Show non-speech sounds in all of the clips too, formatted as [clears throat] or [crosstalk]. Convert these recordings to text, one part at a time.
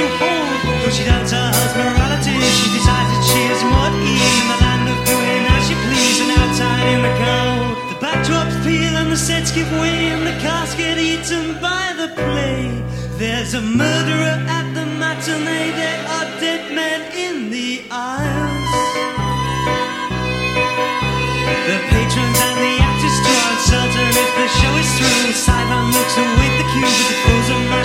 She needs to hold. Though she doubts her husband's morality, she decides that she is at in the land of doing as she please and outside in the cold. The backdrops peel and the sets give way and the cast get eaten by the play. There's a murderer at the matinee. There are dead men in the aisles. The patrons and the actors draw uncertain if the show is through. Sideline looks await the cue with the pose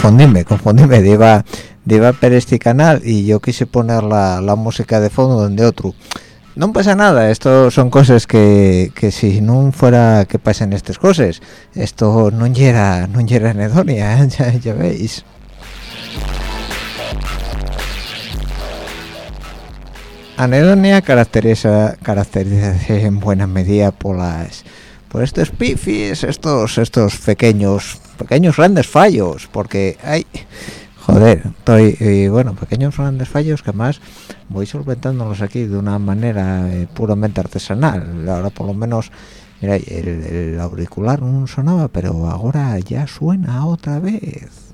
Co- confundíme, confundíme, iba, iba per este canal y yo quise poner la, la música de fondo de otro. No pasa nada, esto son cosas que, que si no fuera que pasen estas cosas, esto no llega, no llega anedonia, [laughs] ya, ya veis. Anedonia caracteriza, caracteriza en buena medida por las por estos pifis, estos estos pequeños pequeños grandes fallos, porque hay joder, estoy y bueno, pequeños grandes fallos que más voy solventándolos aquí de una manera eh, puramente artesanal. Ahora por lo menos mira, el, auricular no sonaba, pero ahora ya suena otra vez.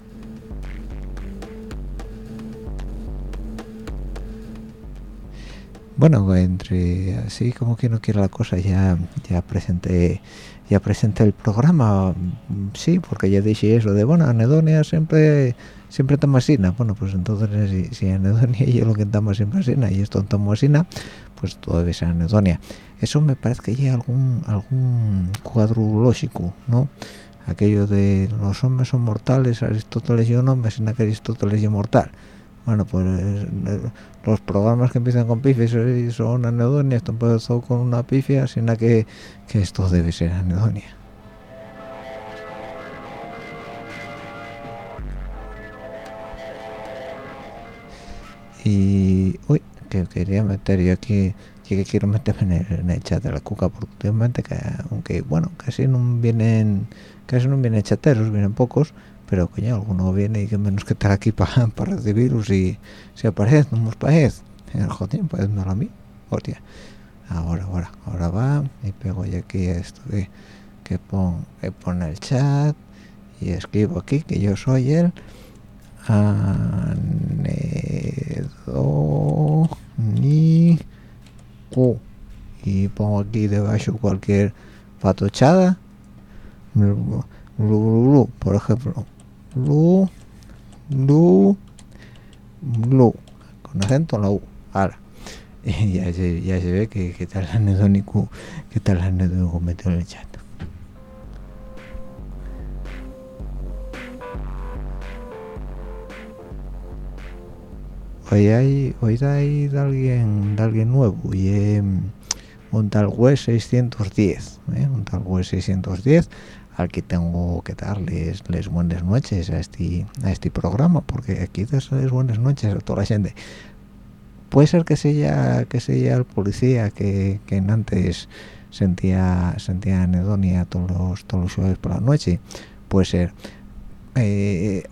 Bueno, entre así como que no quiere la cosa, ya ya presenté ya presenté el programa, sí, porque ya dije eso de bueno, anedonia siempre siempre toma asina. Bueno, pues entonces si, si anedonia [laughs] y lo que toma siempre asina y esto toma asina, pues debe ser anedonia. Eso me parece que hay algún algún cuadro lógico, ¿no? Aquello de los hombres son mortales, Aristóteles y un hombre, sin que Aristóteles y mortal. Bueno, pues eh, los programas que empiezan con eh, son anedonia, esto empezó con una pifia, sin que, que esto debe ser anedonia. y uy que quería meter yo aquí que quiero meterme en el, chat de la cuca porque últimamente que aunque bueno casi no vienen casi no vienen chateros vienen pocos pero coño alguno viene y que menos que estar aquí [laughs] para recibirlos y si aparece no nos parece joder pues no a mí hostia. Ahora ahora ahora va y pego yo aquí esto que que pon que pone el chat y escribo aquí que yo soy el ni y pongo aquí debajo cualquier fatochada por ejemplo lu lu lu con acento en la u ahora [laughs] ya se, ya se ve que, que tal anedónico que tal anedónico metió en el chat hoy hay hoy hay de alguien de alguien nuevo y un tal web 610 ¿eh? un tal web 610 al que tengo que darles les buenas noches a este a este programa porque aquí das buenas noches a toda la gente. Puede ser que sea que sea el policía que, que antes sentía sentía anedonia todos los todos los jueves por la noche. Puede ser. Eh,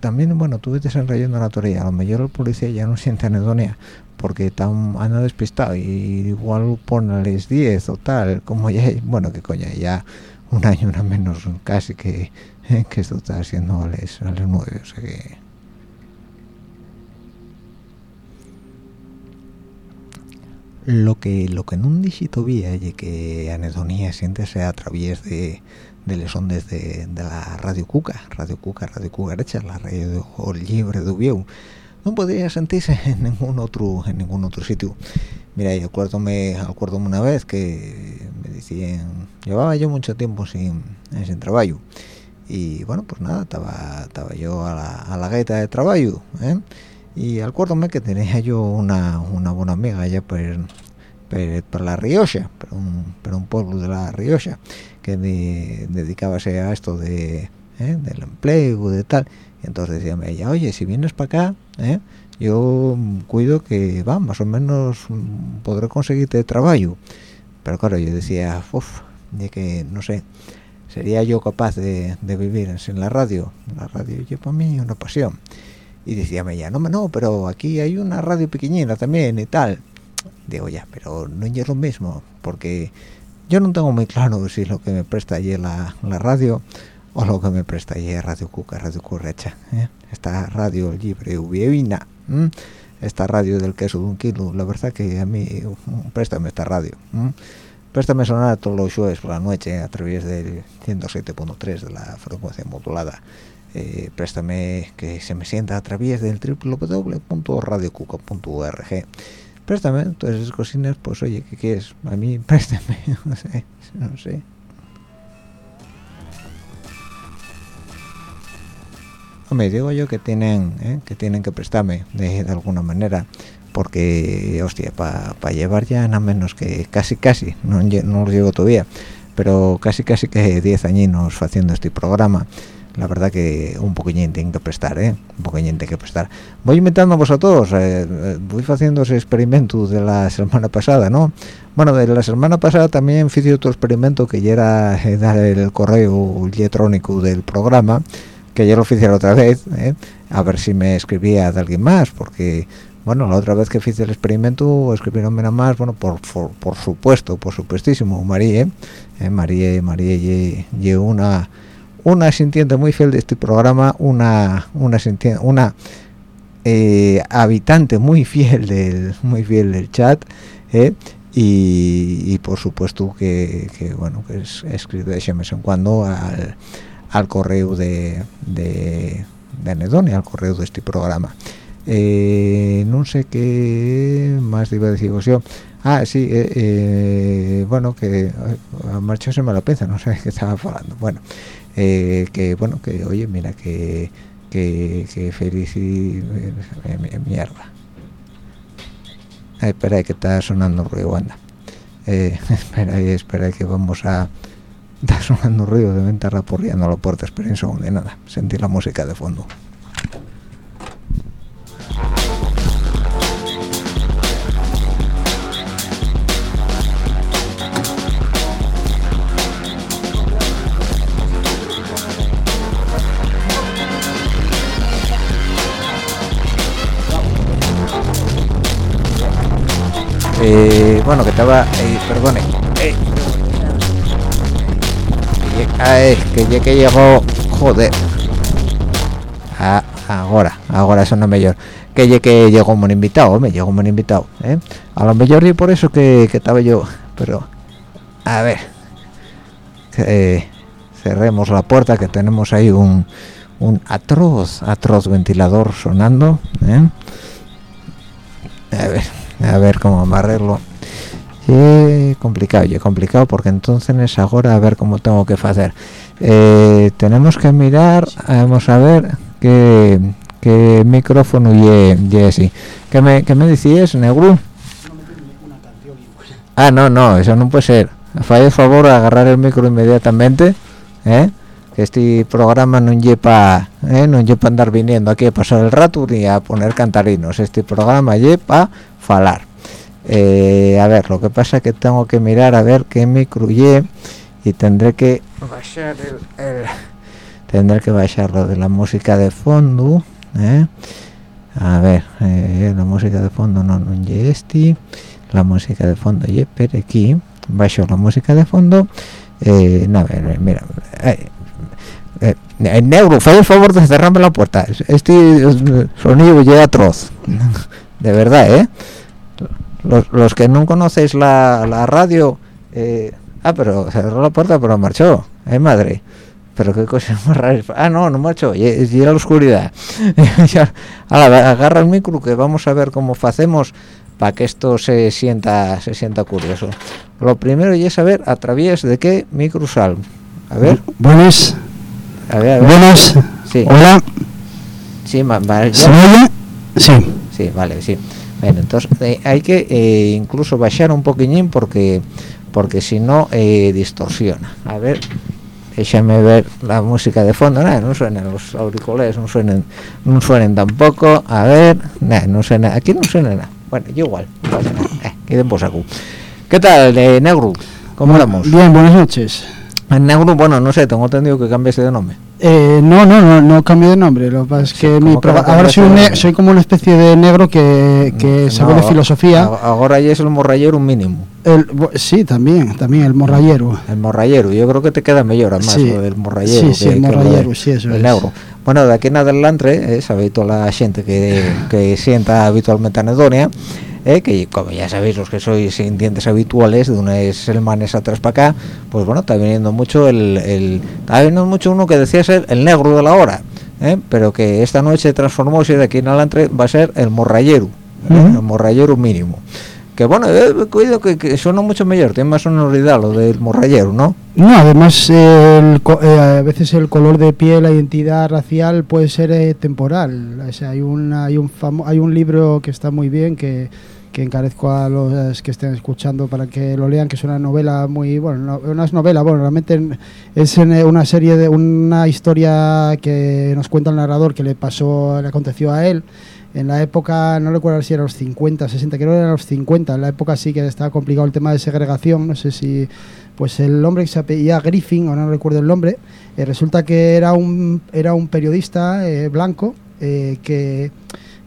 también bueno tú enrayando la teoría. A lo mejor el policía ya no siente anedonia porque tan anda despistado y igual ponles 10 o tal como ya bueno que coña ya un año una menos casi que que esto está haciendo a las, 9 o sea que lo que lo que en un dígito vi es que anedonía siéntese a través de de las ondas de, la Radio Cuca, Radio Cuca, Radio Cucaracha, la radio libre de Ubieu. No podría sentirse en ningún otro en ningún otro sitio. Mira, yo acuérdome, acuérdome una vez que me decían, llevaba yo mucho tiempo sin, sin trabajo. Y bueno, pues nada, estaba, estaba yo a la, a la gaita de trabajo, ¿eh? Y acuérdome que tenía yo una, una buena amiga allá por, por, la Rioja, por un, por un pueblo de la Rioja que me dedicábase a esto de ¿eh? del empleo de tal y entonces decía ella oye si vienes para acá ¿eh? Yo cuido que va más o menos podré conseguirte trabajo pero claro yo decía uff de que no sé sería yo capaz de, vivir sin la radio la radio yo para mí una pasión y decía ella no no pero aquí hay una radio pequeñina también y tal digo ya pero no es lo mismo porque yo no tengo muy claro si lo que me presta allí la, la radio o lo que me presta allí Radio Cuca, Radio Currecha. ¿eh? Esta radio libre ubievina, esta radio del queso de un kilo, la verdad que a mí, préstame esta radio. Préstame sonar todos los jueves por la noche a través del 107.3 de la frecuencia modulada. Eh, préstame que se me sienta a través del www.radiocuca.org préstame entonces esas cocinas pues oye ¿qué quieres? a mí préstame [laughs] no sé no sé me digo yo que tienen ¿eh? que tienen que prestarme de, alguna manera porque hostia para llevar ya nada menos que casi casi no, no lo llevo todavía pero casi casi que 10 añinos haciendo este programa la verdad que un poquillín tiene que prestar, ¿eh? Un poquillín tiene que prestar. Voy invitando a vosotros, eh, eh, voy haciendo ese experimento de la semana pasada, ¿no? Bueno, de la semana pasada también hice otro experimento que ya era eh, dar el correo electrónico del programa, que ya lo hice otra vez, a ver si me escribía de alguien más, porque, bueno, la otra vez que hice el experimento escribieron nada más, bueno, por, por, supuesto, por supuestísimo, María, ¿eh? María, María y una una sintiente muy fiel de este programa, una una una eh, habitante muy fiel del muy fiel del chat, eh, y, por supuesto que, bueno que es escrito de vez en cuando al, al correo de, de, de Anedonia, al correo de este programa. Eh, no sé qué más iba a decir yo. Ah, sí, bueno, que a marchó se piensa, no sé [laughs] qué estaba hablando. Bueno, eh, que bueno que oye mira que que, que feliz y eh, mierda espera que está sonando ruido anda eh, [laughs] espera espera que vamos a está sonando ruido de venta raporreando a la puerta esperen un segundo y nada. Sentir la música de fondo. Eh, bueno, que estaba, eh, perdone, eh, que ya que llegó... Joder. Ah, ahora, ahora suena mejor. Que ya que llegó un buen invitado, me llegó un buen invitado. ¿eh? A lo mejor y por eso que, que estaba yo... Pero... A ver. Eh, cerremos la puerta que tenemos ahí un, un atroz, atroz ventilador sonando. ¿eh? A ver, a ver cómo amarrarlo. Complicado, y complicado porque entonces ahora a ver cómo tengo que hacer. Eh, tenemos que mirar, vamos a ver qué, micrófono y, así. ¿Qué me, me decías, Negru? Ah, no, no, eso no puede ser. Falla el favor agarrar el micro inmediatamente, ¿eh? este programa no lleva ¿eh? no lleva andar viniendo aquí a pasar el rato ni a poner cantarinos este programa lleva falar eh, a ver lo que pasa es que tengo que mirar a ver qué micro y tendré que bajar el, el, tendré que bajar lo de la música de fondo ¿eh? a ver eh, la música de fondo no no este la música de fondo y pero aquí bajo la música de fondo eh, no, a ver, mira eh, eh, en negro, fue el favor de cerrarme la puerta. Este sonido llega atroz. [laughs] De verdad, ¿eh? Los, los que no conocéis la, la radio... Eh, ah, pero cerró la puerta, pero marchó. ¿Eh, madre? Pero qué cosa [laughs] más rara. Ah, no, no marchó. Y, y la oscuridad. [laughs] Ahora, agarra el micro que vamos a ver cómo hacemos para que esto se sienta se sienta curioso. Lo primero es saber a través de qué micro salgo. A ver. Buenas. A ver, a ver. Buenas. Sí. Hola. Sí, vale, ¿Se oye? Sí. sí, vale, sí. Bueno, entonces eh, hay que eh, incluso bajar un poquillín porque porque si no eh, distorsiona. A ver, déjame ver la música de fondo. Nada, no suenan los auriculares, no suenan, no suenan tampoco. A ver, nada, no suena. Aquí no suena nada. Bueno, yo igual, no pasa nada. Queden por saco. ¿Qué tal, eh, Negro? ¿Cómo Bueno, vamos? Bien, buenas noches. En Negro, bueno, no sé, tengo entendido que cambiaste de nombre. Eh, no, no, no, no cambio de nombre. Lo que pasa es que ¿cómo mi que ahora soy, un ne- soy como una especie de negro que, que sabe No, de filosofía. Ahora ya es el morrayero mínimo. El, sí, también, también el morrayero. El morrayero, yo creo que te queda mejor además Sí. del morrayero. Sí, sí, que- el morrayero, de- sí, eso el es. negro. Bueno, de aquí en adelante, eh, sabéis toda la gente que, que sienta habitualmente anedonia, eh, que como ya sabéis los que sois sintientes habituales de unas semanas atrás para acá, pues bueno, está viniendo mucho el, el está viniendo mucho uno que decía ser el negro de la hora, eh, pero que esta noche transformó y de aquí en adelante va a ser el morrayero, eh, el morrayero mínimo. Que bueno, eh, cuido que, que suena mucho mejor, tiene más sonoridad lo del morrayero, ¿no? No, además el eh, a veces el color de piel, la identidad racial puede ser temporal. O sea, hay un hay un famo- hay un libro que está muy bien que, que encarezco a los que estén escuchando para que lo lean, que es una novela muy bueno, no, no es novela, bueno, realmente en- es eh, una serie de una historia que nos cuenta el narrador que le pasó, le aconteció a él. En la época, no recuerdo si eran los 50, 60, creo que eran los 50, en la época sí que estaba complicado el tema de segregación, no sé si, pues el hombre que se apellía Griffin, o no recuerdo el nombre, eh, resulta que era un, era un periodista eh, blanco eh, que,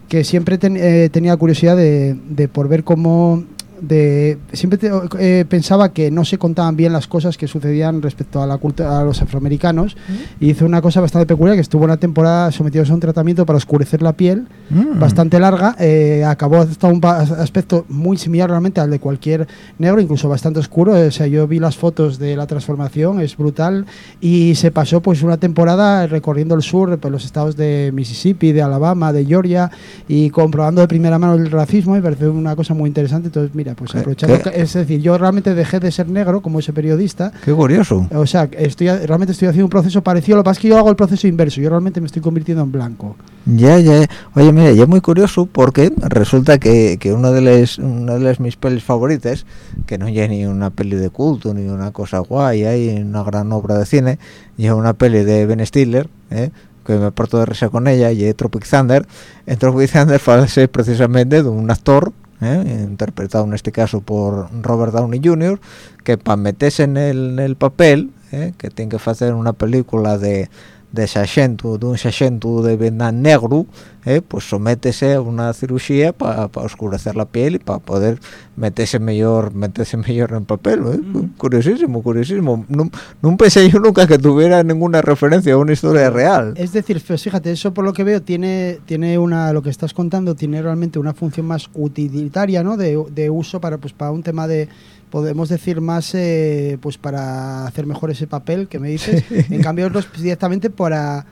que siempre ten- eh, tenía curiosidad de, de por ver cómo... De, siempre te- eh, pensaba que no se contaban bien las cosas que sucedían respecto a la cultura a los afroamericanos y hizo una cosa bastante peculiar que estuvo una temporada sometidos a un tratamiento para oscurecer la piel Mm. bastante larga, eh, acabó hasta un aspecto muy similar realmente al de cualquier negro, incluso bastante oscuro. O sea, yo vi las fotos de la transformación, es brutal. Y se pasó pues una temporada recorriendo el sur, pues, los estados de Mississippi, de Alabama, de Georgia, y comprobando de primera mano el racismo. Me pareció una cosa muy interesante. Entonces, mira, pues ¿Qué- aprovechando. que- es decir, yo realmente dejé de ser negro como ese periodista. Qué curioso. O sea, estoy realmente estoy haciendo un proceso parecido. Lo que pasa es que yo hago el proceso inverso. Yo realmente me estoy convirtiendo en blanco. Ya, ya. Oye, mira, ya muy curioso porque resulta que, que una de las una de las mis pelis favoritas, que no ya ni una peli de culto ni una cosa guay, hay una gran obra de cine, y una peli de Ben Stiller, ¿eh? que me porto de risa con ella, y es Tropic Thunder. En Tropic Thunder ser precisamente de un actor, ¿eh? interpretado en este caso por Robert Downey Jr., que para meterse en el, en el papel, ¿eh? que tiene que hacer una película de de sargento, de un sargento de Vietnam negro, eh, pues sométese a una cirugía para oscurecer la piel y para poder meterse mejor, meterse mejor en papel. ¿eh? Curiosísimo, curiosísimo. No, no, pensé yo nunca que tuviera ninguna referencia a una historia real. Es decir, pues fíjate, eso por lo que veo tiene, tiene una, lo que estás contando tiene realmente una función más utilitaria, ¿no? De, de uso para, pues, para un tema de podemos decir más eh, pues para hacer mejor ese papel que me dices. En cambio otros directamente para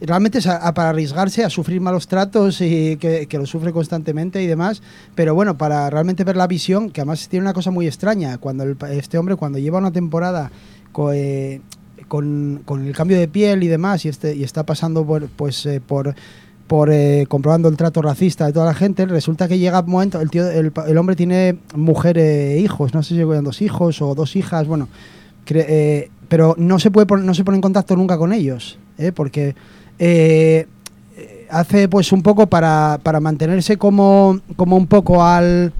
realmente es para arriesgarse a sufrir malos tratos y que, lo sufre constantemente y demás. Pero bueno para realmente ver la visión que además tiene una cosa muy extraña cuando este hombre cuando lleva una temporada eh, con, con, el cambio de piel y demás y este y está pasando por pues eh, por por eh, comprobando el trato racista de toda la gente, resulta que llega un momento, el, tío, el, hombre tiene mujer e hijos, no sé si llevan dos hijos o dos hijas, bueno, eh, pero no se, puede no se pone en contacto nunca con ellos, ¿eh? porque hace pues un poco para, para mantenerse como, como un poco al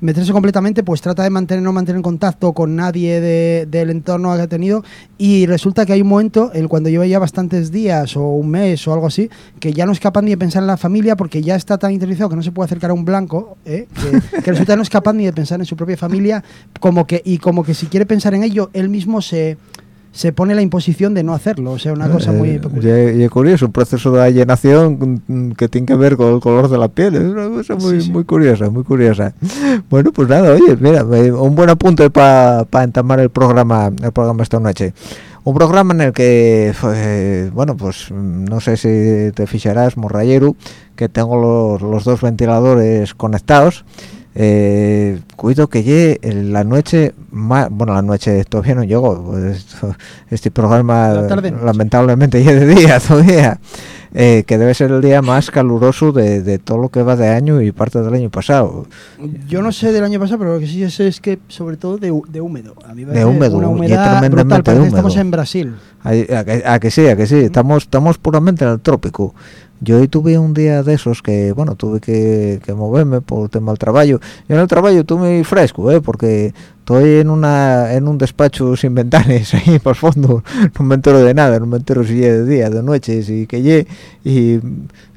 meterse completamente, pues trata de mantener no mantener contacto con nadie del entorno que ha tenido y resulta que hay un momento, el cuando lleva ya bastantes días o un mes o algo así, que ya no es capaz ni de pensar en la familia porque ya está tan interiorizado que no se puede acercar a un blanco, ¿eh? que, que [laughs] resulta que no es capaz ni de pensar en su propia familia, como que y como que si quiere pensar en ello, él mismo se se pone la imposición de no hacerlo, o sea, una cosa muy eh, peculiar. Y, es curioso, un proceso de alienación que tiene que ver con el color de la piel, es una cosa muy, muy curiosa, muy curiosa. Bueno, pues nada, oye, mira, eh, un buen apunte para entamar el programa, el programa esta noche. Un programa en el que, bueno, pues no sé si te ficharás, morrayero, que tengo los, los dos ventiladores conectados eh, cuido que llegue la noche bueno la noche todavía no llego pues, [laughs] este programa lamentablemente [laughs] ya de día todavía eh, que debe ser el día más caluroso de, todo lo que va de año y parte del año pasado. Yo no sé del año pasado pero lo que sí sé es que sobre todo de, húmedo. De húmedo una humedad brutal, estamos en Brasil. A, que, sí a que sí estamos estamos puramente en el trópico. Yo hoy tuve un día de esos que, bueno, tuve que, moverme por el tema del trabajo. Yo en el trabajo estuve muy fresco, ¿eh? Porque estoy en una un despacho sin ventanas [laughs] ahí por fondo, no me entero de nada, no me entero si es de día, de noche, si que llegue. Y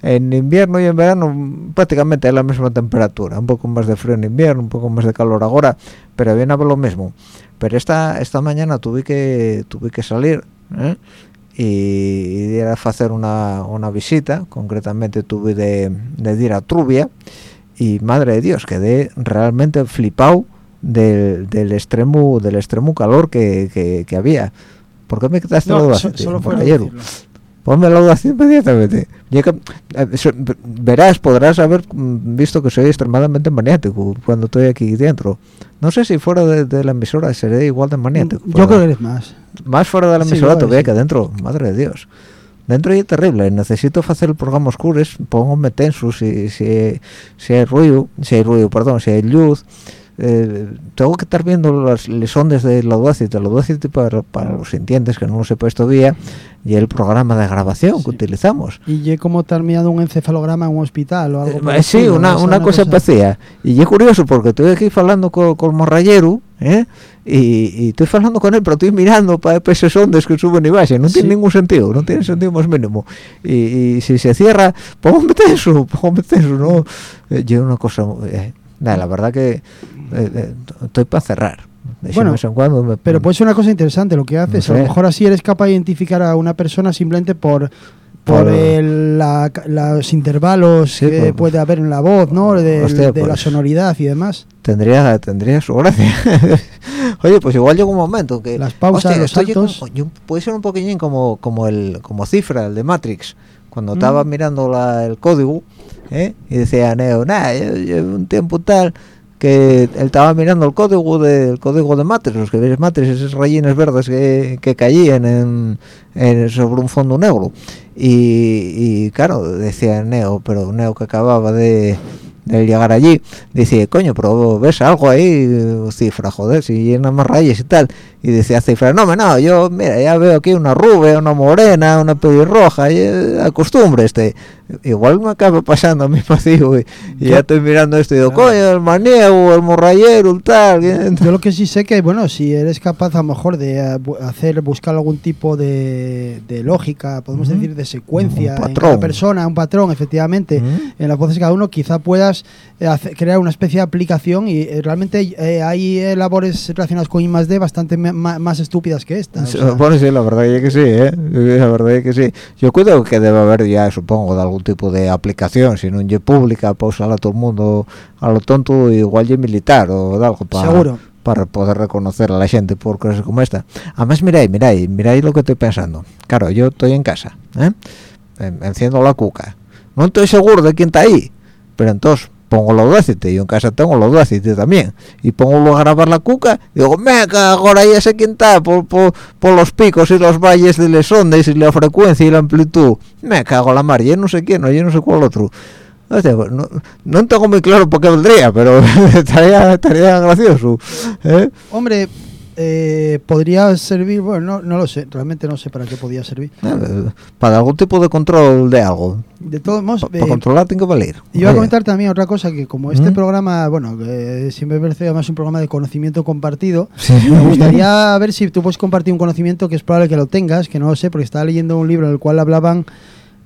en invierno y en verano prácticamente es la misma temperatura, un poco más de frío en invierno, un poco más de calor ahora, pero viene a ver lo mismo. Pero esta, mañana tuve que, salir, ¿eh? y, era hacer una, visita, concretamente tuve de, ir a Trubia y madre de Dios, quedé realmente flipado del, del extremo del extremo calor que, que, había. ¿Por qué me quitaste no, solo fue ponme la duda inmediatamente. Eh, verás podrás haber mm, visto que soy extremadamente maniático cuando estoy aquí dentro. No sé si fuera de, la emisora seré igual de maniático yo creo que eres más. más fuera de la emisora todavía que dentro madre de dios. Dentro es terrible necesito hacer el programa oscuro pongo tenso si, si, si hay ruido si hay ruido perdón si hay luz eh, tengo que estar viendo las ondas de la Audacity, la Audacity para, para los sintientes que no lo sepa todavía y el programa de grabación que utilizamos. Y como estar mirando un encefalograma en un hospital o algo eh, Sí, una, una, cosa, parecida. Y es curioso porque estoy aquí hablando con, con Morrayero, ¿eh? y, estoy hablando con él, pero estoy mirando para esos ondas que suben y bajan. No tiene ningún sentido, no tiene sentido más mínimo. Y, si se cierra, póngame eso, póngame eso, ¿no? Eh, yo una cosa... Eh, la verdad que eh, eh, estoy para cerrar. bueno, pero puede ser una cosa interesante lo que haces. a lo mejor así eres capaz de identificar a una persona simplemente por por, los intervalos que puede haber en la voz, ¿no? De, la pues sonoridad y demás. Tendría, tendría su gracia. [laughs] Oye, pues igual llega un momento que las pausas, los saltos, puede ser un poquillín como como el como cifra el de Matrix cuando estaba mm. mirando el código ¿eh? y decía Neo, nada, un tiempo tal que él estaba mirando el código de, código de Matrix, los que veis Matrix, esos rayines verdes que, que caían en, sobre un fondo negro. Y, claro, decía Neo, pero Neo que acababa de, llegar allí, dice, coño, pero ves algo ahí, cifra, joder, si llena más rayas y tal. Y decía cifra, no, no, yo, mira, ya veo aquí una rubia, una morena, una pelirroja, y, la costumbre este. igual me acaba pasando a mí pasivo y, y ya estoy mirando esto y digo, coño, el maniego, el morrayero, el tal. Yo lo que sí sé que, bueno, si eres capaz a lo mejor de eh, hacer, buscar algún tipo de, de lógica, podemos Ujú. decir de secuencia Un en cada persona, un patrón, efectivamente, Ujú. en las voces de cada uno, quizá puedas eh, hacer- crear una especie de aplicación y eh, realmente eh, hay eh, labores relacionadas con I más D bastante me- más estúpidas que esta. o sea, Bueno, sí, la verdad es que sí, ¿eh? La verdad es que sí. Yo creo que debe haber ya, supongo, de algún tipo de aplicación, si no es pública, para usarla a todo el mundo a lo tonto, igual ya militar o de algo para, Seguro. para poder reconocer a la gente por cosas como esta. Además, miráis, miráis, miráis lo que estoy pensando. Claro, yo estoy en casa, ¿eh? En- Enciendo la cuca. No estoy seguro de quién está ahí, pero entonces pongo el audacity, yo en casa tengo el audacity también, y pongo a grabar la cuca, digo, me ahora ya sé quién está, por, por, por los picos y los valles de las ondas y la frecuencia y la amplitud, me cago la mar, yo no sé quién, o yo no sé cuál otro. Hostia, pues no, no tengo muy claro por qué vendría, pero [laughs] estaría, estaría gracioso. ¿eh? Hombre, eh, podría servir, bueno, no, no lo sé, realmente no sé para qué podía servir. Eh, Para algún tipo de control de algo. De todos modos, Para eh, controlar tengo que valer. Y iba a comentar también otra cosa, que como este ¿Mm? programa, bueno, que siempre me parece además un programa de conocimiento compartido, Sí. me gustaría ver si tú puedes compartir un conocimiento que es probable que lo tengas, que no lo sé, porque estaba leyendo un libro en el cual hablaban,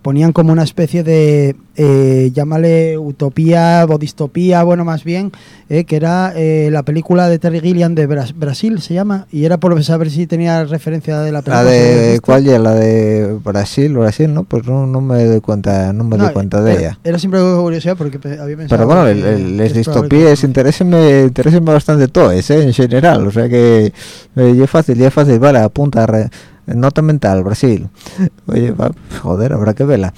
ponían como una especie de, eh, llámale utopía o distopía, bueno, más bien, eh, que era eh, la película de Terry Gilliam de Bras- Brasil, se llama, y era por saber si tenía referencia de la película. La ¿sabes de esto? cuál ya la de Brasil, Brasil, ¿no? Pues no, no me doy cuenta, no me No, doy cuenta de ella. Era siempre curiosidad porque había pensado... Pero bueno, que- el, el- que distopías interéseme bastante todas, ¿eh? En general, o sea que eh, ya es fácil, ya es fácil, vale, apunta, re- nota mental, Brasil. Oye, va, joder, habrá que verla.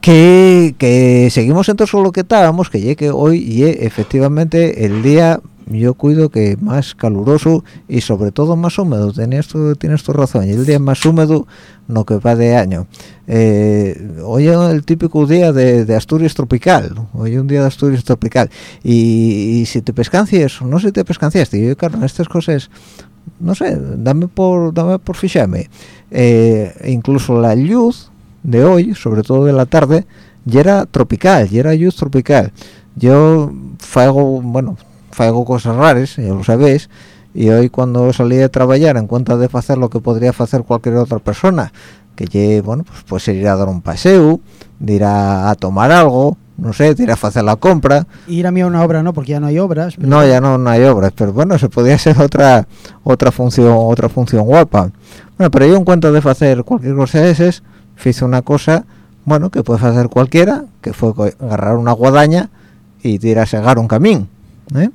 Que, que seguimos entonces con lo que estábamos, que llegue hoy y efectivamente el día yo cuido que más caluroso y sobre todo más húmedo tienes tu, tienes tu razón y el día más húmedo no que va de año eh, hoy es el típico día de, Asturias tropical hoy es un día de Asturias tropical y, si te pescancias no si te pescanciaste yo claro en estas cosas no sé dame por dame por fijarme Eh, incluso la luz de hoy sobre todo de la tarde ya era tropical ya era luz tropical. Yo fago bueno fago cosas raras ya lo sabéis y hoy cuando salí a trabajar en cuenta de hacer lo que podría hacer cualquier otra persona que lle, bueno pues pues ir a dar un paseo de ir a, a tomar algo no sé de ir a hacer la compra Ir a mí a una obra no, porque ya no hay obras. pero- no ya no, no hay obras pero bueno se podría ser otra otra función otra función guapa bueno pero yo en cuenta de hacer cualquier cosa de esas hice una cosa bueno que puede hacer cualquiera que fue agarrar una guadaña y ir a segar un camín ¿eh?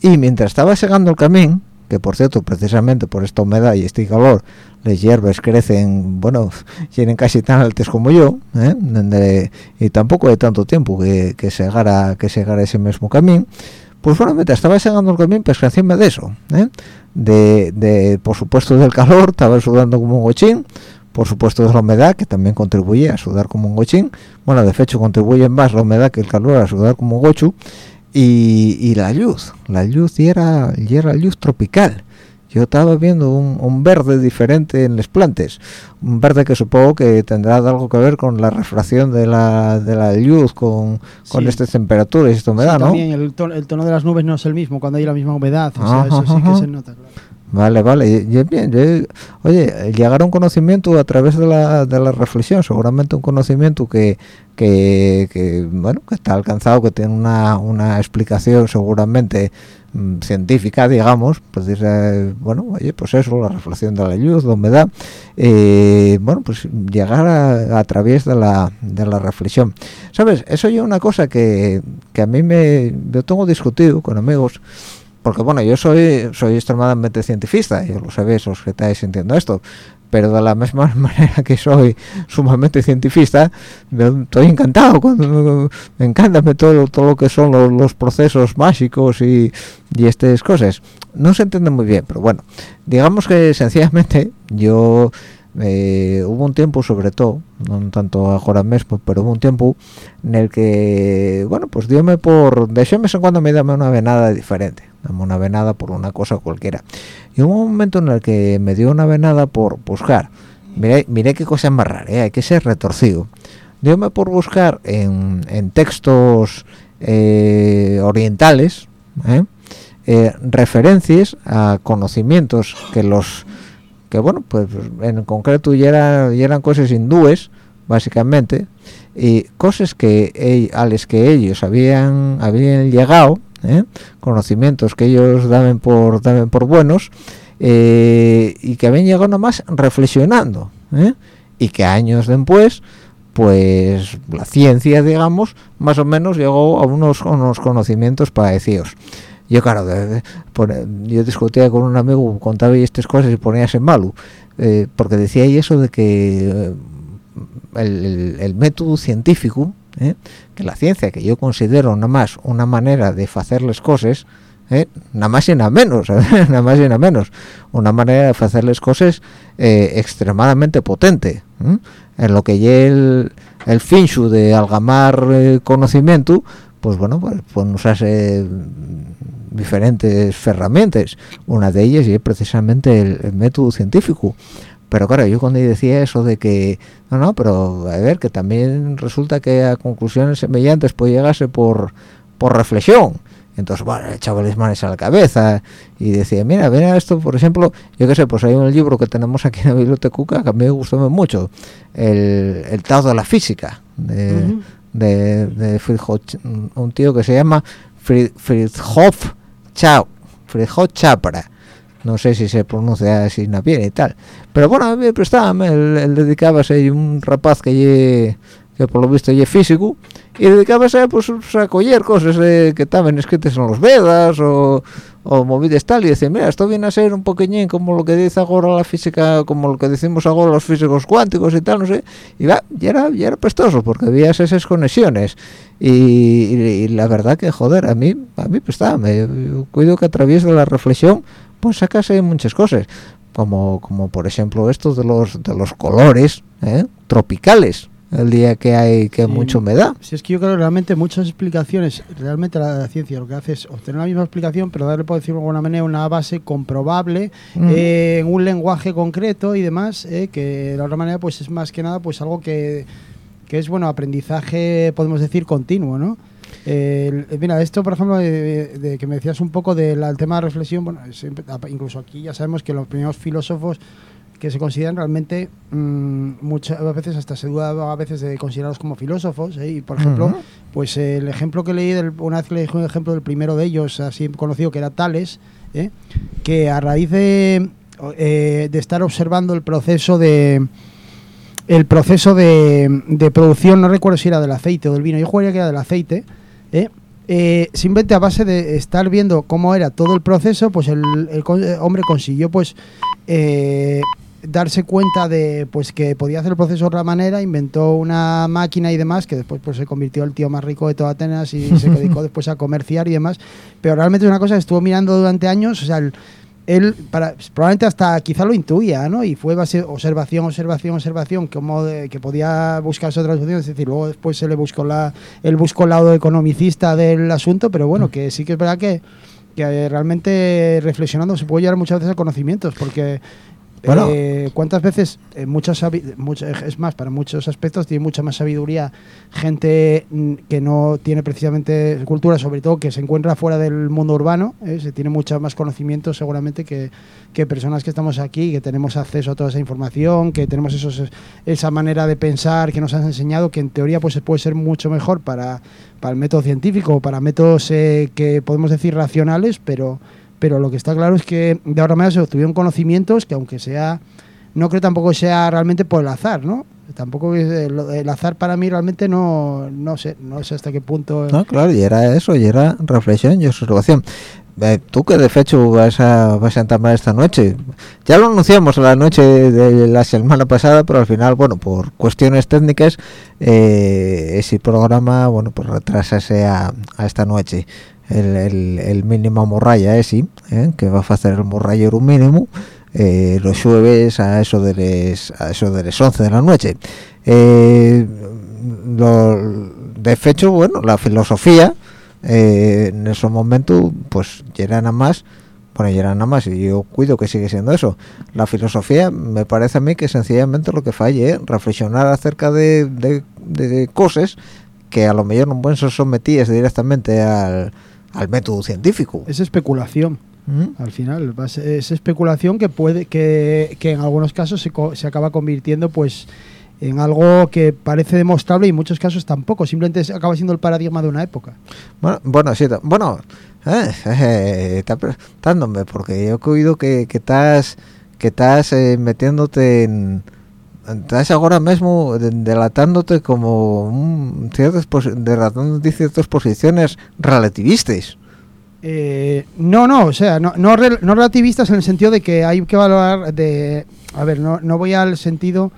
y mientras estaba segando el camín que por cierto precisamente por esta humedad y este calor las hierbas crecen bueno [laughs] tienen casi tan altas como yo ¿eh? Donde- y tampoco hay tanto tiempo que, que segara que segara ese mismo camín pues bueno mientras estaba segando el camín pues encima de eso ¿eh? de, de por supuesto del calor estaba sudando como un gochín por supuesto de la humedad que también contribuye a sudar como un gochín bueno de hecho contribuye más la humedad que el calor a sudar como un gochu y, y la luz la luz y era, y era luz tropical yo estaba viendo un, un verde diferente en las plantas un verde que supongo que tendrá algo que ver con la refracción de la, de la luz con, con Sí. estas temperaturas y esta humedad Sí, ¿no? también el tono, el tono de las nubes no es el mismo cuando hay la misma humedad. O sea, Ajá, eso sí ajá. que se nota. claro. Vale, vale, y- y bien, yo- oye, llegar a un conocimiento a través de la, de la reflexión, seguramente un conocimiento que, que, bueno, que está alcanzado, que tiene una, una explicación seguramente mm, científica, digamos, pues dice, bueno, oye, pues eso, la reflexión de la luz, la humedad, eh, bueno, pues llegar a, a través de la, de la reflexión. ¿Sabes? Eso yo una cosa que, que a mí me, yo tengo discutido con amigos, porque bueno yo soy soy extremadamente cientifista yo lo sabéis los que estáis sintiendo esto pero de la misma [laughs] manera que soy sumamente cientifista estoy encantado cuando me, encanta todo todo lo que son los, los procesos mágicos y, y estas cosas. No se entiende muy bien pero bueno digamos que sencillamente yo eh, hubo un tiempo sobre todo no tanto ahora mismo pero hubo un tiempo en el que bueno pues diome por de vez en cuando me dame una venada diferente dame una venada por una cosa cualquiera y hubo un momento en el que me dio una venada por buscar miré, qué cosa más rara ¿eh? hay que ser retorcido me por buscar en, en textos eh, orientales ¿eh? Eh, referencias a conocimientos que los que bueno pues en concreto ya, eran cosas hindúes básicamente y cosas que a las que ellos habían habían llegado conocimientos que ellos daban por daban por buenos y que habían llegado nomás reflexionando y que años después pues la ciencia, digamos, más o menos llegó a unos, unos conocimientos parecidos. Yo, claro, yo discutía con un amigo, contaba estas cosas y poníase malo, eh, porque decía ahí eso de que eh, el, método científico, eh, que la ciencia, que yo considero nada más una manera de hacer las cosas, nada más y nada menos, [laughs] nada más y nada menos, una manera de hacer las cosas extremadamente potente en lo que ya el, el finchu de algamar eh, conocimiento pues bueno pues, pues usarse diferentes herramientas una de ellas es precisamente el, método científico. Pero claro yo cuando decía eso de que no no pero a ver que también resulta que a conclusiones semejantes puede llegarse por por reflexión. Entonces bueno echaba las manos a la cabeza y decía mira mira esto por ejemplo yo qué sé pues hay un libro que tenemos aquí en la biblioteca que a mí me gustó mucho el, el de la física de, de, un tío que se llama Friedhof Chao Friedhof Chapra. No sé si se pronuncia así bien y tal. Pero bueno a mí me prestaba él, él un rapaz que que por lo visto es físico y dedicábase pues, a coger cosas que estaban escritas en los Vedas o, o movidas tal y decía mira esto viene a ser un poqueñín como lo que dice ahora la física como lo que decimos ahora los físicos cuánticos y tal no sé y va ya era ya era prestoso porque había esas conexiones y, la verdad que joder a mí a mí pues está me cuido que a través de la reflexión pues sacase muchas cosas. Como como por ejemplo estos de los de los colores ¿eh? tropicales el día que hay que mucho humedad. Si es que yo creo que realmente muchas explicaciones, realmente la, ciencia lo que hace es obtener la misma explicación, pero darle, por decirlo de alguna manera, una base comprobable eh, en un lenguaje concreto y demás, eh, que de alguna manera pues es más que nada pues algo que, que es, bueno, aprendizaje, podemos decir, continuo, ¿no? mira, esto por ejemplo, de, que me decías un poco del tema de reflexión, bueno, incluso aquí ya sabemos que los primeros filósofos que se consideran realmente mm, muchas veces hasta se duda a veces de considerarlos como filósofos ¿eh? y por ejemplo pues el ejemplo que leí del, una vez que leí un ejemplo del primero de ellos así conocido que era Tales ¿eh? que a raíz de, eh, de estar observando el proceso de el proceso de, de, producción no recuerdo si era del aceite o del vino yo jugaría que era del aceite simplemente a base de estar viendo cómo era todo el proceso, pues el, el hombre consiguió pues eh, darse cuenta de pues que podía hacer el proceso de otra manera, inventó una máquina y demás, que después pues se convirtió el tío más rico de toda Atenas y se dedicó [laughs] después a comerciar y demás. Pero realmente es una cosa que estuvo mirando durante años, o sea, él para, probablemente hasta quizá lo intuía, ¿no? Y fue base, observación, observación, observación, como que podía buscarse otras opciones, es decir, luego después se le buscó la, él buscó el lado economicista del asunto, pero bueno, que sí que es verdad que que realmente reflexionando se puede llegar muchas veces a conocimientos, porque eh, ¿Cuántas veces, eh, muchas, es más, para muchos aspectos tiene mucha más sabiduría gente mm, que no tiene precisamente cultura, sobre todo que se encuentra fuera del mundo urbano, eh, se tiene mucho más conocimiento seguramente que, que, personas que estamos aquí, que tenemos acceso a toda esa información, que tenemos esos, esa manera de pensar que nos has enseñado, que en teoría pues puede ser mucho mejor para, para el método científico, para métodos que podemos decir racionales, pero pero lo que está claro es que de ahora manera se obtuvieron conocimientos que aunque sea, no creo tampoco sea realmente por el azar, ¿no? Tampoco el, azar para mí realmente no, no sé, no sé hasta qué punto... No, claro, y era eso, y era reflexión y observación. Eh, tú que de hecho vas a, vas a entrar esta noche, ya lo anunciamos la noche de la semana pasada, pero al final, bueno, por cuestiones técnicas, eh, ese programa, bueno, pues retrasase a, a esta noche el, mínimo morralla ese, ¿eh? que va a hacer el morrallero mínimo, eh, los jueves a eso de les, a eso de las 11 de la noche. Eh, de hecho, bueno, la filosofía en ese momento, pues era nada más bueno, nada más, y yo cuido que sigue siendo eso. La filosofía me parece a mí que sencillamente lo que falle es reflexionar acerca de, de, de cosas que a lo mejor no pueden ser sometidas directamente al, al método científico. Es especulación. ¿Mm? Al final, es especulación que puede que, que en algunos casos se, co- se acaba convirtiendo pues en algo que parece demostrable y en muchos casos tampoco, simplemente acaba siendo el paradigma de una época. Bueno, bueno, sí, bueno, eh, eh, está preguntándome, porque yo he oído que, que estás, que estás eh, metiéndote en... Estás ahora mismo de- delatándote como un, ciertas delatándote ciertas posiciones relativistas. Eh, no, no, o sea, no, no, rel- no relativistas en el sentido de que hay que valorar de... A ver, no, no voy al sentido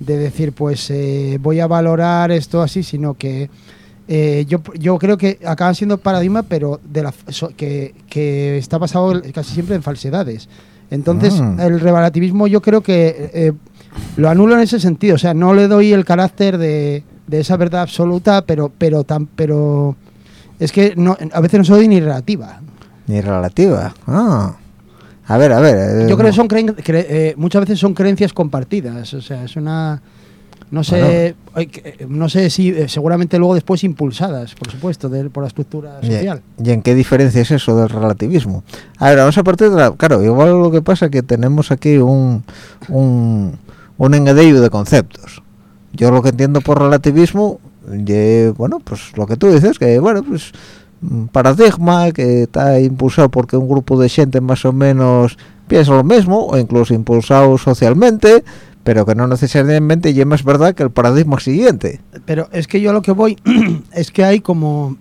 de decir, pues eh, voy a valorar esto así, sino que eh, yo, yo creo que acaban siendo paradigma, pero de la, so- que, que está basado casi siempre en falsedades. Entonces, Mm. el relativismo yo creo que eh, lo anulo en ese sentido, o sea, no le doy el carácter de, de esa verdad absoluta, pero, pero, tan, pero es que no, a veces no soy ni relativa. Ni relativa. Ah. A ver, a ver. eh, Yo creo que son creen- cre- eh, muchas veces son creencias compartidas, o sea, es una no sé, eh, no sé si eh, seguramente luego después impulsadas, por supuesto, de- por la estructura ¿Y- social. ¿Y en qué diferencia es eso del relativismo? A ver, vamos a partir de la... Claro, igual lo que pasa es que tenemos aquí un, un, un engadello de conceptos. Yo lo que entiendo por relativismo, bueno, pues lo que tú dices, que bueno, pues un paradigma que está impulsado porque un grupo de gente más o menos piensa lo mismo, o incluso impulsado socialmente, pero que no necesariamente y más verdad que el paradigma siguiente. Pero es que yo lo que voy [coughs] es que hay como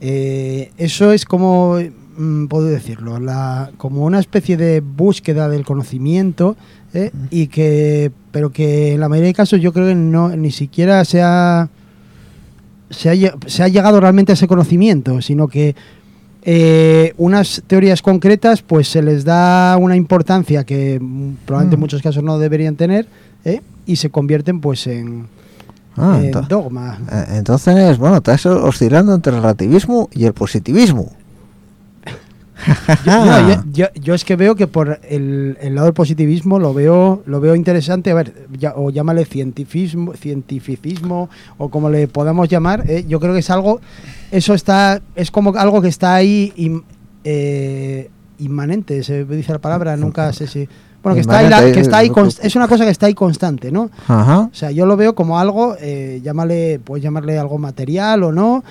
eh, eso es como mm, puedo decirlo, la, como una especie de búsqueda del conocimiento ¿eh? y que pero que en la mayoría de casos yo creo que no ni siquiera se ha se ha, lle- se ha llegado realmente a ese conocimiento, sino que eh, unas teorías concretas pues se les da una importancia que probablemente en Mm. muchos casos no deberían tener ¿eh? y se convierten pues en, Ah, en dogma. Eh, Entonces, bueno, estás oscilando entre el relativismo y el positivismo. Yo, no, yo, [laughs] yo- yo es que veo que por el, el lado del positivismo lo veo lo veo interesante, a ver, ya- o llámale cientifismo, cientificismo o como le podamos llamar, ¿eh? yo creo que es algo, eso está, es como algo que está ahí eh, inmanente, se dice la palabra, nunca sé si... Bueno, que está ahí, la- que está ahí eh, es una cosa que está ahí constante, ¿no? Ajá. O sea, yo lo veo como algo, eh, llámale, puedes llamarle algo material o no,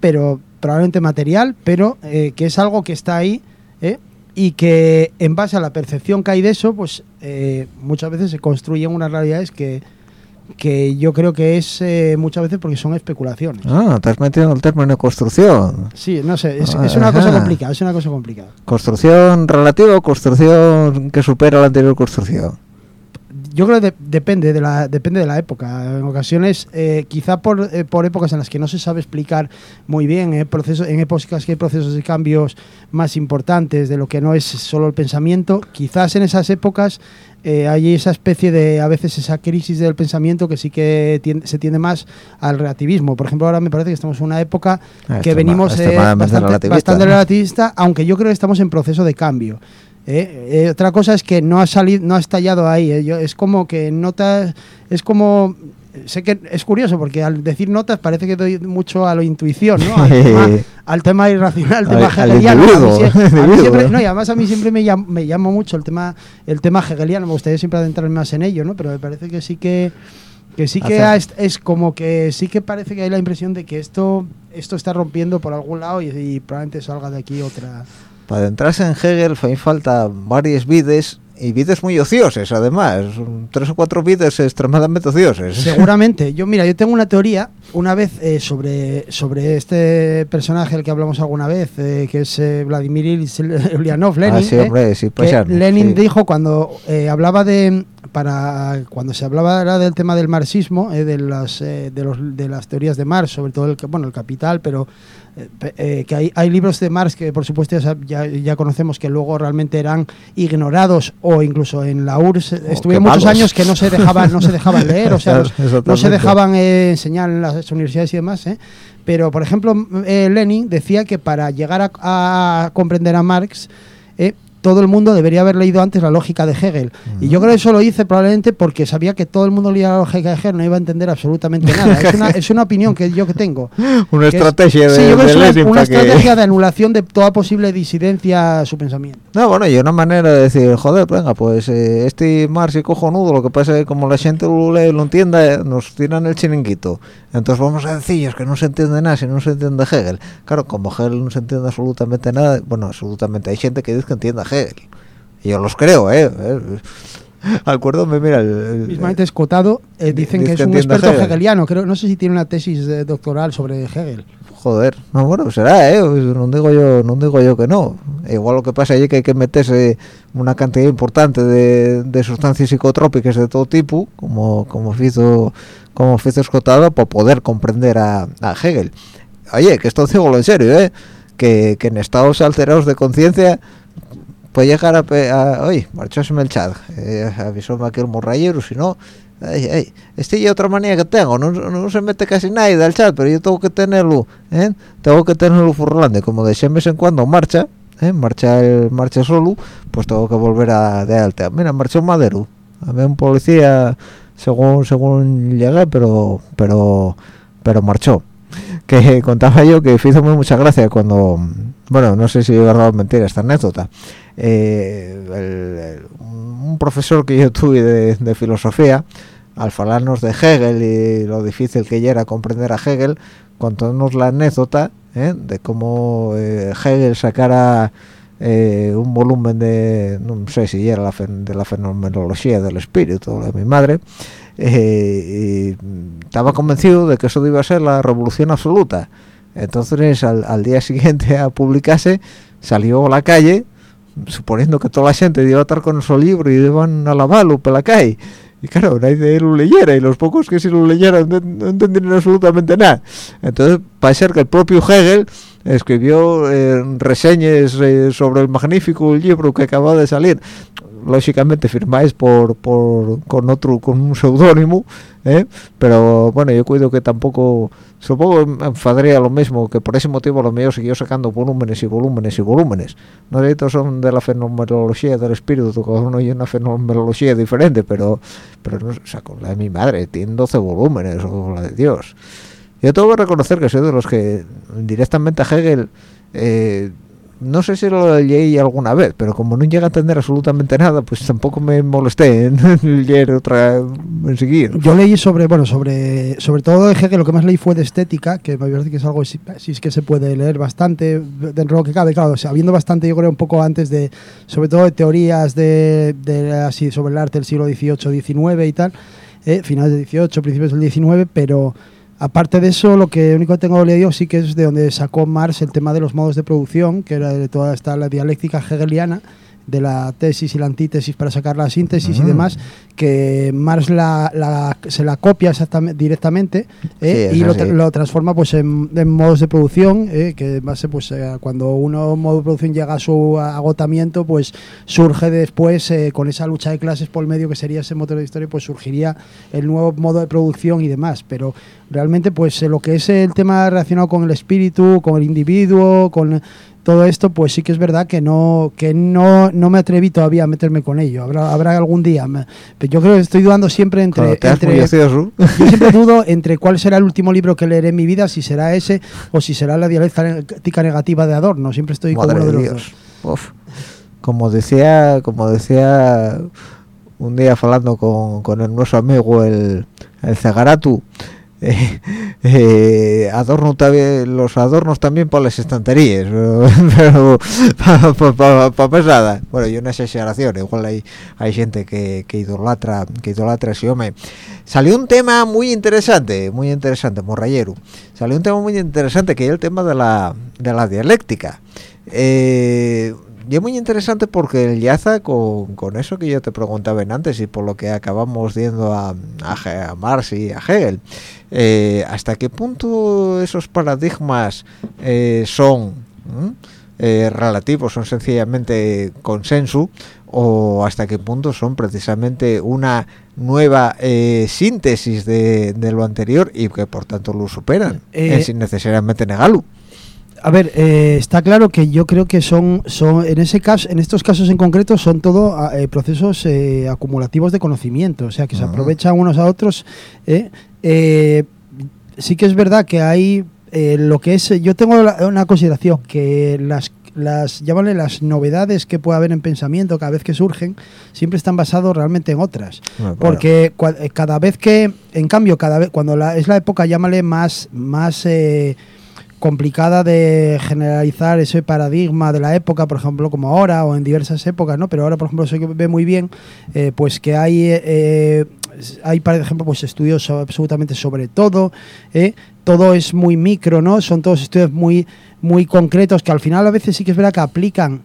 pero probablemente material, pero eh, que es algo que está ahí eh, y que en base a la percepción que hay de eso, pues eh, muchas veces se construyen unas realidades que, que yo creo que es eh, muchas veces porque son especulaciones. Ah, te has metido en el término construcción. Sí, no sé, es, es una cosa complicada, es una cosa complicada. ¿Construcción relativa o construcción que supera la anterior construcción? Yo creo que de- depende de la depende de la época. En ocasiones, eh, quizá por, eh, por épocas en las que no se sabe explicar muy bien, eh, procesos, en épocas que hay procesos de cambios más importantes de lo que no es solo el pensamiento, quizás en esas épocas eh, hay esa especie de, a veces esa crisis del pensamiento que sí que tiende- se tiende más al relativismo. Por ejemplo, ahora me parece que estamos en una época Ah, que venimos eh, bastante, relativista, bastante ¿no? relativista, aunque yo creo que estamos en proceso de cambio. ¿Eh? Eh, otra cosa es que no ha salido, no ha estallado ahí. ¿eh? Yo- es como que notas, es como sé que es curioso porque al decir notas parece que doy mucho a la intuición, ¿no? Al tema, [laughs] al tema irracional, al tema Al- hegeliano. Individuo, a mí siempre- ¿no? y además a mí siempre me llama, me llama mucho el tema, el tema hegeliano. Me gustaría siempre adentrarme más en ello, ¿no? Pero me parece que sí que que sí que es, es como que sí que parece que hay la impresión de que esto esto está rompiendo por algún lado y, y probablemente salga de aquí otra Para adentrarse en Hegel fue falta varias vides y vides muy ociosas, además. Tres o cuatro vides extremadamente ociosas. [laughs] Seguramente. Yo, mira, yo tengo una teoría una vez eh, sobre, sobre este personaje del que hablamos alguna vez, eh, que es eh, Vladimir [laughs] Ulyanov, Lenin. ah, sí, eh, hombre, sí, que paisano, Lenin sí. dijo cuando eh, hablaba de para cuando se hablaba era del tema del marxismo eh, de las de, los, de las teorías de Marx sobre todo el bueno el capital pero eh, eh, que hay, hay libros de Marx que por supuesto ya, ya, conocemos que luego realmente eran ignorados o incluso en la URSS. Eh, estuvieron muchos años que no se dejaban no se dejaban [laughs] leer o sea los- no se dejaban eh, enseñar en las universidades y demás ¿eh? pero por ejemplo Lenin decía que para llegar a, a comprender a Marx eh, todo el mundo debería haber leído antes la lógica de Hegel. Y yo creo que eso lo hice probablemente porque sabía que todo el mundo leía la lógica de Hegel, no iba a entender absolutamente nada. es, una, es una opinión que yo que tengo. [laughs] Una Que es- estrategia de, sí, yo creo que de es una, que- estrategia de anulación de toda posible disidencia a su pensamiento. No, bueno, y una manera de decir, joder, venga, pues eh, este Marx es cojonudo, lo que pasa es que como la gente lo lee, lo entiende, eh, nos tiran el chiringuito. Entonces vamos a decir que no se entiende nada si no se entiende Hegel. Claro, como Hegel no se entiende absolutamente nada, bueno, absolutamente, hay gente que dice que entiende a Hegel. Y yo los creo, ¿eh? eh, Acuérdame, mira, el, el- Mismamente escotado, eh, dicen Dice que es un experto Hegel. hegeliano. Creo, no sé si tiene una tesis eh, doctoral sobre Hegel. Joder, no, bueno, será, ¿eh? Pues No digo yo, no digo yo que no. Igual lo que pasa es que hay que meterse una cantidad importante de, de sustancias psicotrópicas de todo tipo, como como hizo como hizo Escotado, para poder comprender a, a Hegel. Oye, que esto digo en serio, ¿eh? Que, que en estados alterados de conciencia puede llegar a, a oye, marchóseme el chat, eh, avisóme aquí el morrayero, si no, ay, ay, este y otra manía que tengo, no, no se mete casi nadie del chat, pero yo tengo que tenerlo, ¿eh? tengo que tenerlo furlando, como de ese vez en cuando marcha, ¿eh? marcha el marcha solo, pues tengo que volver a de alta. Mira, marchó Madero, a mí un policía según según llegué, pero pero pero marchó que [laughs] contaba yo que hizo muy mucha gracia cuando bueno no sé si es verdad mentira esta anécdota eh, un profesor que yo tuve de, filosofía al hablarnos de Hegel y lo difícil que era comprender a Hegel contónos la anécdota ¿eh? de cómo eh, Hegel sacara un volumen de no sé si era la de la fenomenología del espíritu de mi madre eh, y mm, estaba convencido de que eso iba a ser la revolución absoluta. Entonces al, al día siguiente a publicarse salió a la calle suponiendo que toda la gente iba a estar con su libro y iban a lavarlo por la calle. Y claro, nadie lo leyera y los pocos que sí lo leyeran no, no entendieron absolutamente nada. Entonces parece ser que el propio Hegel escribió eh, reseñas eh, sobre el magnífico libro que acaba de salir lógicamente firmáis por, por con otro con un seudónimo ¿eh? pero bueno yo cuido que tampoco supongo enfadaría lo mismo que por ese motivo lo mío siguió sacando volúmenes y volúmenes y volúmenes no sé todos son de la fenomenología del espíritu cada uno hay una fenomenología diferente pero pero no o sea con la de mi madre tiene 12 volúmenes o la de Dios yo tengo que reconocer que soy de los que directamente a Hegel eh, no sé si lo leí alguna vez, pero como no llega a entender absolutamente nada, pues tampoco me molesté en [laughs] leer otra en seguir. Yo leí sobre, bueno, sobre, sobre todo de Hegel, lo que más leí fue de estética, que me parece que es algo, si, si es que se puede leer bastante dentro de lo que cabe, claro, o sea, habiendo bastante, yo creo, un poco antes de, sobre todo de teorías de, de así sobre el arte del siglo XVIII, XIX y tal, eh, finales del XVIII, principios del XIX, pero aparte de eso, lo que único que tengo leído sí que es de donde sacó Marx el tema de los modos de producción, que era de toda esta la dialéctica hegeliana, de la tesis y la antítesis para sacar la síntesis y Mm. demás, que Marx la, la- se la copia exactamente, directamente eh, Sí, y lo, así. tra- lo transforma pues en, en modos de producción, eh, que en base pues eh, cuando uno un modo de producción llega a su agotamiento, pues surge después eh, con esa lucha de clases por el medio que sería ese motor de historia, pues surgiría el nuevo modo de producción y demás, pero realmente pues lo que es el tema relacionado con el espíritu, con el individuo, con todo esto, pues sí que es verdad que no que no, no me atreví todavía a meterme con ello. Habrá, habrá algún día. me- Pero yo creo que estoy dudando siempre entre, te entre yo siempre dudo entre cuál será el último libro que leeré en mi vida, si será ese o si será la dialéctica negativa de Adorno. Siempre estoy madre uno de de los dos. Uf. Como decía, como decía un día hablando con, con el nuestro amigo el, el Zagaratu, [laughs] eh, adorno también, los adornos también para las estanterías, [laughs] pero para pesada. Bueno, y una exageración, igual hay, hay gente que, que idolatra, que idolatra ese hombre. Salió un tema muy interesante, muy interesante, morrayero. Salió un tema muy interesante que es el tema de la, de la dialéctica. Eh, y es muy interesante porque enlaza con, con eso que yo te preguntaba antes y por lo que acabamos viendo a, a, Marx y a Hegel. Eh, ¿Hasta qué punto esos paradigmas eh, son eh, relativos, son sencillamente consenso? ¿O hasta qué punto son precisamente una nueva eh, síntesis de, de lo anterior y que por tanto lo superan, Eh, eh, sin necesariamente negarlo? A ver, eh, está claro que yo creo que son, son en ese caso, en estos casos en concreto, son todo ah, eh, procesos eh, acumulativos de conocimiento, o sea, que se Ah. aprovechan unos a otros. ¿eh? Eh, sí que es verdad que hay eh, lo que es, yo tengo la- una consideración que las las llámale las novedades que puede haber en pensamiento cada vez que surgen siempre están basados realmente en otras Bueno, claro. porque cua- cada vez que en cambio cada vez cuando la, es la época llámale más más eh, complicada de generalizar ese paradigma de la época, por ejemplo, como ahora o en diversas épocas, ¿no? Pero ahora, por ejemplo, se ve muy bien eh, pues que hay, eh, hay, por ejemplo, pues estudios so- absolutamente sobre todo, ¿eh? todo es muy micro, ¿no? Son todos estudios muy, muy concretos que al final a veces sí que es verdad que aplican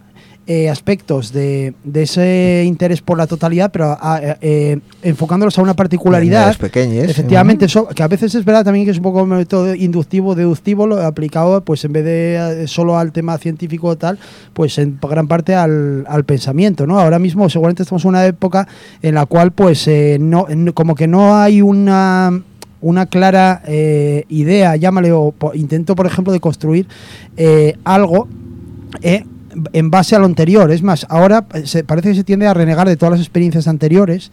eh, aspectos de, de ese interés por la totalidad, pero a- a- eh, enfocándolos a una particularidad. Pequeñas, Efectivamente, eso, que a veces es verdad también que es un poco método inductivo, deductivo, lo aplicado pues en vez de eh, solo al tema científico o tal, pues en gran parte al, al pensamiento, ¿no? Ahora mismo seguramente estamos en una época en la cual pues eh, no, como que no hay una una clara eh, idea, llámale, o po- intento, por ejemplo, de construir eh, algo eh, en base a lo anterior. Es más, ahora eh, se, parece que se tiende a renegar de todas las experiencias anteriores.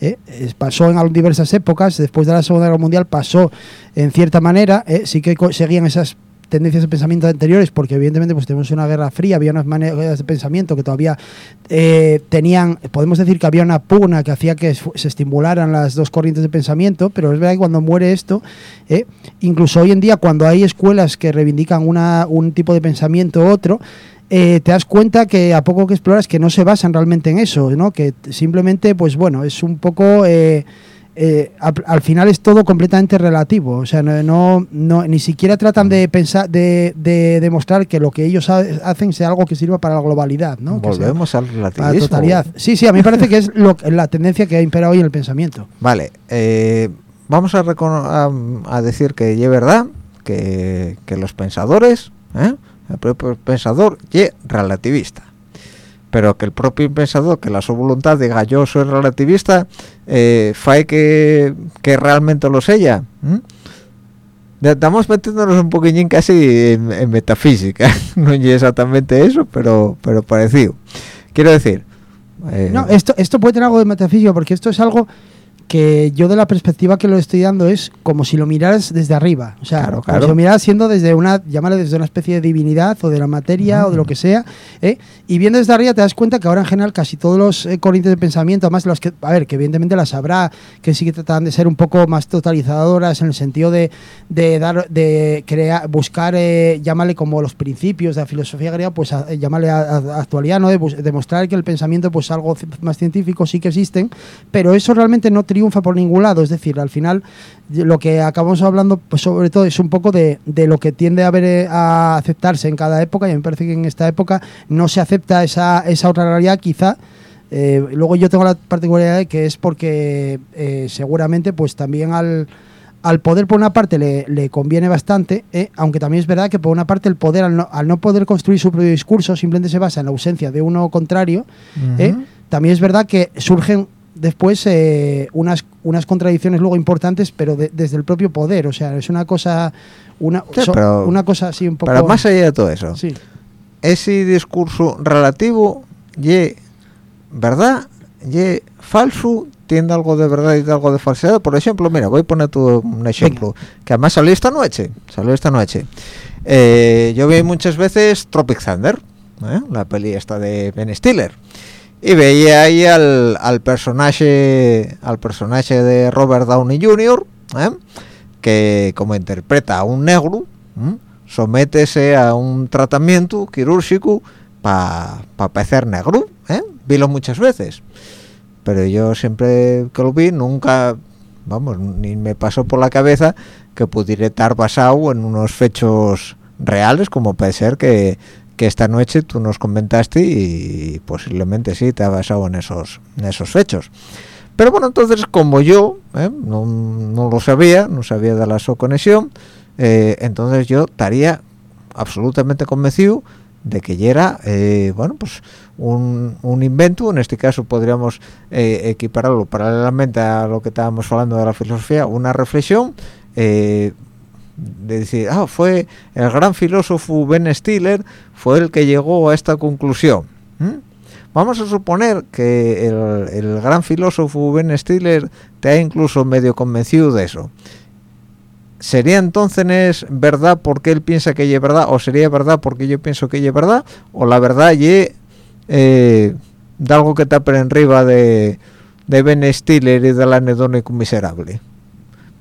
¿eh? Pasó en diversas épocas, después de la Segunda Guerra Mundial pasó en cierta manera, ¿eh? sí que seguían esas tendencias de pensamiento anteriores, porque evidentemente pues tenemos una guerra fría, había unas maneras de pensamiento que todavía tenían, podemos decir que había una pugna que hacía que se estimularan las dos corrientes de pensamiento, pero es verdad que cuando muere esto, incluso hoy en día cuando hay escuelas que reivindican una, un tipo de pensamiento u otro, eh, te das cuenta que a poco que exploras que no se basan realmente en eso, ¿no? que simplemente, pues bueno, es un poco... eh, eh, al, al final es todo completamente relativo, o sea, no, no, no- ni siquiera tratan de pensar, de, de demostrar que lo que ellos ha- hacen sea algo que sirva para la globalidad, ¿no? Sea Volvemos al para la relativismo. totalidad. Sí, sí, a mí me parece que es lo, la tendencia que ha imperado hoy en el pensamiento. Vale, eh, vamos a, a, a decir que es verdad que, que los pensadores, ¿eh? El propio pensador, es relativista. Pero que el propio pensador, que la su voluntad diga yo soy relativista, eh, que, que realmente lo sea. Ya Estamos metiéndonos un poquillín casi en, en metafísica, [laughs] no es exactamente eso, pero, pero parecido. Quiero decir... eh, No, esto, esto puede tener algo de metafísica, porque esto es algo que yo de la perspectiva que lo estoy dando es como si lo miraras desde arriba. O sea, Claro, como claro. si lo miraras siendo desde una, llámale desde una especie de divinidad o de la materia o de lo que sea. ¿eh? Y viendo desde arriba te das cuenta que ahora en general casi todos los eh, corrientes de pensamiento, además los que, a ver, que evidentemente las habrá, que sí que tratan de ser un poco más totalizadoras en el sentido de, de dar, de crear, buscar, eh, llámale como los principios de la filosofía griega, pues a- llámale a, a- actualidad, ¿no? De demostrar que el pensamiento, pues algo más científico sí que existen, pero eso realmente no triunfa por ningún lado. Es decir, al final lo que acabamos hablando, pues sobre todo es un poco de, de lo que tiende a, ver, eh, a aceptarse en cada época, y a mí me parece que en esta época no se acepta esa, esa otra realidad, quizá. Eh, luego yo tengo la particularidad de que es porque eh, seguramente pues también al, al poder por una parte le, le conviene bastante, eh, aunque también es verdad que por una parte el poder al no, al no poder construir su propio discurso simplemente se basa en la ausencia de uno contrario, ¿eh? También es verdad que surgen después eh, unas, unas contradicciones luego importantes, pero de- desde el propio poder, o sea, es una cosa, una, Sí, so- pero- una cosa así un poco... Pero más allá de todo eso, Sí. ese discurso relativo, y verdad, y falso, tiene algo de verdad y algo de falsedad. Por ejemplo, mira, voy a poner un ejemplo, que además salió esta noche, salió esta noche. Eh, yo vi muchas veces Tropic Thunder, ¿eh? la peli esta de Ben Stiller, y veía ahí al, al personaje, al personaje de Robert Downey Jr., ¿eh? que como interpreta a un negro, ¿m? sométese a un tratamiento quirúrgico para pa parecer negro, ¿eh? Vilo muchas veces, pero yo siempre que lo vi nunca, vamos, ni me pasó por la cabeza que pudiera estar basado en unos hechos reales, como puede ser que, que esta noche tú nos comentaste y posiblemente sí te ha basado en esos, esos hechos. Pero bueno, entonces como yo ¿eh? no, no lo sabía, no sabía de la su conexión, eh, entonces yo estaría absolutamente convencido de que ya era, eh, bueno, pues un, un invento, en este caso podríamos equipararlo paralelamente a lo que estábamos hablando de la filosofía, una reflexión de decir ah fue el gran filósofo Ben Stiller fue el que llegó a esta conclusión vamos a suponer que el, el, gran filósofo Ben Stiller te ha incluso medio convencido de eso. ¿sería entonces verdad porque él piensa que es verdad o sería verdad porque yo pienso que es verdad o la verdad y eh, de algo que está por arriba de, de Ben Stiller y del anedónico miserable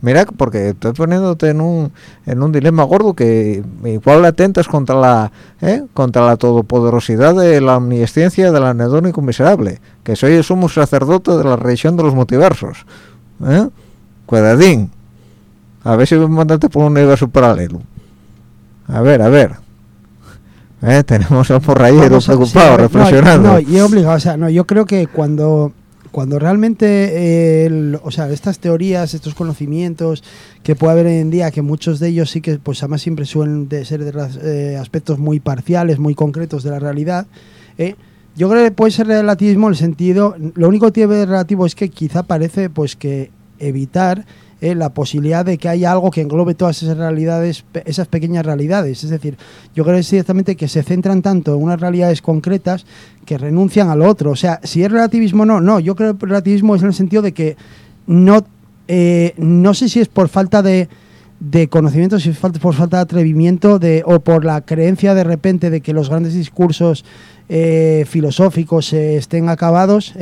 mira porque estoy poniéndote en un, en un dilema gordo que igual atentas contra la ¿eh? contra la todopoderosidad de la omnisciencia del anedónico miserable que soy el sumo sacerdote de la religión de los multiversos ¿eh? cuidadín a ver si me mandaste por un universo paralelo a ver a ver ¿Eh? [laughs] tenemos al porrayero preocupado sí, reflexionando no, y obligado o sea no yo creo que cuando cuando realmente el, o sea estas teorías estos conocimientos que puede haber hoy en día que muchos de ellos sí que pues además siempre suelen de ser de eh, aspectos muy parciales muy concretos de la realidad eh, yo creo que puede ser relativismo el sentido lo único que tiene relativo es que quizá parece pues que evitar eh, la posibilidad de que haya algo que englobe todas esas realidades, esas pequeñas realidades. Es decir, yo creo ciertamente que se centran tanto en unas realidades concretas que renuncian a lo otro. O sea, si es relativismo o no, no, yo creo que el relativismo es en el sentido de que no, eh, no sé si es por falta de, de conocimiento, si es por falta de atrevimiento de, o por la creencia de repente de que los grandes discursos eh, filosóficos estén acabados,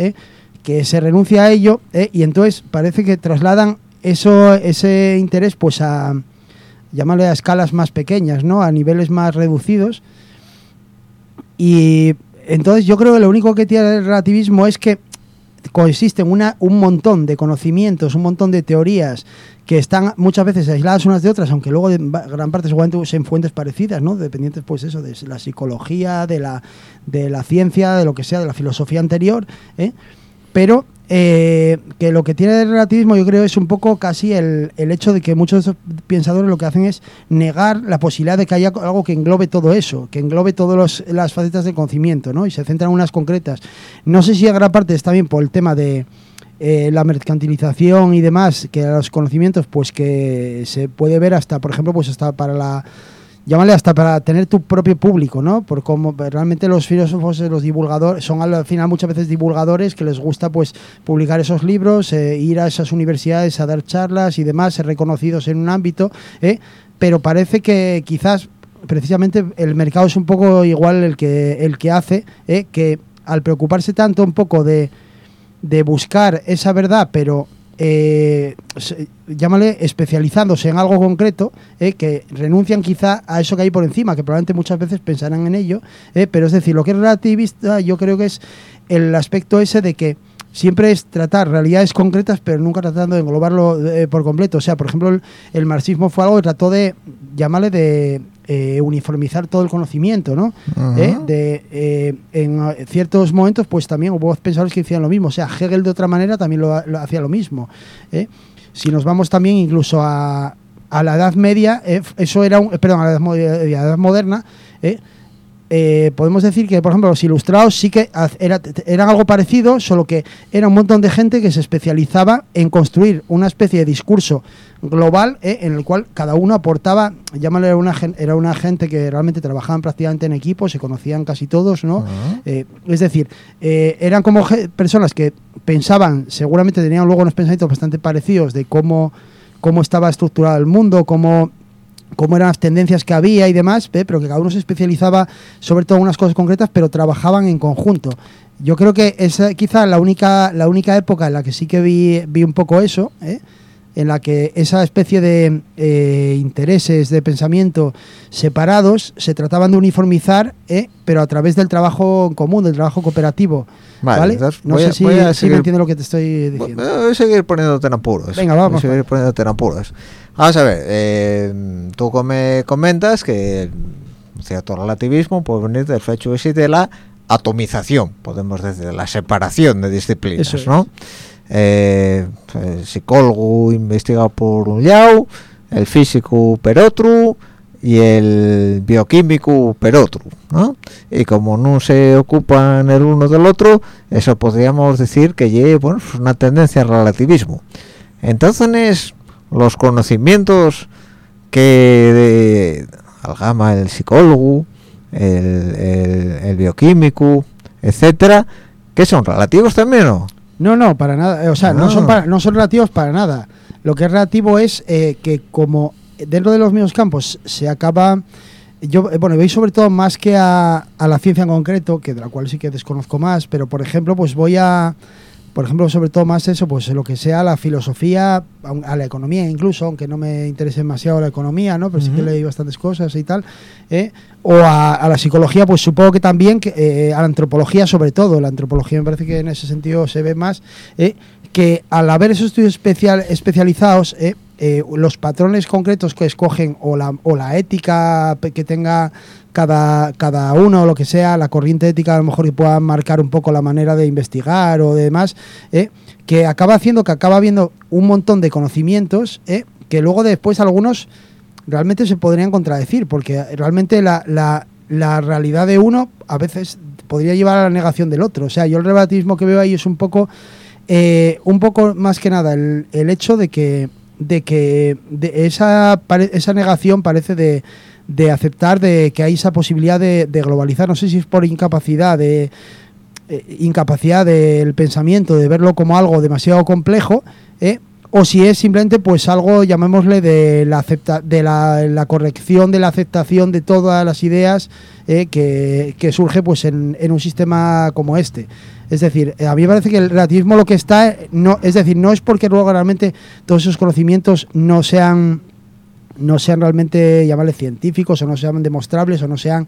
que se renuncia a ello y entonces parece que trasladan eso, ese interés pues a llamarle a escalas más pequeñas, ¿no? A niveles más reducidos. Y entonces yo creo que lo único que tiene el relativismo es que coexisten una, un montón de conocimientos, un montón de teorías que están muchas veces aisladas unas de otras, aunque luego en gran parte seguramente sean fuentes parecidas, ¿no? Dependientes, pues eso, de la psicología, de la, de la ciencia, de lo que sea, de la filosofía anterior, ¿eh? Pero eh, que lo que tiene de relativismo yo creo es un poco casi el, el, hecho de que muchos de esos pensadores lo que hacen es negar la posibilidad de que haya algo que englobe todo eso, que englobe todas las facetas del conocimiento, ¿no? Y se centran en unas concretas. No sé si a gran parte está bien por el tema de eh, la mercantilización y demás, que los conocimientos, pues que se puede ver hasta, por ejemplo, pues hasta para la llámale hasta para tener tu propio público, ¿no? Por cómo realmente los filósofos, los divulgadores, son al final muchas veces divulgadores que les gusta pues publicar esos libros, eh, ir a esas universidades a dar charlas y demás, ser reconocidos en un ámbito, ¿eh? pero parece que quizás precisamente el mercado es un poco igual el que, el que hace, ¿eh? que al preocuparse tanto un poco de, de buscar esa verdad, pero eh, llámale especializándose en algo concreto, eh, que renuncian quizá a eso que hay por encima, que probablemente muchas veces pensarán en ello, eh, pero es decir, lo que es relativista yo creo que es el aspecto ese de que siempre es tratar realidades concretas, pero nunca tratando de englobarlo eh, por completo. O sea, por ejemplo, el, marxismo fue algo que trató de, llamarle, de eh, uniformizar todo el conocimiento, ¿no? ¿Eh? De, en ciertos momentos, pues también hubo pensadores que decían lo mismo. O sea, Hegel de otra manera también lo, hacía lo mismo. Si nos vamos también incluso a, a la Edad Media, eso era un, perdón, a la Edad, Moderna, eh, podemos decir que, por ejemplo, los ilustrados sí que era, eran algo parecido, solo que era un montón de gente que se especializaba en construir una especie de discurso global eh, en el cual cada uno aportaba, llámale, era una, era una gente que realmente trabajaban prácticamente en equipo, se conocían casi todos, ¿no? Eh, es decir, eran como personas que pensaban, seguramente tenían luego unos pensamientos bastante parecidos de cómo, cómo estaba estructurado el mundo, cómo cómo eran las tendencias que había y demás, pero que cada uno se especializaba sobre todo en unas cosas concretas, pero trabajaban en conjunto. Yo creo que es quizá la única, la única época en la que sí que vi, vi un poco eso, ¿eh? En la que esa especie de eh, intereses de pensamiento separados se trataban de uniformizar, ¿eh? pero a través del trabajo común, del trabajo cooperativo. Vale, no sé si, me entiende lo que te estoy diciendo. Voy a seguir poniéndote en apuros. Venga, vamos. Voy a seguir poniéndote en apuros. Vamos a ver, eh, tú me comentas que cierto relativismo puede venir del hecho de la atomización, podemos decir, la separación de disciplinas, ¿no? Eh, el psicólogo investiga por un lado, el físico por otro y el bioquímico por otro, ¿no? Y como no se ocupan el uno del otro, eso podríamos decir que lleva bueno, una tendencia al relativismo. Entonces, los conocimientos que algama el psicólogo, el, el, bioquímico, etcétera, que son relativos también, ¿no? No, no, para nada. O sea, no, son, ah. no son relativos para nada. Lo que es relativo es eh, que como dentro de los mismos campos se acaba yo, eh, bueno, veis sobre todo más que a, a, la ciencia en concreto, que de la cual sí que desconozco más, pero por ejemplo, pues voy a, por ejemplo, sobre todo más eso, pues lo que sea la filosofía, a la economía incluso, aunque no me interese demasiado la economía, ¿no? Pero sí que leí bastantes cosas y tal. ¿eh? O a, la psicología, pues supongo que también, que, eh, a la antropología sobre todo, la antropología me parece que en ese sentido se ve más, ¿eh? que al haber esos estudios especial, especializados, los patrones concretos que escogen o la, o la ética que tenga cada, cada uno o lo que sea, la corriente ética a lo mejor que pueda marcar un poco la manera de investigar o demás, ¿eh? que acaba haciendo que acaba habiendo un montón de conocimientos ¿eh? que luego después algunos realmente se podrían contradecir, porque realmente la, la, la realidad de uno a veces podría llevar a la negación del otro. O sea, yo el relativismo que veo ahí es un poco, eh, un poco más que nada el, el hecho de que, de que de esa, esa negación parece de de aceptar de que hay esa posibilidad de, globalizar. No sé si es por incapacidad de eh, incapacidad del pensamiento, de verlo como algo demasiado complejo, ¿eh? o si es simplemente pues algo, llamémosle, de la, acepta de la, corrección, de la aceptación de todas las ideas ¿eh? que, que, surge pues en, en, un sistema como este. Es decir, a mí me parece que el relativismo lo que está, no, es decir, no es porque luego realmente todos esos conocimientos no sean no sean realmente, llamarle científicos, o no sean demostrables, o no sean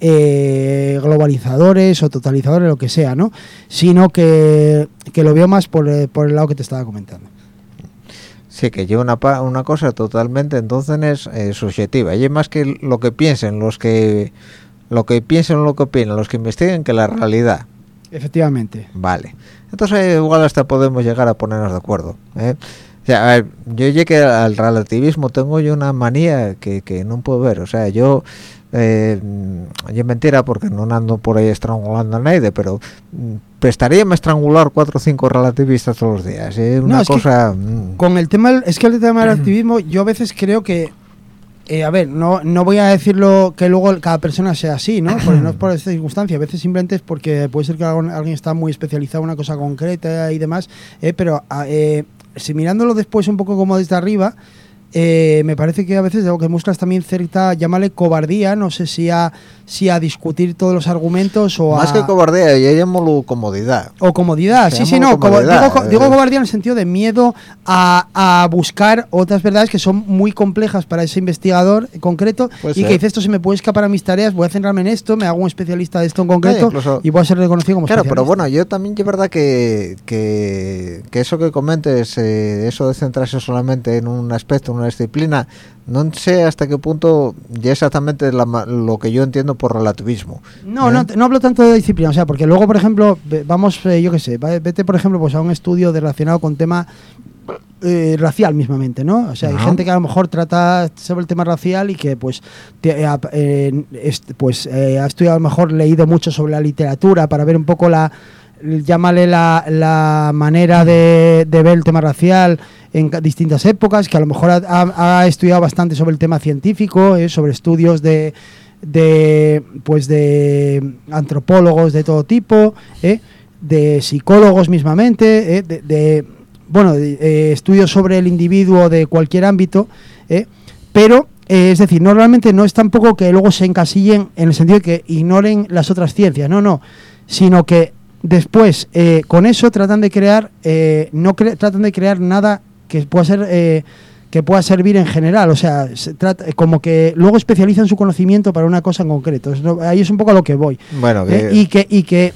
eh, globalizadores o totalizadores, lo que sea, ¿no? Sino que, lo veo más por, eh, por, el lado que te estaba comentando. Sí, que lleva una, una cosa totalmente entonces eh, subjetiva. Y es más que lo que piensen, los que lo que piensen o lo que opinan, los que investiguen, que la realidad. Efectivamente. Vale. Entonces igual hasta podemos llegar a ponernos de acuerdo. ¿eh? O sea, a yo llegué al relativismo, tengo yo una manía que, que no puedo ver. O sea, yo, eh, yo mentira porque no ando por ahí estrangulando a nadie, pero mm, prestaría me estrangular cuatro o cinco relativistas todos los días. Es una cosa. Mm. con el tema, es que el tema del [clears throat] relativismo, yo a veces creo que. Eh, a ver, no, no voy a decirlo que luego cada persona sea así, ¿no? [clears throat] Porque no es por esta circunstancia, a veces simplemente es porque puede ser que alguien está muy especializado en una cosa concreta y demás, eh, pero eh, si mirándolo después un poco como desde arriba, eh, me parece que a veces lo que muestras también cierta, llámale cobardía, no sé si a, si a discutir todos los argumentos o Más que cobardía, ya llamamos comodidad. O comodidad, sí, sí, no, digo, eh. cobardía en el sentido de miedo a, buscar otras verdades que son muy complejas para ese investigador concreto y que dice esto se me puede escapar a mis tareas, voy a centrarme en esto, me hago un especialista de esto en concreto y voy a ser reconocido como Claro, pero bueno, yo también es verdad que, que, eso que comentes, eh, eso de centrarse solamente en un aspecto, en disciplina no sé hasta qué punto ya exactamente lo que yo entiendo por relativismo no, no ¿eh? no hablo tanto de disciplina o sea porque luego por ejemplo vamos eh, yo qué sé vete por ejemplo pues a un estudio relacionado con tema eh, racial mismamente, ¿no? O sea, hay gente que a lo mejor trata sobre el tema racial y que pues, pues ha estudiado a lo mejor leído mucho sobre la literatura para ver un poco la llámale la, la manera de, ver el tema racial en distintas épocas, que a lo mejor ha, estudiado bastante sobre el tema científico, eh, sobre estudios de, de, pues de antropólogos de todo tipo, eh, de psicólogos mismamente, eh, de, bueno, estudios sobre el individuo de cualquier ámbito, pero es decir, normalmente no es tampoco que luego se encasillen en el sentido de que ignoren las otras ciencias, no, no, sino que Después, eh, con eso tratan de crear, eh, no tratan de crear nada que pueda ser eh, que pueda servir en general, o sea, como que luego especializan su conocimiento para una cosa en concreto. ahí es un poco a lo que voy. Bueno, y que y que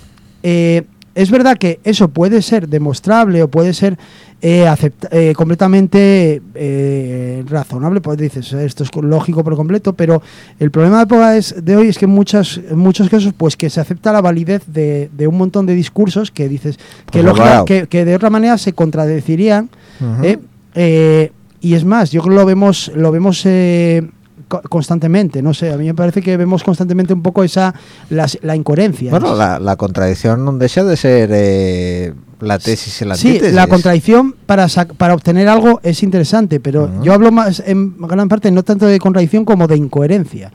es verdad que eso puede ser demostrable o puede ser eh, eh, completamente eh, razonable, pues dices, esto es lógico por completo, pero el problema de, de hoy es que en, muchas, en muchos casos pues que se acepta la validez de, un montón de discursos que dices que, pues que, de otra manera se contradecirían. y es más, yo creo que lo vemos, lo vemos constantemente. No sé, a mí me parece que vemos constantemente un poco esa la, la incoherencia. Bueno, la, la contradicción no deja de ser eh, la tesis y la Sí, antítesis. la contradicción para para obtener algo es interesante, pero yo hablo más en gran parte no tanto de contradicción como de incoherencia.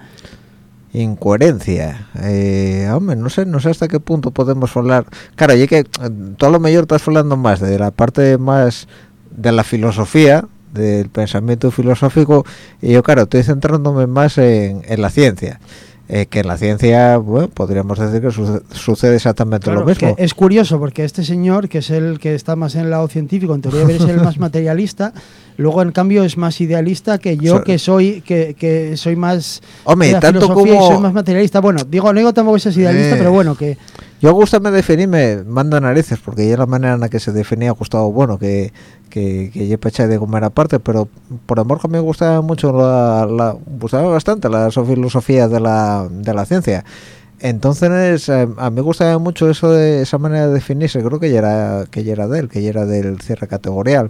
Incoherencia. Eh, hombre, no sé, no sé hasta qué punto podemos hablar. Claro, y que eh, a lo mejor estás hablando más de la parte más de la filosofía, del pensamiento filosófico, y yo, claro, estoy centrándome más en, en la ciencia. Eh, que en la ciencia, bueno, podríamos decir que suce- sucede exactamente Claro, lo mismo. es curioso porque este señor, que es el que está más en el lado científico, en teoría ser el más [laughs] materialista, luego en cambio es más idealista que yo, So- que soy que, que soy más Hombre, de la tanto filosofía como- y soy más materialista. Bueno, digo, no digo tampoco que seas idealista, Eh. pero bueno, que Yo gustame definirme, manda narices, porque ya la manera en la que se definía gustado bueno, que, que, que ya pecha de comer aparte, pero por amor que me gustaba mucho, la, gustaba bastante la so- filosofía de la, de la ciencia. Entonces, eh, a mí me gustaba mucho eso de esa manera de definirse, creo que ya era, que era de él, que ya era del cierre categorial,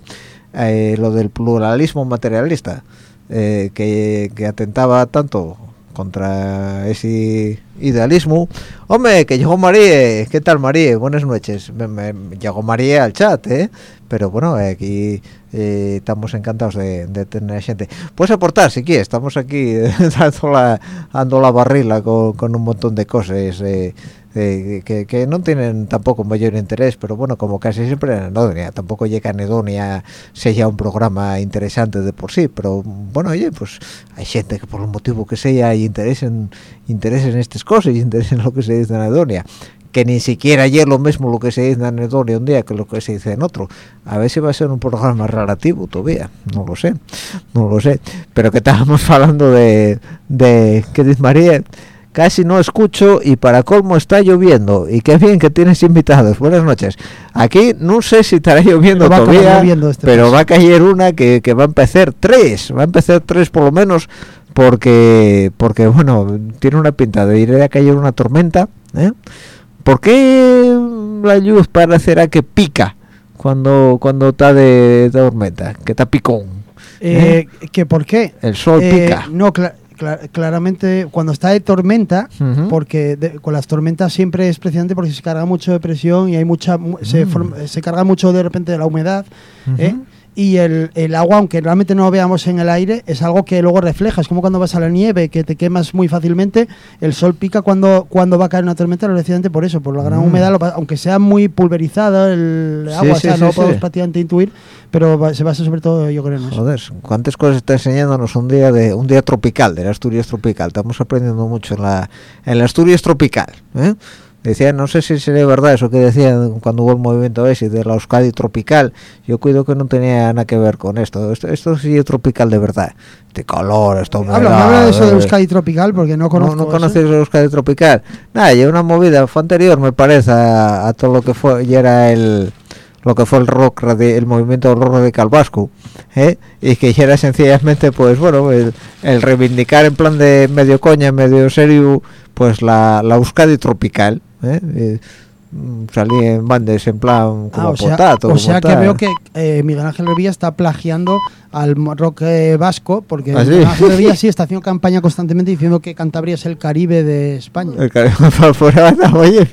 eh, lo del pluralismo materialista, eh, que atentaba tanto contra ese idealismo. Hombre, que llegó María, ¿qué tal María? Buenas noches. Me, llegó María al chat, ¿eh? Pero bueno, aquí eh, estamos encantados de, de tener gente. Puedes aportar si quieres, estamos aquí [laughs] dando la, dando la barrila con, con un montón de cosas eh, eh, que, que no tienen tampoco mayor interés, pero bueno, como casi siempre en Anedonia, tampoco llega Anedonia sea un programa interesante de por sí, pero bueno, oye, pues hay gente que por el motivo que sea hay interés en, interés en estas cosas y interés en lo que se dice en Anedonia que ni siquiera ayer lo mismo lo que se dice en Anedonia un día que lo que se dice en otro. A ver si va a ser un programa relativo todavía, no lo sé, no lo sé. Pero que estábamos [laughs] hablando de, de ¿qué dice María? Casi no escucho y para colmo está lloviendo. Y qué bien que tienes invitados. Buenas noches. Aquí no sé si estará lloviendo Pero todavía, lloviendo este pero mes. va a caer una que, que va a empezar tres. Va a empezar tres por lo menos porque, porque bueno, tiene una pinta de ir a caer una tormenta. ¿eh? ¿Por qué la luz parecerá que pica cuando cuando está de, de tormenta? Que está picón. eh, que por qué El sol Eh, pica. no cla- claramente cuando está de tormenta porque de- con las tormentas siempre es precisamente porque se carga mucho de presión y hay mucha mu- se, Mm. forma- se carga mucho de repente de la humedad ¿eh? Y el, el agua aunque realmente no lo veamos en el aire es algo que luego refleja es como cuando vas a la nieve que te quemas muy fácilmente el sol pica cuando cuando va a caer una tormenta precisamente por eso por la gran Mm. humedad lo aunque sea muy pulverizada el Sí, agua o sí, sea sí, no podemos prácticamente intuir pero se basa sobre todo yo creo en eso Joder, cuántas cosas está enseñándonos un día de un día tropical, de la Asturias tropical. Estamos aprendiendo mucho en la en la Asturias tropical. ¿eh? Decía, no sé si sería verdad eso que decían cuando hubo el movimiento ese de la Euskadi tropical. Yo cuido que no tenía nada que ver con esto. Esto, esto sí es tropical de verdad. De color, esto habla, me habla de eso de Euskadi tropical porque no no, conozco no eso. conocéis la Euskadi tropical. Nada, y una movida fue anterior, me parece, a, a todo lo que fue y era el lo que fue el rock el movimiento del rock radical vasco ¿eh? y que ya era sencillamente pues bueno el, el reivindicar en plan de medio coña medio serio pues la, la Euskadi tropical ¿eh? Eh, salí en bandes en plan como Ah, o sea, potato o sea que veo que eh, Miguel Ángel Revilla está plagiando al rock eh, vasco, porque ¿Ah, sí? Miguel Ángel Revilla sí está haciendo campaña constantemente diciendo que Cantabria es el Caribe de España. El cari- [laughs] por fuera, no, oye,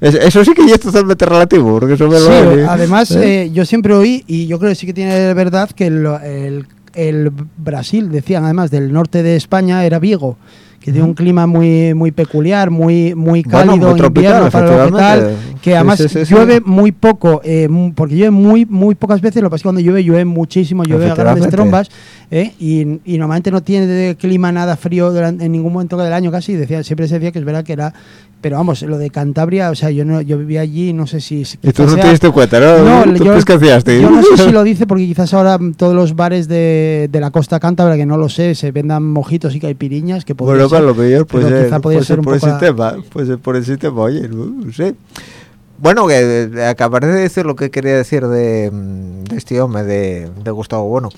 es- eso sí que ya es totalmente relativo porque eso me lo Sí, vale, además ¿eh? eh, yo siempre oí, y yo creo que sí que tiene verdad, que el, el- el Brasil, decían además del norte de España, era Vigo, que tiene un clima muy muy peculiar, muy muy Bueno, cálido muy tropical, invierno para lo que tal, que además sí, sí, sí. llueve muy poco, eh, porque llueve muy muy pocas veces, lo que pasa es que cuando llueve llueve muchísimo, llueve a grandes trombas, eh, y, y normalmente no tiene de clima nada frío duran- en ningún momento del año casi, decía siempre se decía que es verdad que era, pero vamos, lo de Cantabria, o sea, yo no yo vivía allí, no sé si... y tú no sea- te diste cuenta ¿no? no, ¿Tú yo, crees que hacías, tío? yo no sé si lo [laughs] dice porque quizás ahora todos los bares de, de la costa cántabra, que no lo sé, se vendan mojitos y caipiriñas, que podría Bueno, para lo puede pero ser, quizá podría puede ser ser un por poco ese la- tema, puede ser por ese tema, oye, no, sé. Bueno, que eh, acabaré de decir lo que quería decir de, mm, de este hombre, de, de Gustavo Bueno.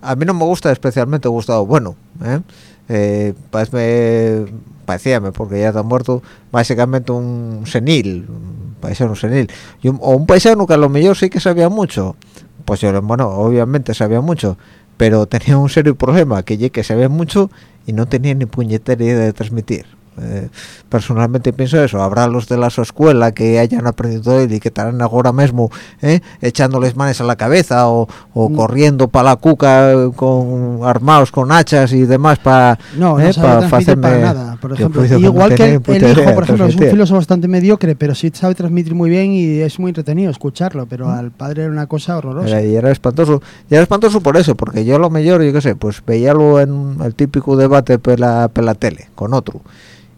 A mí no me gusta especialmente Gustavo Bueno, ¿eh? Eh, parece- parecíame, porque ya está muerto, básicamente un senil, un paisano senil, y un- o un paisano que a lo mejor sí que sabía mucho, pues yo, bueno, obviamente sabía mucho, pero tenía un serio problema que que sabía mucho y no tenía ni puñetera idea de transmitir eh, personalmente pienso eso habrá los de la su escuela que hayan aprendido él y que estarán ahora mismo eh, echándoles manes a la cabeza o, o Mm. corriendo para la cuca con armados con hachas y demás para No, no sabe transmitir para nada. Por ejemplo, igual que el, el hijo, por ejemplo, es un filósofo bastante mediocre, pero sí sabe transmitir muy bien y es muy entretenido escucharlo. Pero al padre era una cosa horrorosa. Era, y era espantoso. Y era espantoso por eso, porque yo lo mejor, yo qué sé, pues veíalo en el típico debate por la, por la tele, con otro.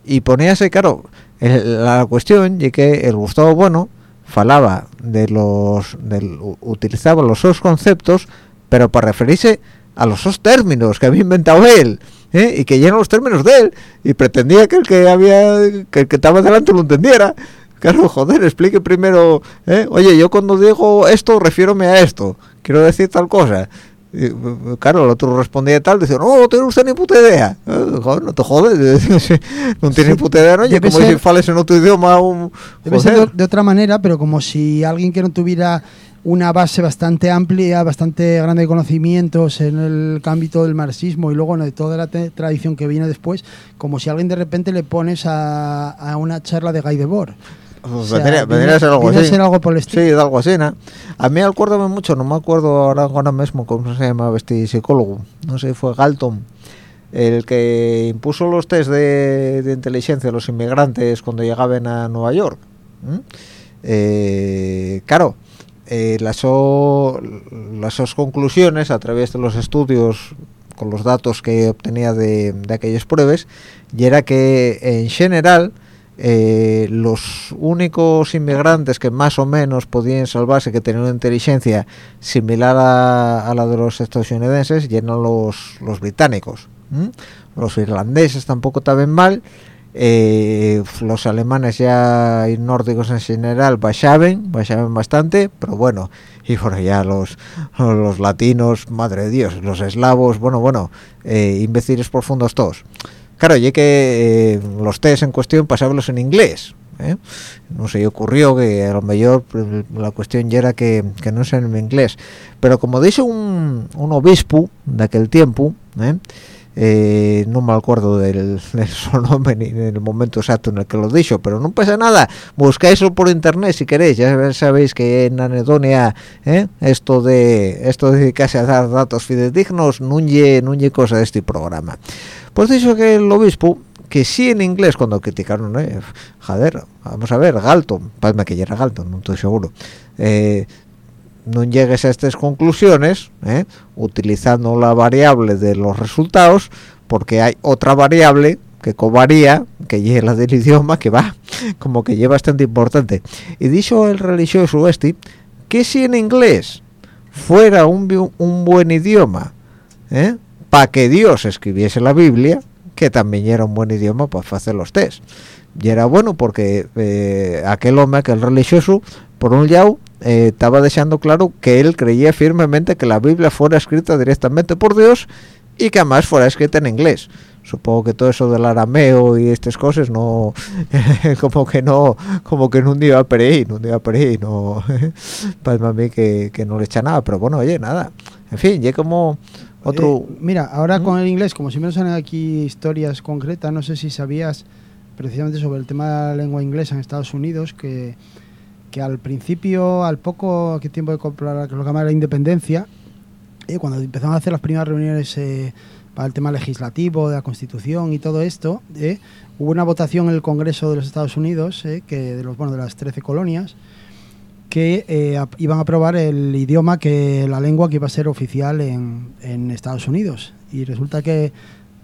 Y poníase, claro, el- la cuestión y que el Gustavo Bueno falaba de los, del, utilizaba los dos conceptos, pero para referirse a los dos términos que había inventado él. ¿eh? y que llenan los términos de él y pretendía que el que había que el que estaba delante lo entendiera Claro, joder, explique primero, ¿eh? oye, yo cuando digo esto, refiérome a esto, quiero decir tal cosa. Uh, claro, el otro respondía tal, decía, no, no tiene usted ni puta idea. Eh, joder, no te jodes, [laughs] no tiene ni puta idea, ¿no? Oye, como si fales en otro idioma, un... Debe ser joder. de, de otra manera, pero como si alguien que no tuviera una base bastante amplia, bastante grande de conocimientos en el ámbito del marxismo y luego ¿no? de toda la tradición que viene después, como si alguien de repente le pones a, a una charla de Guy Debord. Pues O sea, vendría, a ser algo así. ser algo por el Sí, estilo. de algo así, ¿no? A mí acuérdame mucho, no me acuerdo ahora, ahora mismo cómo se llama este psicólogo, no sé, fue Galton, el que impuso los test de, de inteligencia a los inmigrantes cuando llegaban a Nueva York. ¿m? Eh, claro, eh, las, so- las sos conclusiones a través de los estudios con los datos que obtenía de, de aquellas pruebas y era que en general eh, los únicos inmigrantes que más o menos podían salvarse que tenían una inteligencia similar a, la de los estadounidenses y eran los, los británicos los irlandeses tampoco estaban mal eh, los alemanes ya y nórdicos en general bajaban, bajaban bastante, pero bueno, y bueno, ya los, los latinos, madre de Dios, los eslavos, bueno, bueno, eh, imbéciles profundos todos. Claro, ya que eh, los test en cuestión pasábamos en inglés. ¿eh? No se ocurrió que a lo mejor pues, la cuestión ya era que, que no sea en inglés. Pero como dice un, un obispo de aquel tiempo, ¿eh? Eh, no me acuerdo del, del [laughs] nombre ni del momento exacto en el que lo dicho, pero no pasa nada, buscáislo por internet si queréis, ya sabéis que en Anedonia ¿eh? esto de esto de dedicarse a dar datos fidedignos no lle cosa de este programa. Pues dicho que el obispo, que sí en inglés cuando criticaron, eh, joder, vamos a ver, Galton, parece que ya era Galton, no estoy seguro, eh, no llegues a estas conclusiones ¿eh? utilizando la variable de los resultados porque hay otra variable que covaría que lleva la del idioma que va [laughs] como que lleva bastante importante. Y dijo el religioso este que si en inglés fuera un, un buen idioma para que Dios escribiese la Biblia que también era un buen idioma para hacer los test. Y era bueno porque eh, aquel hombre aquel religioso por un lado eh, estaba dejando claro que él creía firmemente que la Biblia fuera escrita directamente por Dios y que además fuera escrita en inglés. Supongo que todo eso del arameo y estas cosas no [laughs] como que no como que no un día no un día por ahí no [laughs] parece a mí que, que no le echa nada pero bueno oye nada. En fin ya como otro Eh, mira, ahora con el inglés, como siempre salen aquí historias concretas, no sé si sabías precisamente sobre el tema de la lengua inglesa en Estados Unidos, que, que al principio, al poco que tiempo de comprar lo que la independencia, eh, cuando empezaron a hacer las primeras reuniones eh, para el tema legislativo, de la Constitución y todo esto, eh, hubo una votación en el Congreso de los Estados Unidos, eh, que de los bueno de las 13 colonias, que eh, iban a aprobar el idioma que la lengua que iba a ser oficial en, en Estados Unidos. Y resulta que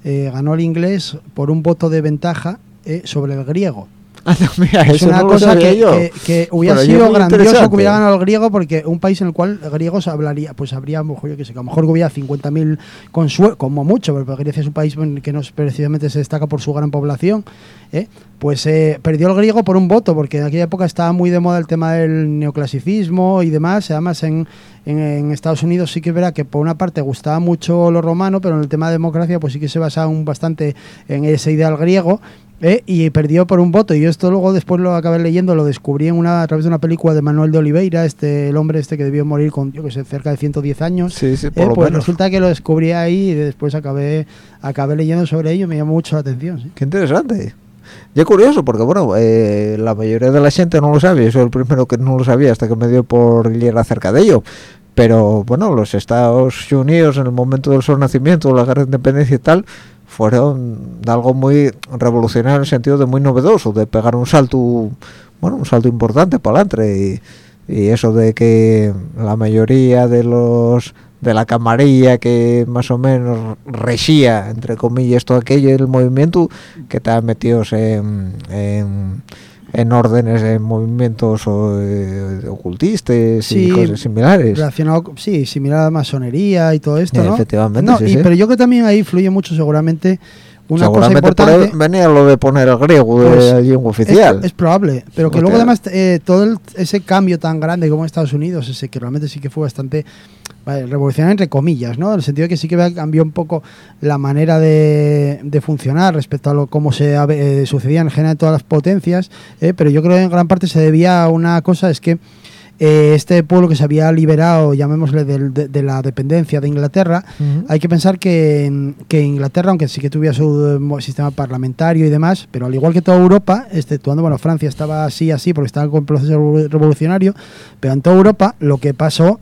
eh, ganó el inglés por un voto de ventaja eh, sobre el griego Ah, no, mira, es una no cosa que, yo. que- que hubiera Pero sido grandioso que hubiera ganado el griego porque un país en el cual griegos hablaría pues habría yo que sé que a lo mejor hubiera 50.000 consue- como mucho porque Grecia es un país que no precisamente se destaca por su gran población ¿eh? pues eh, perdió el griego por un voto porque en aquella época estaba muy de moda el tema del neoclasicismo y demás además en, en, en Estados Unidos sí que verá que por una parte gustaba mucho lo romano pero en el tema de democracia pues sí que se basaba un bastante en ese ideal griego ¿eh? y perdió por un voto. Y yo esto luego después lo acabé leyendo, lo descubrí en una, a través de una película de Manuel de Oliveira, este el hombre este que debió morir con, yo que sé, cerca de 110 años. Sí, sí, ¿eh? por lo pues menos. resulta que lo descubrí ahí y después acabé, acabé leyendo sobre ello y me llamó mucho la atención. sí. Qué interesante. Y es curioso porque, bueno, eh, la mayoría de la gente no lo sabe. Yo soy el primero que no lo sabía hasta que me dio por leer acerca de ello. Pero, bueno, los Estados Unidos en el momento del su nacimiento, la guerra de independencia y tal, fueron algo muy revolucionario en el sentido de muy novedoso, de pegar un salto, bueno, un salto importante para adelante. Y, eso de que la mayoría de los de la camarilla que más o menos regía, entre comillas, todo aquello, el movimiento que estaban metidos en, en órdenes, en movimientos o, eh, ocultistas y cosas similares. Relacionado, sí, similar a la masonería y todo esto, Eh, ¿no? efectivamente, No, sí, y- sí. Pero yo creo que también ahí influye mucho seguramente una cosa importante. venía lo de poner el griego de Pues, la lengua oficial. Es, es probable, pero que Hostia. luego además eh, todo el- ese cambio tan grande como en Estados Unidos, ese que realmente sí que fue bastante vale, revolucionario entre comillas, ¿no? En el sentido de que sí que cambió un poco la manera de, de funcionar respecto a lo cómo se eh, sucedía en general en todas las potencias, eh, pero yo creo que en gran parte se debía a una cosa, es que eh, este pueblo que se había liberado, llamémosle, del- de, de la dependencia de Inglaterra, hay que pensar que, que Inglaterra, aunque sí que tuviera su eh, sistema parlamentario y demás, pero al igual que toda Europa, exceptuando, bueno, Francia estaba así, así, porque estaba con proceso revo- revolucionario, pero en toda Europa lo que pasó,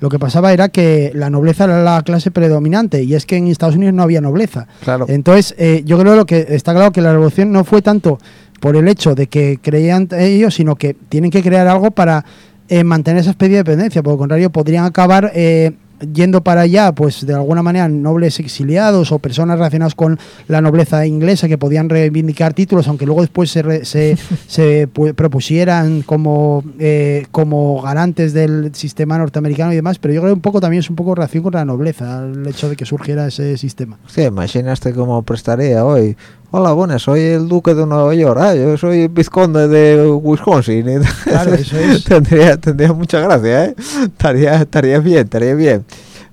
lo que pasaba era que la nobleza era la clase predominante, y es que en Estados Unidos no había nobleza. Claro. Entonces, eh, yo creo lo que está claro que la revolución no fue tanto por el hecho de que creían ellos, sino que tienen que crear algo para eh, mantener esa especie de dependencia. Por lo contrario, podrían acabar eh, yendo para allá, pues de alguna manera, nobles exiliados o personas relacionadas con la nobleza inglesa que podían reivindicar títulos, aunque luego después se, re- se, [laughs] se pu- propusieran como, eh, como garantes del sistema norteamericano y demás. Pero yo creo que un poco también es un poco relación con la nobleza, el hecho de que surgiera ese sistema. Sí, imaginaste cómo prestaría hoy. Hola, buenas, soy el duque de Nueva York. Ah, yo soy vizconde de Wisconsin. [laughs] Claro, eso es. tendría, tendría mucha gracia, ¿eh? Estaría, estaría bien, estaría bien.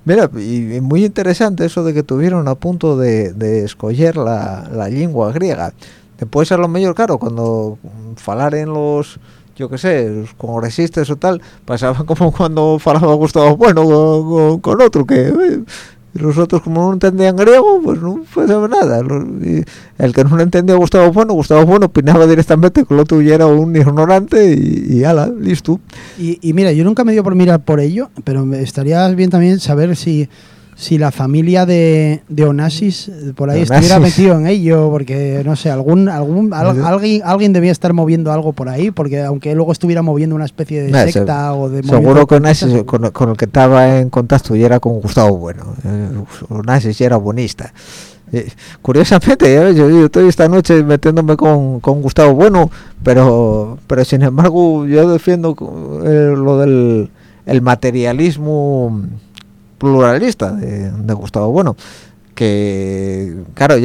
Mira, y, y muy interesante eso de que tuvieron a punto de, de escoger la, la lengua griega. Después, a lo mejor, claro, cuando falar en los, yo qué sé, los congresistas o tal, pasaba [laughs] como cuando falaba Gustavo Bueno con, con- con otro, que eh, los otros como no entendían griego, pues no pasaba nada. Y el que no entendía Gustavo Bueno, Gustavo Bueno opinaba directamente que el otro ya era un ignorante y, y ala, listo. Y, y mira, yo nunca me dio por mirar por ello, pero estaría bien también saber si, si la familia de, de Onassis eh, por ahí estuviera metido en ello, porque no sé, algún, algún al- alguien, alguien debía estar moviendo algo por ahí, porque aunque luego estuviera moviendo una especie de se- secta o de Seguro que Onassis, con, con el que estaba en contacto ya era con Gustavo Bueno. Eh, Onassis ya era buenista. Eh, curiosamente, yo estoy esta noche metiéndome con, con Gustavo Bueno, pero pero sin embargo yo defiendo eh, lo del el materialismo pluralista de, de Gustavo Bueno, que claro,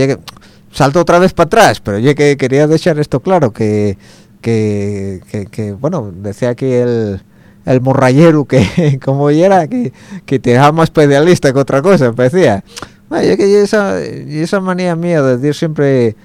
salto otra vez para atrás, pero yo que quería dejar esto claro, que, que, que, que, bueno, decía que el el morrayero que [laughs] como era que, que te daba más pedalista que otra cosa parecía. Vaya, que y esa, esa manía mía de decir siempre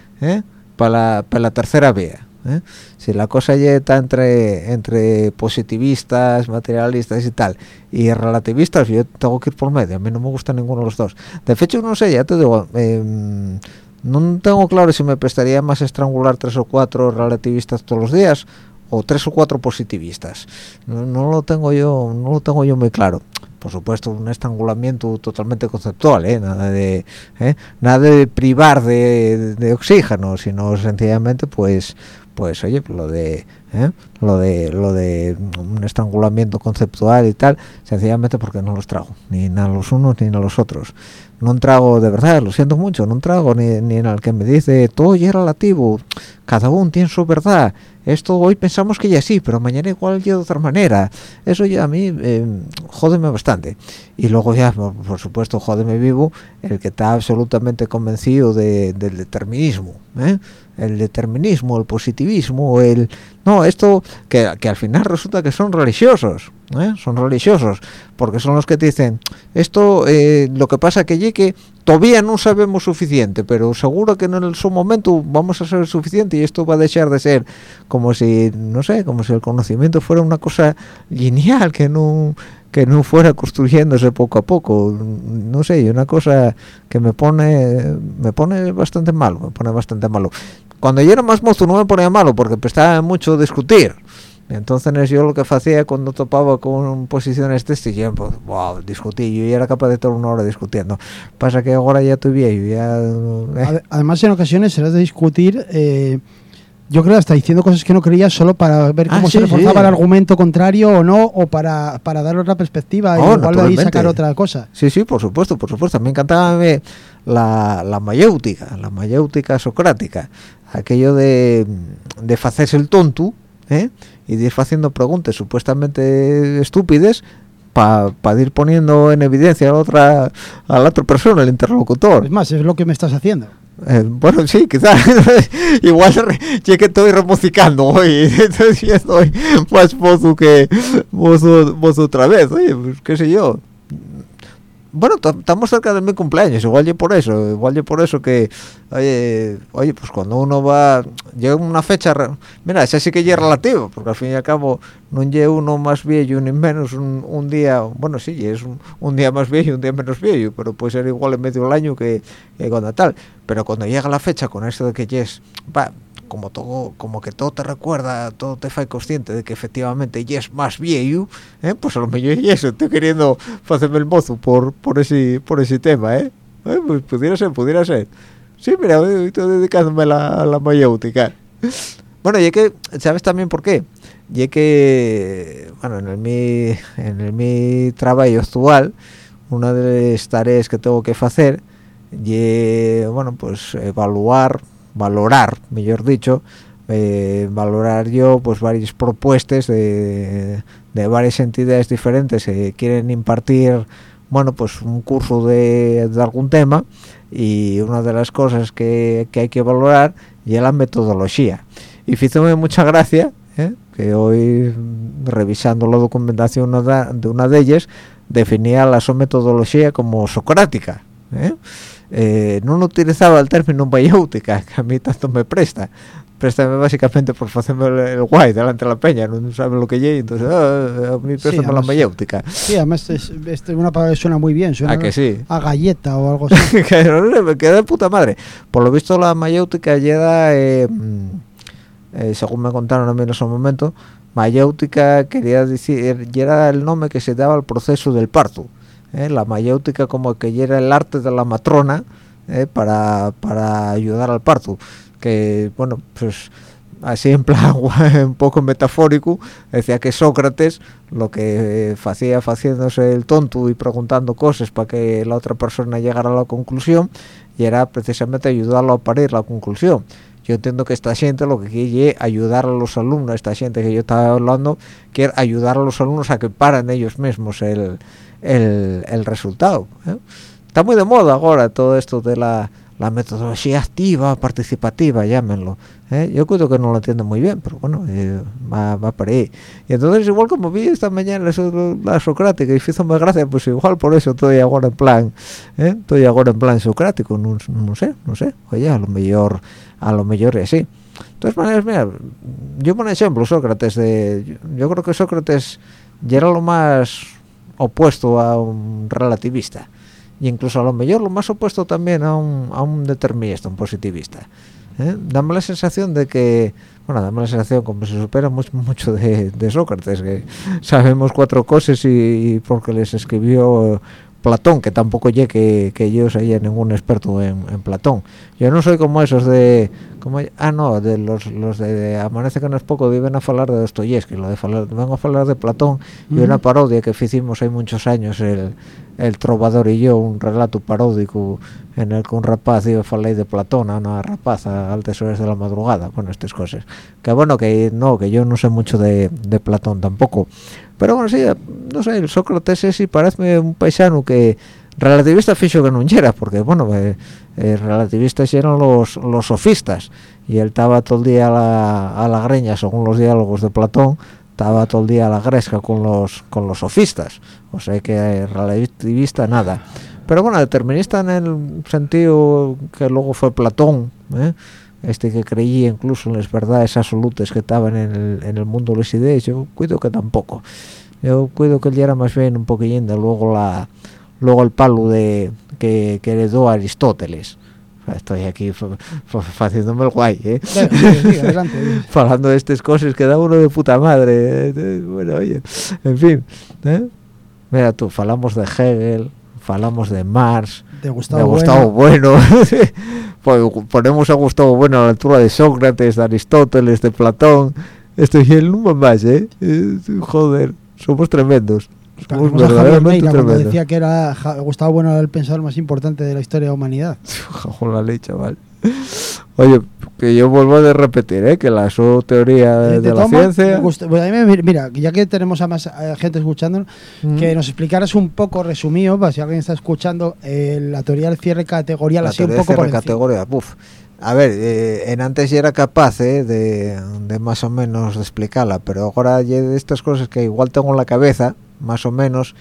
para la, pa la tercera vía ¿eh? si la cosa ya está entre entre positivistas materialistas y tal y relativistas yo tengo que ir por medio a mí no me gusta ninguno de los dos de hecho no sé ya te digo em, no tengo claro si me prestaría más estrangular tres o cuatro relativistas todos los días o tres o cuatro positivistas no, no lo tengo yo no lo tengo yo muy claro por supuesto un estrangulamiento totalmente conceptual ¿eh? nada de ¿eh? nada de privar de, de oxígeno sino sencillamente pues pues oye lo de ¿eh? lo de lo de un estrangulamiento conceptual y tal sencillamente porque no los trago ni a los unos ni a los otros no trago de verdad lo siento mucho no trago ni, ni en el que me dice todo ya es relativo cada uno tiene su verdad esto hoy pensamos que ya sí pero mañana igual ya de otra manera eso ya a mí eh, jódeme bastante y luego ya por, supuesto jódeme vivo el que está absolutamente convencido de, del determinismo ¿eh? El determinismo, el positivismo, el no, esto que, que al final resulta que son religiosos, ¿eh? son religiosos, porque son los que te dicen, esto eh, lo que pasa que que todavía no sabemos suficiente, pero seguro que en su momento vamos a ser suficiente y esto va a dejar de ser como si, no sé, como si el conocimiento fuera una cosa lineal, que no que no fuera construyéndose poco a poco no sé una cosa que me pone me pone bastante malo me pone bastante malo cuando yo era más mozo no me ponía malo porque prestaba mucho discutir entonces yo lo que hacía cuando topaba con posiciones de este pues, wow, discutí yo era capaz de estar una hora discutiendo pasa que ahora ya estoy viejo ya eh. además en ocasiones serás de discutir eh, yo creo hasta diciendo cosas que no creía solo para ver cómo ah, se reforzaba el argumento contrario o no, o para, para dar otra perspectiva y oh, igual de ahí sacar otra cosa. Sí, sí, por supuesto, por supuesto. Me encantaba la, la mayéutica, la mayéutica socrática, aquello de, de hacerse el tonto ¿eh? y de ir haciendo preguntas supuestamente estúpidas para ir poniendo en evidencia a la, otra, a la otra persona, el interlocutor. Es más, es lo que me estás haciendo. Eh, bueno, sí, quizás. [laughs] Igual ya que estoy remusicando hoy, [laughs] estoy más pozo que vos, otra vez. Oye, pues, qué sé yo bueno, estamos cerca de mi cumpleaños, igual yo por eso, igual yo por eso que, oye, oye, pues cuando uno va, llega una fecha, mira, esa sí que ya es relativo, porque al fin y al cabo no llega uno más viejo ni menos un, día, bueno, sí, es un, día más viejo y un día menos viejo, pero puede ser igual en medio del año que, que cuando tal, pero cuando llega la fecha con eso de que ya es, va, como todo como que todo te recuerda todo te hace consciente de que efectivamente ya es más viejo ¿eh? pues a lo mejor y eso estoy queriendo hacerme el mozo por por ese por ese tema ¿eh? ¿Eh? pues pudiera ser pudiera ser sí mira estoy dedicándome a la, la mayéutica bueno y que sabes también por qué y que bueno en el mi en el mi trabajo actual una de las tareas que tengo que hacer y bueno pues evaluar valorar, mejor dicho, eh, valorar yo pues varias propuestas de, varias entidades diferentes que quieren impartir bueno pues un curso de, algún tema y una de las cosas que, hay que valorar es la metodología y fíjate mucha gracia. Que hoy revisando la documentación de una de ellas definía la su metodología como socrática ¿eh? Eh, no utilizaba el término mayéutica, [laughs] que a mí tanto me presta. Préstame básicamente por hacerme el, guay delante de la peña, no sabe lo que llegue, entonces ah, a mí préstame la mayéutica. Sí, además es, una palabra que suena muy bien, suena ¿A, que sí? a galleta o algo [laughs] así. me queda de puta madre. Por lo visto la mayéutica llega, eh, mm, eh, según me contaron a mí en ese momento, mayéutica quería decir, era el nombre que se daba al proceso del parto ¿eh? la mayéutica como que era el arte de la matrona ¿eh? para, para ayudar al parto que bueno pues así en plan [laughs] un poco metafórico decía que Sócrates lo que hacía haciéndose el tonto y preguntando cosas para que la otra persona llegara a la conclusión y era precisamente ayudarlo a parir la conclusión yo entiendo que esta gente lo que quiere es ayudar a los alumnos esta gente que yo estaba hablando quiere ayudar a los alumnos a que paren ellos mismos el el, el resultado. ¿eh? Está muy de moda ahora todo esto de la, la metodología activa, participativa, llámenlo. ¿eh? Yo creo que no lo entiendo muy bien, pero bueno, eh, va, va por ahí. Y entonces, igual como vi esta mañana la socrática y hizo más gracia, pues igual por eso estoy ahora en plan, estoy ahora en plan socrático, no, no, sé, no sé, oye, a lo mejor, a lo mejor es así. Entonces, maneras, mira, yo por ejemplo, Sócrates, de, yo creo que Sócrates ya era lo más opuesto a un relativista y incluso a lo mejor lo más opuesto también a un, a un determinista, un positivista. ¿eh? Dame la sensación de que, bueno, dame la sensación como se supera mucho, mucho de, de Sócrates, que [laughs] sabemos cuatro cosas y, porque les escribió Platón, que tampoco llegue que, que yo sea ningún experto en, en, Platón. Yo no soy como esos de... Como, ah, no, de los, los de, Amanece que no es poco, viven a hablar de Dostoyevsky, lo de falar, vengo a hablar de Platón y una parodia que hicimos hay muchos años, el, el trovador y yo, un relato paródico en el que un rapaz iba a de Platón a una rapaza a altas horas de la madrugada, bueno, estas cosas. Que bueno, que no, que yo no sé mucho de, Platón tampoco pero bueno, sí, no sé, el Sócrates es y parece un paisano que relativista fijo que no era porque bueno eh, eh, relativistas eran los los sofistas y él estaba todo el día a la, a la greña según los diálogos de Platón estaba todo el día a la gresca con los con los sofistas. O sea que relativista nada. Pero bueno determinista en el sentido que luego fue Platón ¿eh? este que creía incluso en las verdades absolutas que estaban en el, en el mundo de las ideas. Yo cuido que tampoco. Yo cuido que él era más bien un poquillín de luego la luego el palo de que, que heredó Aristóteles estoy aquí haciéndome el guay ¿eh? Sí, sí, adelante. [laughs] hablando de estas cosas que da uno de puta madre ¿eh? bueno oye en fin ¿eh? mira tú falamos de Hegel falamos de Marx De de Gustavo, Gustavo Bueno. Bueno, [laughs] Pues ponemos a Gustavo Bueno a la altura de Sócrates, de Aristóteles, de Platón esto y el número más. Eh, joder somos tremendos Tenemos a Javier Neira cuando decía que era Gustavo Bueno era el pensador más importante de la historia de la humanidad. [laughs] Con la ley, chaval. Oye, que yo vuelvo a repetir, ¿eh? que la su teoría de, Eh, de la tomo- me ciencia... gusta- pues a mí me- mira, ya que tenemos a más eh, gente escuchando, Mm. que nos explicaras un poco resumido, para si alguien está escuchando, eh, la teoría del cierre categorial, la así un teoría de poco por cierre encima. categoría, buf. A ver, eh, en antes ya era capaz ¿eh? de, de más o menos de explicarla, pero ahora ya de estas cosas que igual tengo en la cabeza, más o menos,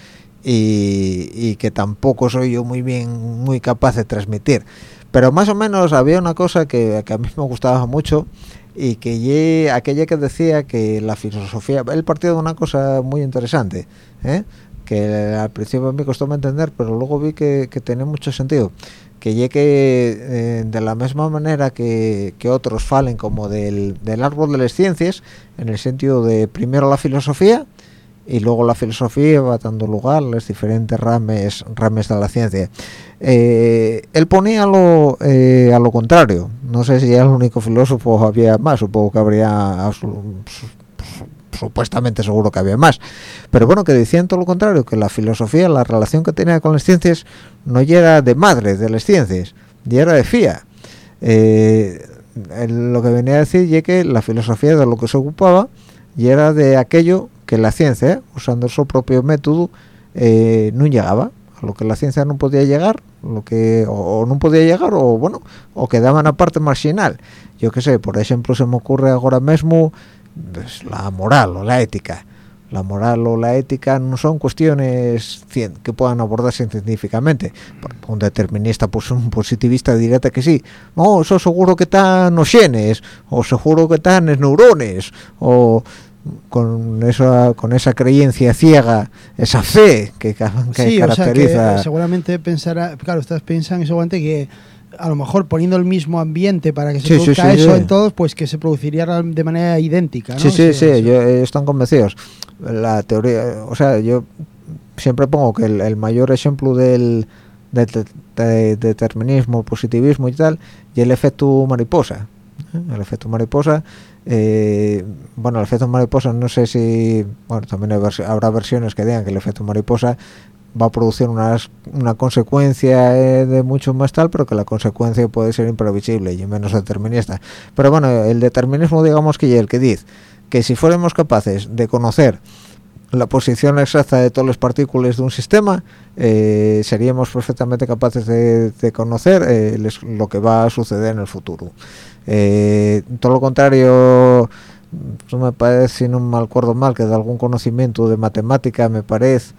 y, y que tampoco soy yo muy bien, muy capaz de transmitir. Pero más o menos había una cosa que, que a mí me gustaba mucho y que ye- aquella que decía que la filosofía, él partía de una cosa muy interesante, ¿eh? que al principio me costó entender, pero luego vi que, que tenía mucho sentido que llegue eh, de la misma manera que, que otros falen como del, del árbol de las ciencias, en el sentido de primero la filosofía y luego la filosofía va dando lugar las diferentes rames, rames de la ciencia. Eh, él ponía lo, eh, a lo contrario, no sé si era el único filósofo había más, supongo que habría su- su- supuestamente seguro que había más. Pero bueno que decían todo lo contrario que la filosofía la relación que tenía con las ciencias no era de madre de las ciencias ya era de fía. Eh, lo que venía a decir ya que la filosofía de lo que se ocupaba y era de aquello que la ciencia usando su propio método eh, no llegaba. A lo que la ciencia no podía llegar lo que o, o no podía llegar o bueno o quedaba en la parte marginal. Yo qué sé por ejemplo se me ocurre ahora mismo pues, la moral o la ética. La moral o la ética no son cuestiones que puedan abordarse científicamente. Un determinista pues un positivista diría que sí. No eso seguro que están los genes o seguro que están los neurones o con esa con esa creencia ciega esa fe que, ca- que sí, o sea, que caracteriza eh, seguramente pensará, claro, ustedes piensan seguramente que a lo mejor poniendo el mismo ambiente para que se Sí, produzca sí, eso en todos, pues que se produciría de manera idéntica, ¿no? Sí, sí, sí, yo, ellos están convencidos. La teoría, o sea, yo siempre pongo que el, el mayor ejemplo del, del de- de- determinismo, positivismo y tal, y el efecto mariposa. ¿eh? El efecto mariposa, eh, bueno, el efecto mariposa no sé si, bueno, también vers- habrá versiones que digan que el efecto mariposa va a producir unas- una consecuencia eh, de mucho más tal, pero que la consecuencia puede ser imprevisible y menos determinista. Pero bueno, el determinismo digamos que ya el que dice que si fuéramos capaces de conocer la posición exacta de todas las partículas de un sistema, eh, seríamos perfectamente capaces de, conocer eh, lo que va a suceder en el futuro. Eh, todo lo contrario, me parece, si no me acuerdo mal, que de algún conocimiento de matemática me parece,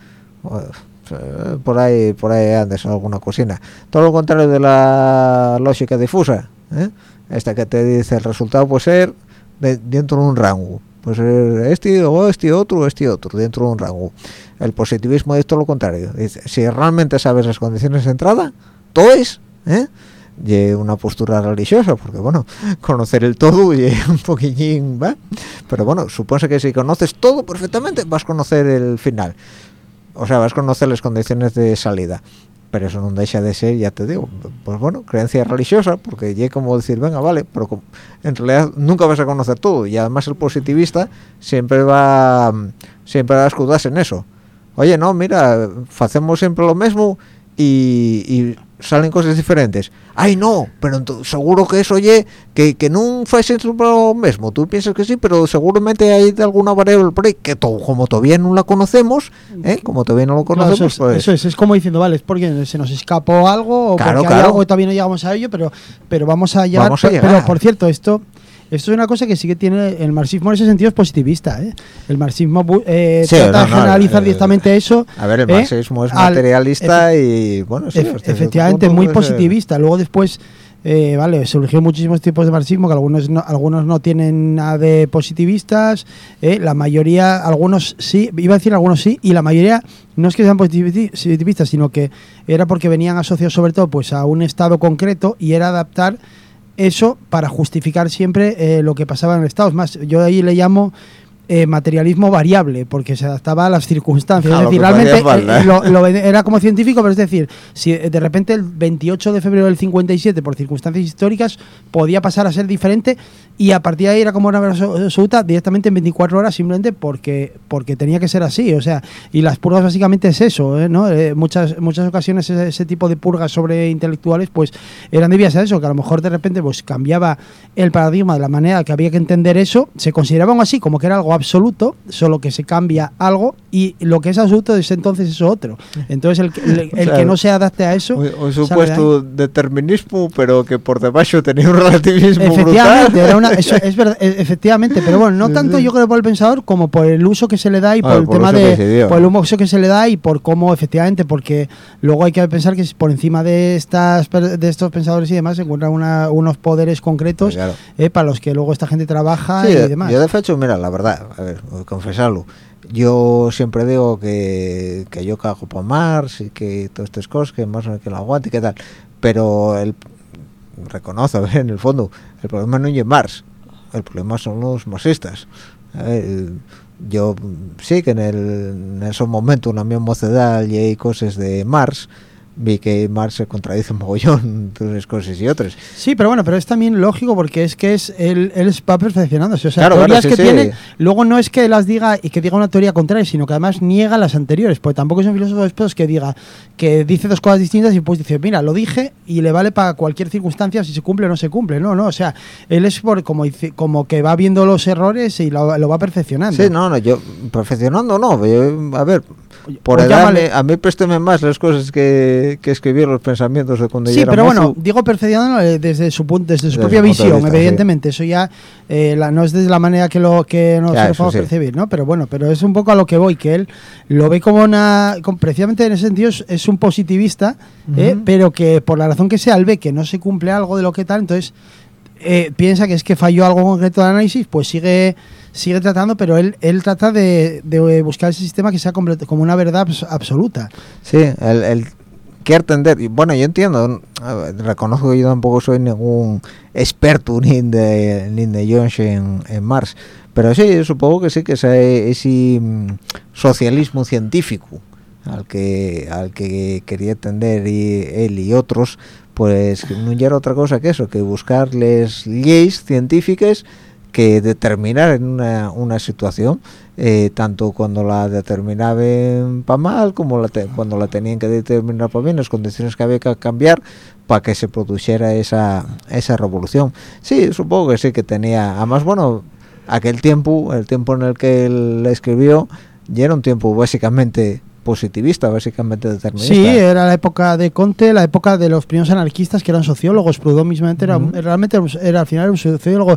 eh, por ahí por ahí andes alguna cocina. Todo lo contrario de la lógica difusa, esta que te dice el resultado puede ser de- dentro de un rango pues eh, este o este otro este otro dentro de un rango. El positivismo es todo lo contrario. Si realmente sabes las condiciones de entrada todo es ¿eh? y una postura religiosa porque bueno [laughs] conocer el todo y [laughs] un poquillín va. Pero bueno supone que si conoces todo perfectamente vas a conocer el final. O sea vas a conocer las condiciones de salida pero eso no deja de ser, ya te digo, pues bueno, creencia religiosa, porque ya como decir, venga, vale, pero en realidad nunca vas a conocer todo, y además el positivista siempre va siempre va a escudarse en eso. Oye, no, mira, hacemos siempre lo mismo y salen cosas diferentes. Ay, no, pero seguro que eso, oye, que, que no fue siempre lo mismo. Tú piensas que sí, pero seguramente hay de alguna variable por ahí que to- como todavía no la conocemos, ¿eh? como todavía no lo Claro, conocemos, eso, es, pues... eso es, es como diciendo, vale, es porque se nos escapó algo o Claro, porque hay claro. algo y todavía no llegamos a ello, pero, pero vamos a llegar. Vamos a pero, llegar. por cierto, esto, esto es una cosa que sí que tiene el marxismo en ese sentido es positivista. ¿eh? El marxismo eh, Sí, trata no, de generalizar directamente eso. A ver, el ¿eh? marxismo es al- materialista y, bueno, sí, Efe- efectivamente, muy positivista. Luego después, eh, vale, surgió muchísimos tipos de marxismo que algunos no, algunos no tienen nada de positivistas, eh, la mayoría, algunos sí, iba a decir algunos sí, y la mayoría no es que sean positivi- positivistas, sino que era porque venían asociados sobre todo pues a un estado concreto y era adaptar eso para justificar siempre eh, lo que pasaba en el estado. Es más, yo ahí le llamo eh, materialismo variable, porque se adaptaba a las circunstancias. Es decir, realmente falta, eh, lo- era como científico, pero es decir, si de repente el 28 de febrero del 57, por circunstancias históricas, podía pasar a ser diferente y a partir de ahí era como una verdad abso- absoluta directamente en 24 horas, simplemente porque, porque tenía que ser así. O sea, y las purgas básicamente es eso, ¿eh? ¿no? Eh, muchas, muchas ocasiones ese, ese tipo de purgas sobre intelectuales, pues eran debidas a eso, que a lo mejor de repente pues cambiaba el paradigma de la manera que había que entender eso, se consideraba así como que era algo absoluto, solo que se cambia algo y lo que es absoluto desde entonces es otro. Entonces el, el- el sea, que no se adapte a eso... Un, un supuesto determinismo, pero que por debajo tenía un relativismo Efectivamente, brutal. era una, eso es verdad, e- efectivamente, pero bueno, no tanto yo creo por el pensador como por el uso que se le da y por Ah, el por tema el que se de por el uso que se le da y por cómo efectivamente, porque luego hay que pensar que por encima de estas de estos pensadores y demás se encuentran una- unos poderes concretos Claro. eh, para los que luego esta gente trabaja Sí, y de- demás. yo de hecho, mira, la verdad, a ver, confesarlo. Yo siempre digo que, que yo cago por Mars y que todas estas cosas, que más o menos que lo aguante y qué tal. Pero el, reconozco, [laughs] en el fondo, el problema no es Mars, el problema son los marxistas. Ver, yo sí que en, el, en esos momentos, en mi mocedad, cosas de Mars, vi que Mars se contradice un mogollón [laughs] de unas cosas y otras. Sí, pero bueno, pero es también lógico porque es que es él, él va perfeccionándose. O sea, Claro, claro, teorías sí, que sí. tiene, luego no es que las diga y que diga una teoría contraria, sino que además niega las anteriores. Porque tampoco es un filósofo después que diga que dice dos cosas distintas y pues dice, mira, lo dije y le vale para cualquier circunstancia si se cumple o no se cumple. No, no, o sea, él es por como, como que va viendo los errores y lo, lo va perfeccionando. Sí, no, no, yo perfeccionando no, yo, a ver, por pues edad a mí présteme más las cosas que, que escribir los pensamientos de cuando Sí, pero bueno, digo perfeccionándolo eh, desde su punto, desde su Desde propia visión, vista, sí. evidentemente. Eso ya eh, la- no es desde la manera que lo que nos Ya, lo eso podemos sí. percibir, ¿no? Pero bueno, pero es un poco a lo que voy, que él lo ve como una, como- precisamente en ese sentido es, es un positivista, eh, pero que por la razón que sea, él ve que no se cumple algo de lo que tal, entonces eh, piensa que es que falló algo concreto de análisis, pues sigue sigue tratando, pero él él trata de, de buscar ese sistema que sea como una verdad abs- absoluta. Sí, el, quiere entender, bueno, yo entiendo, reconozco que yo tampoco soy ningún experto ni de, ni de Jones en, en Mars, pero sí, supongo que sí que ese, mm, socialismo científico al que al que quería entender y, él y otros, pues no era otra cosa que eso, que buscarles leyes científicas que determinaran una, una situación, eh, tanto cuando la determinaban para mal como la te- cuando la tenían que determinar para bien, las condiciones que había que cambiar para que se produjera esa, esa revolución. Sí, supongo que sí que tenía, además, bueno, aquel tiempo, el tiempo en el que él escribió, ya era un tiempo básicamente positivista, básicamente determinista. Sí, era la época de Conte, la época de los primeros anarquistas que eran sociólogos. Proudhon mismamente era, un- Ujú. realmente era al final un sociólogo.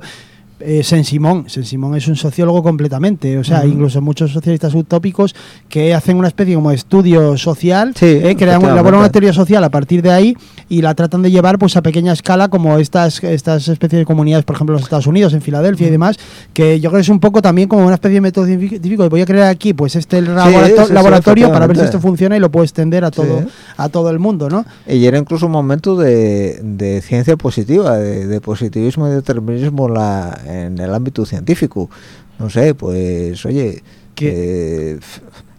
Eh, Saint-Simon, Saint-Simon es un sociólogo completamente, o sea, incluso muchos socialistas utópicos que hacen una especie como de estudio social, Sí, eh, crean, elaboran una teoría social a partir de ahí y la tratan de llevar pues a pequeña escala como estas estas especies de comunidades, por ejemplo, en los Estados Unidos, en Filadelfia y demás, que yo creo que es un poco también como una especie de método científico, voy a crear aquí pues este laborato- sí, sí, laboratorio para ver si esto funciona y lo puedo extender a todo Sí. a todo el mundo, ¿no? Y era incluso un momento de, de ciencia positiva, de, de positivismo y determinismo la, en el ámbito científico. No sé, pues, oye, que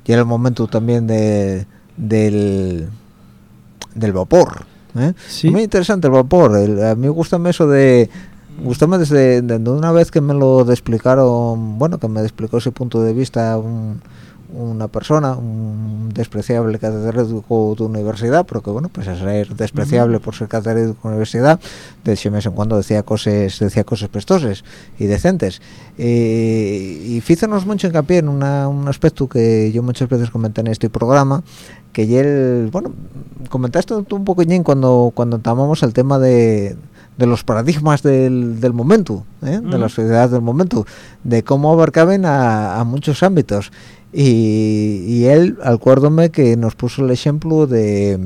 y era el momento también de, del, del vapor. ¿eh? Sí. Muy interesante el vapor. el- a mí gusta eso de... Gustame desde, desde una vez que me lo explicaron, bueno, que me explicó ese punto de vista un, una persona, un despreciable catedrático de universidad, pero que bueno, pues a ser despreciable por ser catedrático de universidad, de hecho, de vez en cuando decía cosas, decía cosas prestosas y decentes. Eh, y fíjanos mucho hincapié en una, un aspecto que yo muchas veces comenté en este programa, que ya el, bueno, comentaste tú un poquillín cuando, cuando tomamos el tema de de los paradigmas del, del momento, ¿eh? de la sociedad del momento, de cómo abarcaban a, a muchos ámbitos. Y, y, él, acuérdome que nos puso el ejemplo de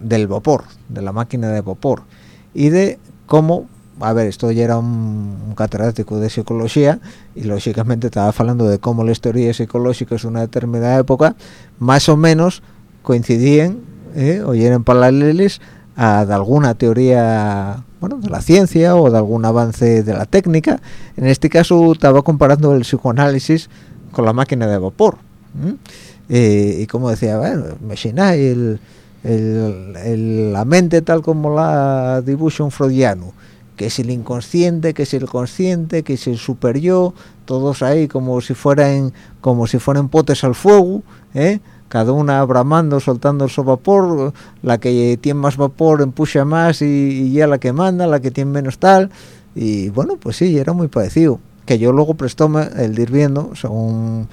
del vapor, de la máquina de vapor, y de cómo, a ver, esto ya era un, un catedrático de psicología, y lógicamente estaba hablando de cómo las teorías psicológicas de una determinada época, más o menos coincidían, ¿eh? o eran paraleles a, alguna teoría bueno, de la ciencia o de algún avance de la técnica. En este caso estaba comparando el psicoanálisis con la máquina de vapor. Eh, y como decía, bueno, imagina el, el, el, la mente tal como la dibuja un freudiano, que es el inconsciente, que es el consciente, que es el super yo, todos ahí como si fueran como si fueran potes al fuego, ¿eh? cada una bramando, soltando su vapor, la que tiene más vapor empuja más y, y, ya la que manda, la que tiene menos tal, y bueno, pues sí, era muy parecido, que yo luego prestóme el ir viendo, según,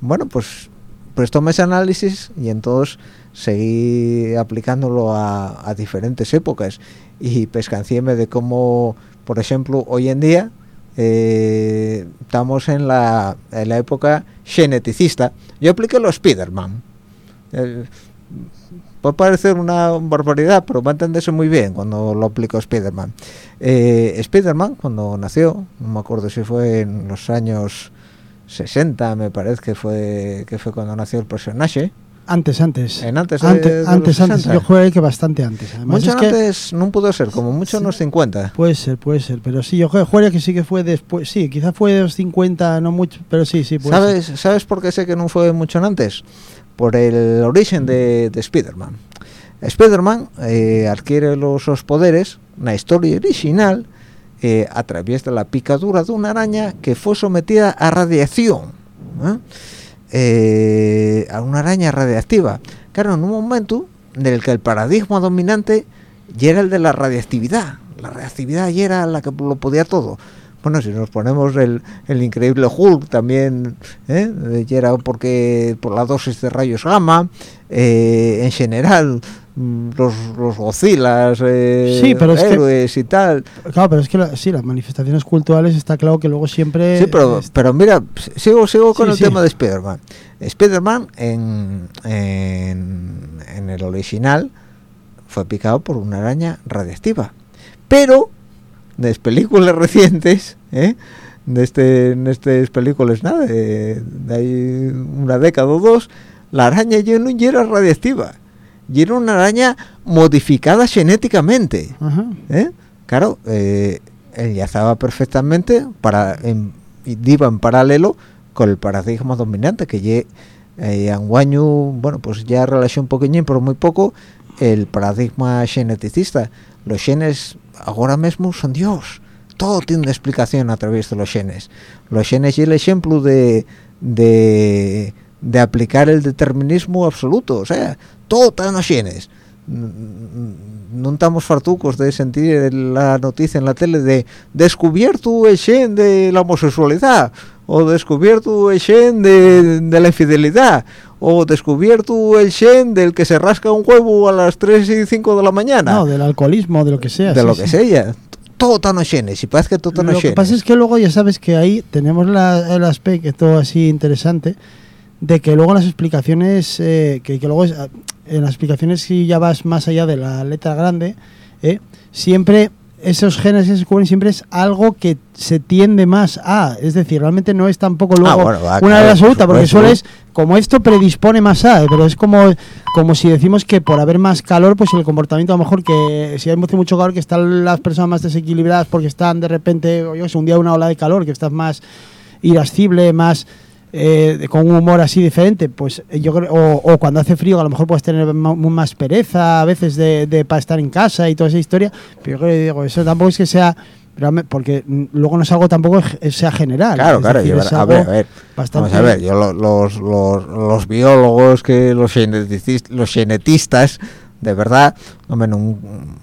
bueno, pues prestóme ese análisis y entonces seguí aplicándolo a, a diferentes épocas. Y pescanciéme de cómo, por ejemplo, hoy en día, eh, estamos en la, en la época geneticista, yo apliqué lo Spiderman, eh, puede parecer una barbaridad, pero va a entenderse muy bien cuando lo aplicó Spiderman. Eh, Spiderman, cuando nació, no me acuerdo si fue en los años 60, me parece que fue que fue cuando nació el personaje. Antes, antes. En antes, antes, de, de antes, antes. 60. Yo jugué que bastante antes. Además, Mucho es que antes no pudo ser, como mucho en los 50. Puede ser, puede ser. Pero sí, yo jugué que sí que fue después. Sí, quizá fue de los 50, no mucho, pero sí, sí. Puede ¿Sabes, ser. ¿Sabes por qué sé que no fue mucho antes? Por el origen de, de Spider-Man. Spider-Man eh, adquiere los, los poderes, una historia original, eh, a través de la picadura de una araña que fue sometida a radiación. ¿eh? Eh, a una araña radiactiva. Claro, en un momento en el que el paradigma dominante ya era el de la radiactividad. La radiactividad ya era la que lo podía todo. Bueno, si nos ponemos el, el increíble Hulk también, ¿eh? era porque por la dosis de rayos gamma, eh, en general mm, los, los Godzillas, eh, Sí, pero es que- héroes y tal. Claro, pero es que la- sí, las manifestaciones culturales está claro que luego siempre. Sí, pero, es- pero mira, sigo, sigo con Sí, el sí. tema de Spider-Man. Spider-Man en, en, en el original fue picado por una araña radiactiva. Pero, de las películas [laughs] recientes, ¿eh? de este, en estas películas, nada, de, de ahí una década o dos, la araña ya no era radiactiva. Y era una araña modificada genéticamente. Ajá. ¿eh? Claro, eh, enlazaba perfectamente para en, iba en paralelo con el paradigma dominante que ye, eh, anguaño, bueno, pues ya relación un poquillín, pero muy poco, el paradigma geneticista. Los genes ahora mismo son Dios. Todo tiene una explicación a través de los genes. Los genes y el ejemplo de, de, de aplicar el determinismo absoluto. O sea, todo está en los genes no estamos fartucos de sentir la noticia en la tele de descubierto el gen de la homosexualidad o descubierto el gen de, de la infidelidad o descubierto el gen del que se rasca un huevo a las 3 y 5 de la mañana No, del alcoholismo, de lo que sea. de sí, lo sí. que sea todo los genes y parece que todo en Lo que pasa es que luego ya sabes que ahí tenemos la- el aspecto así interesante de que luego las explicaciones, eh, que, que luego es, ah, en las explicaciones si ya vas más allá de la letra grande, eh, siempre esos genes que se descubren siempre es algo que se tiende más a, es decir, realmente no es tampoco luego Ah, bueno, va, una claro, por absoluta, porque suele es como esto predispone más a, pero es como, como si decimos que por haber más calor, pues el comportamiento a lo mejor que si hay mucho, mucho calor, que están las personas más desequilibradas porque están de repente, o yo sé, un día una ola de calor, que estás más irascible, más eh, con un humor así diferente, pues eh, yo creo, o, o cuando hace frío a lo mejor puedes tener más pereza a veces de, de para estar en casa y toda esa historia, pero yo creo que digo, eso tampoco es que sea porque luego no es algo tampoco ge- sea general. Claro, claro, decir, a ver, a ver, bastante- Vamos a ver, yo lo- los, los, los biólogos, que los, los genetistas, de verdad, hombre, no,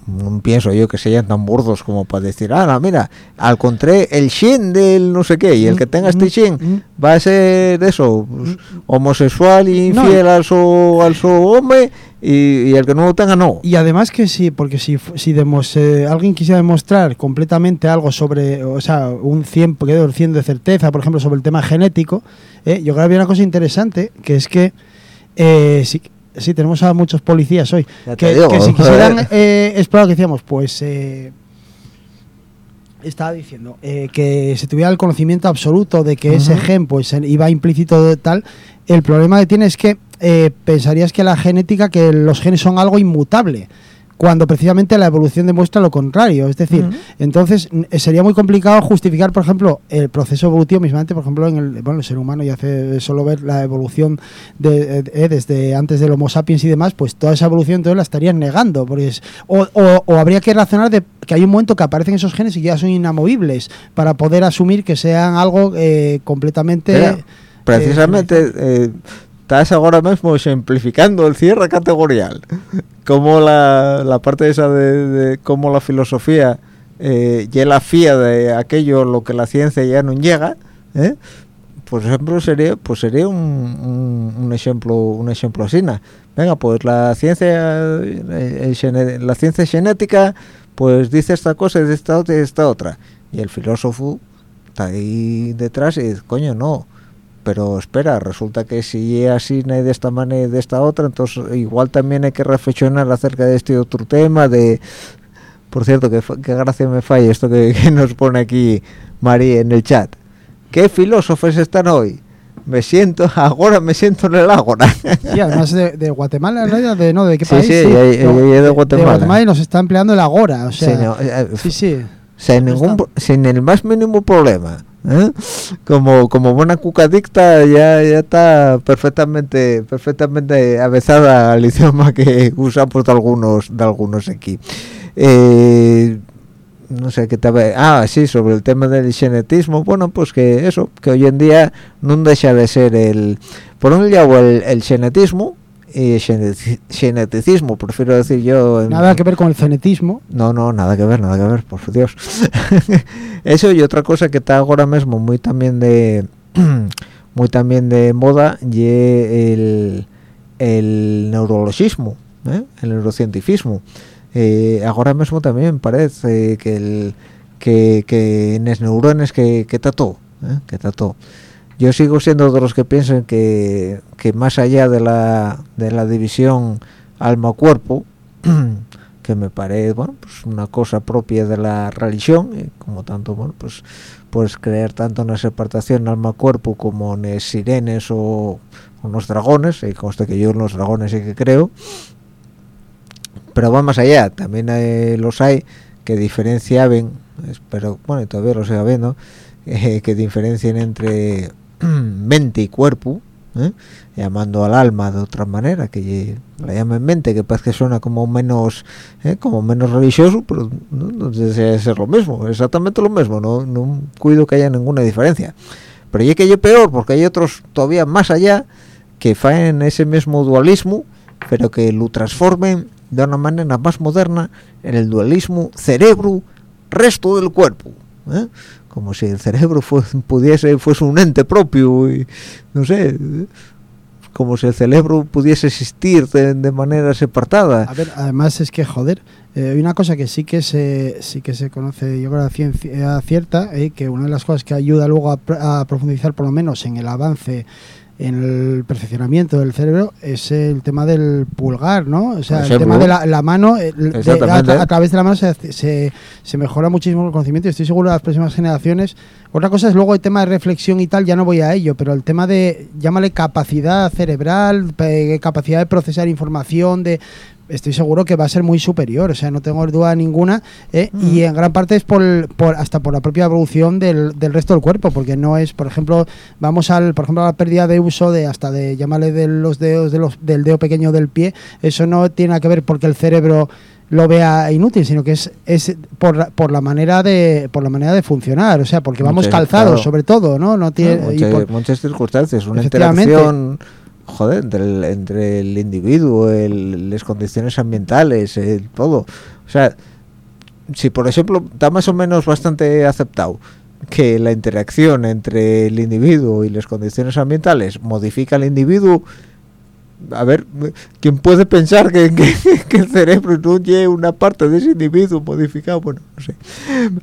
no pienso yo que sean tan burdos como para decir, ah, no, mira, al contrario, el gen del no sé qué, y el que tenga este gen Mm, va a ser eso, pues, homosexual y No. infiel al su, al su hombre, y, y el que no lo tenga no. Y además que sí, porque si, si demos, eh, alguien quisiera demostrar completamente algo sobre, o sea, un 100, porque doy 100 de certeza, por ejemplo, sobre el tema genético, eh, yo creo que había una cosa interesante, que es que, eh, sí, sí, tenemos a muchos policías hoy, Ya que, digo, que si [laughs] quisieran eh, explorar, que decíamos, pues... Eh, estaba diciendo eh, que se tuviera el conocimiento absoluto de que ese gen pues iba implícito de tal el problema que tiene es que eh, pensarías que la genética que los genes son algo inmutable cuando precisamente la evolución demuestra lo contrario. Es decir entonces eh, sería muy complicado justificar por ejemplo el proceso evolutivo mismamente por ejemplo en el bueno el ser humano y hace solo ver la evolución de, eh, eh, desde antes del Homo sapiens y demás pues toda esa evolución entonces la estarían negando porque es- o, o- o habría que razonar de que hay un momento que aparecen esos genes y ya son inamovibles para poder asumir que sean algo eh, completamente Mira, precisamente eh, estás ahora mismo ejemplificando el cierre categorial como la, la parte esa de, de cómo la filosofía eh, ya la fía de aquello lo que la ciencia ya no llega ¿eh? por ejemplo sería pues sería un, un, un ejemplo un ejemplo así venga pues la ciencia eh, gene- la ciencia genética pues dice esta cosa y dice esta otra y esta otra y el filósofo está ahí detrás y dice coño no pero espera, resulta que si es así no hay de esta manera y de esta otra, entonces igual también hay que reflexionar acerca de este otro tema, de... Por cierto, que, que gracia me falla esto que, [laughs] que nos pone aquí María en el chat. ¿Qué filósofos están hoy? Me siento, [laughs] ahora me siento en el ágora. [laughs] Sí, además de, de Guatemala. De, no, ¿de qué Sí, país? sí, es de Guatemala. y nos está empleando el agora, o sea, Sí, no, eh, sí, sí. sin, ningún, sin el más mínimo problema. ¿Eh? Como, como buena cucadicta ya, ya está perfectamente perfectamente avezada al [laughs] idioma que usamos de algunos de algunos aquí. Eh, no sé qué te ah sí sobre el tema del genetismo bueno pues que eso que hoy en día no deja de ser el por un lado el, el genetismo y geneti- geneticismo prefiero decir yo en- Nada que ver con el cenetismo. no, no, nada que ver, nada que ver, por Dios. [laughs] Eso y otra cosa que está ahora mismo muy también de [clears throat] muy también de moda y el, el neurologismo, ¿eh? el neurocientifismo. Eh, ahora mismo también parece que el que, que en los neurones que, que ¿eh? que todo. Yo sigo siendo de los que piensan que, que más allá de la, de la división alma-cuerpo, [clears throat] que me parece bueno pues una cosa propia de la religión y como tanto bueno pues puedes creer tanto en la separación alma cuerpo como en sirenes o, en los dragones y consta que yo en los dragones sí que creo pero va más allá también los hay que diferenciaban pero bueno todavía lo sigue viendo [laughs] eh, que diferencian entre [clears throat] mente y cuerpo ¿eh? llamando al alma de otra manera que la llamen mente que parece que suena como menos ¿eh? como menos religioso pero no, desea ser lo mismo exactamente lo mismo no, no cuido que haya ninguna diferencia pero ya que yo peor porque hay otros todavía más allá que faen ese mismo dualismo pero que lo transformen de una manera más moderna en el dualismo cerebro resto del cuerpo ¿eh? Como si el cerebro fue- pudiese fuese un ente propio y no sé como si el cerebro pudiese existir de, de manera separada. A ver, además es que, joder, eh, hay una cosa que sí que se, sí que se conoce, yo creo, a ciencia cierta, eh, que una de las cosas que ayuda luego a, a profundizar, por lo menos, en el avance en el perfeccionamiento del cerebro es el tema del pulgar, ¿no? O sea, el tema de la, la mano, el- de- a, través de la mano se, se, se mejora muchísimo el conocimiento y estoy seguro que las próximas generaciones. Otra cosa es luego el tema de reflexión y tal, ya no voy a ello, pero el tema de, llámale capacidad cerebral, capacidad de procesar información, de estoy seguro que va a ser muy superior, o sea, no tengo duda ninguna, ¿eh? y en gran parte es por, por, hasta por la propia evolución del, del, resto del cuerpo, porque no es, por ejemplo, vamos al, por ejemplo, a la pérdida de uso de hasta de llamarle de los dedos de los, del dedo pequeño del pie, eso no tiene nada que ver porque el cerebro lo vea inútil, sino que es, es por, la, por la manera de por la manera de funcionar, o sea, porque vamos Muchas, calzados claro. sobre todo, ¿no? No tiene Claro, y muchas, por- muchas circunstancias, una interacción joder, entre el, entre el individuo, el- las condiciones ambientales, el todo. O sea, si por ejemplo está más o menos bastante aceptado que la interacción entre el individuo y las condiciones ambientales modifica al individuo, a ver, ¿quién puede pensar que, [laughs] el cerebro lleve una parte de ese individuo modificado? Bueno, no sé.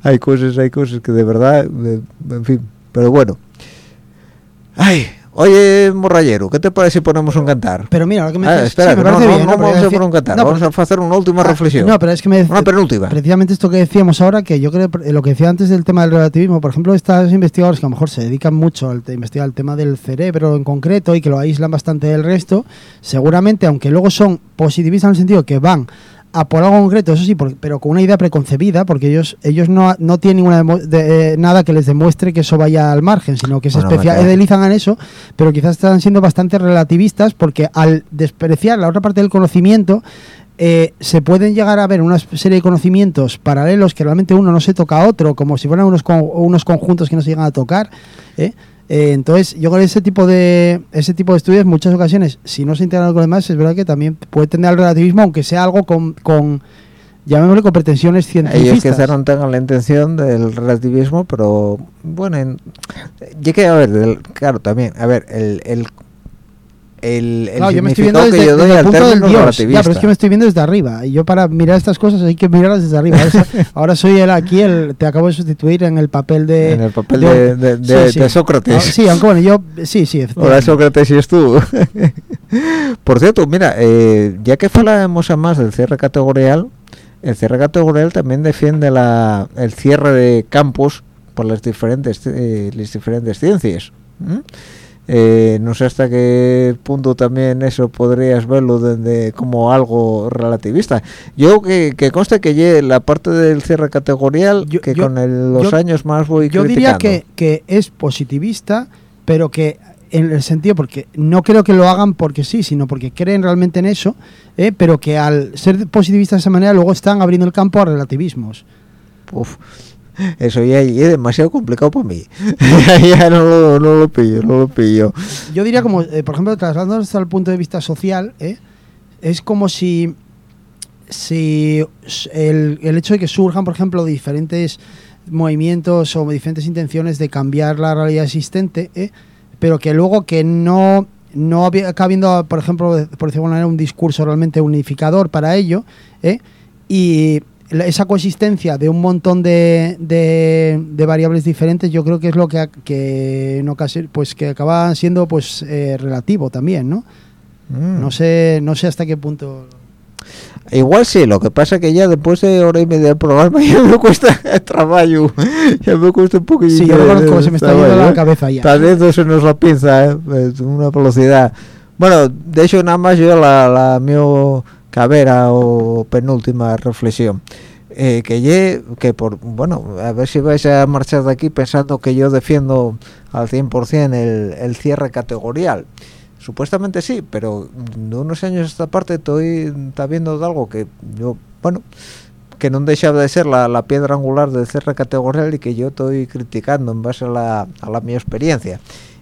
Hay cosas, hay cosas que de verdad, eh, en fin, pero bueno. Ay, oye, morrayero, ¿qué te parece si ponemos un cantar? Pero mira, lo que me Ah, dices- espera, sí, me que no, no, bien, no Pero vamos a poner un cantar, vamos pero- a hacer una última Ah, reflexión. No, pero es que me Una penúltima. Precisamente esto que decíamos ahora, que yo creo eh, lo que decía antes del tema del relativismo, por ejemplo, estas investigadores que a lo mejor se dedican mucho al te- investigar el tema del cerebro en concreto y que lo aíslan bastante del resto, seguramente, aunque luego son positivistas en el sentido que van a por algo concreto, eso sí, por- pero con una idea preconcebida, porque ellos ellos no, no tienen ninguna demo- de- eh, nada que les demuestre que eso vaya al margen, sino que se Bueno, especia- Mateo. idealizan en eso, pero quizás están siendo bastante relativistas porque al despreciar la otra parte del conocimiento, eh, se pueden llegar a ver una serie de conocimientos paralelos que realmente uno no se toca a otro, como si fueran unos, con- unos conjuntos que no se llegan a tocar. ¿eh? Eh, entonces, yo creo que ese tipo de ese tipo de estudios, en muchas ocasiones, si no se integran con los demás, es verdad que también puede tender al relativismo, aunque sea algo con, con llamémosle, con pretensiones Ellos científicas. quizá no tengan la intención del relativismo, pero bueno, en, llegué a ver, claro, también, a ver, el, el, el, el Claro, yo me estoy viendo desde, yo desde el punto del Dios. Ya, pero es que me estoy viendo desde arriba. Y yo para mirar estas cosas hay que mirarlas desde arriba. Ahora, so- [laughs] ahora soy el aquí, el, te acabo de sustituir en el papel de... en el papel de- de, de- de- sí, sí. de Sócrates. Ah, sí, aunque bueno, yo... Sí, sí, Ahora. Sócrates y es tú. [laughs] Por cierto, mira, eh, ya que hablamos más del cierre categorial, el cierre categorial también defiende la, el cierre de campos por las diferentes eh, las diferentes ciencias. Eh, no sé hasta qué punto también eso podrías verlo desde como algo relativista. Yo que, que conste que la parte del cierre categorial Yo- que yo- con el- los yo- años más voy Yo diría que es positivista, pero que en el sentido, porque no creo que lo hagan porque sí, sino porque creen realmente en eso, ¿eh? pero que al ser positivistas de esa manera luego están abriendo el campo a relativismos. Uf, eso ya es demasiado complicado para mí. [laughs] ya no lo, no lo pillo, no lo pillo. Yo diría como, eh, por ejemplo, trasladándonos al punto de vista social, ¿eh? es como si, si el, el hecho de que surjan, por ejemplo, diferentes movimientos o diferentes intenciones de cambiar la realidad existente, ¿eh? pero que luego que no, no acaba habiendo, por ejemplo, por decirlo de alguna un discurso realmente unificador para ello, y esa coexistencia de un montón de, de, de variables diferentes yo creo que es lo que, que en ocasión pues que acaba siendo pues eh, relativo también no Mm. no sé no sé hasta qué punto Igual sí, lo que pasa que ya después de hora y media del programa [laughs] ya me cuesta el trabajo. Ya me cuesta un poquillo. sí yo que de se me está yendo la ¿eh? cabeza ya Tal vez eso nos la pinza, ¿eh? Es una velocidad. Bueno, de hecho nada más yo la, la mi cabera o penúltima reflexión. Eh, que ye, que por, bueno, a ver si vais a marchar de aquí pensando que yo defiendo al 100% el, el cierre categorial. Supuestamente sí, pero de unos años a esta parte estoy está viendo de algo que yo, bueno, que no deja de ser la, la piedra angular del cierre categorial y que yo estoy criticando en base a la, a la mi experiencia.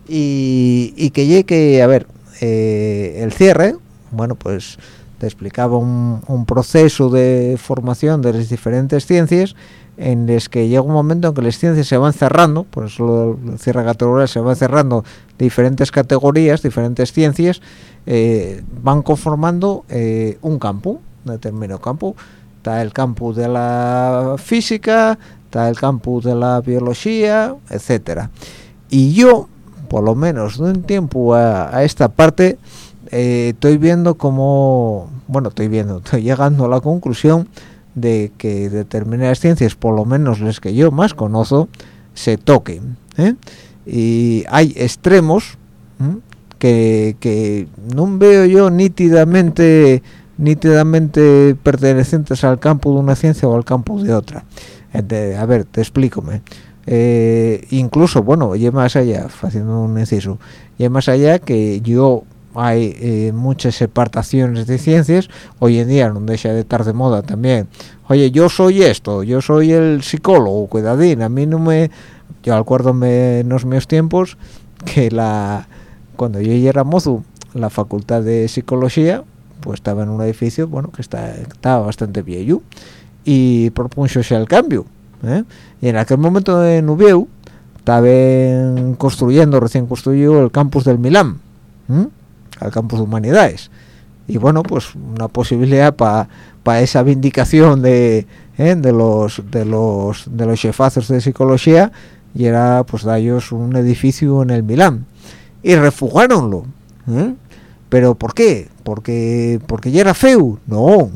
Y, y que llegue, a ver, eh, el cierre, bueno, pues te explicaba un, un proceso de formación de las diferentes ciencias en las que llega un momento en que las ciencias se van cerrando, por eso el cierre categorial se va cerrando diferentes categorías, diferentes ciencias, eh, van conformando eh, un campo, un determinado campo. Está el campo de la física, está el campo de la biología, etcétera. Y yo, por lo menos de un tiempo a esta parte, eh, estoy viendo como, bueno, estoy viendo, [laughs] estoy llegando a la conclusión de que determinadas ciencias, por lo menos las que yo más conozco, se toquen. ¿eh? Y hay extremos que, que no veo yo nítidamente nítidamente pertenecientes al campo de una ciencia o al campo de otra. a ver, te explico. Eh, incluso, bueno, y más allá, haciendo un inciso, y más allá que yo hay eh, muchas separtaciones de ciencias, hoy en día no deja de estar de moda también. Oye, yo soy esto, yo soy el psicólogo, cuidadín, a mí no me... Yo acuérdome en los míos tiempos que la cuando yo era mozo, la facultad de psicología, pues estaba en un edificio, bueno, que está, estaba bastante viejo, y propuso el cambio. ¿eh? Y en aquel momento en Ubieu, estaban construyendo, recién construyó el campus del Milán, el campus de humanidades. Y bueno, pues una posibilidad para esa vindicación de, ¿eh? de los de los de los jefazos de psicología y era pues ellos un edificio en el Milán y refugáronlo ¿eh? pero ¿por qué? porque porque ya era feo no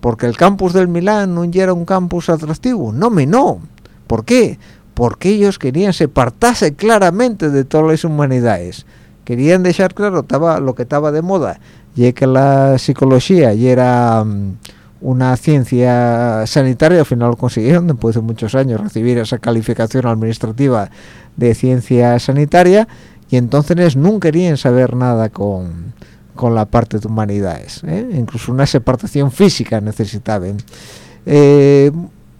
porque el campus del Milán no era un campus atractivo no me no ¿por qué? porque ellos querían separarse claramente de todas las humanidades querían dejar claro estaba lo que estaba de moda y que la psicología y era mm, una ciencia sanitaria, al final consiguieron después de muchos años recibir esa calificación administrativa de ciencia sanitaria y entonces no querían saber nada con, la parte de humanidades, ¿eh? incluso una separación física necesitaban. Eh,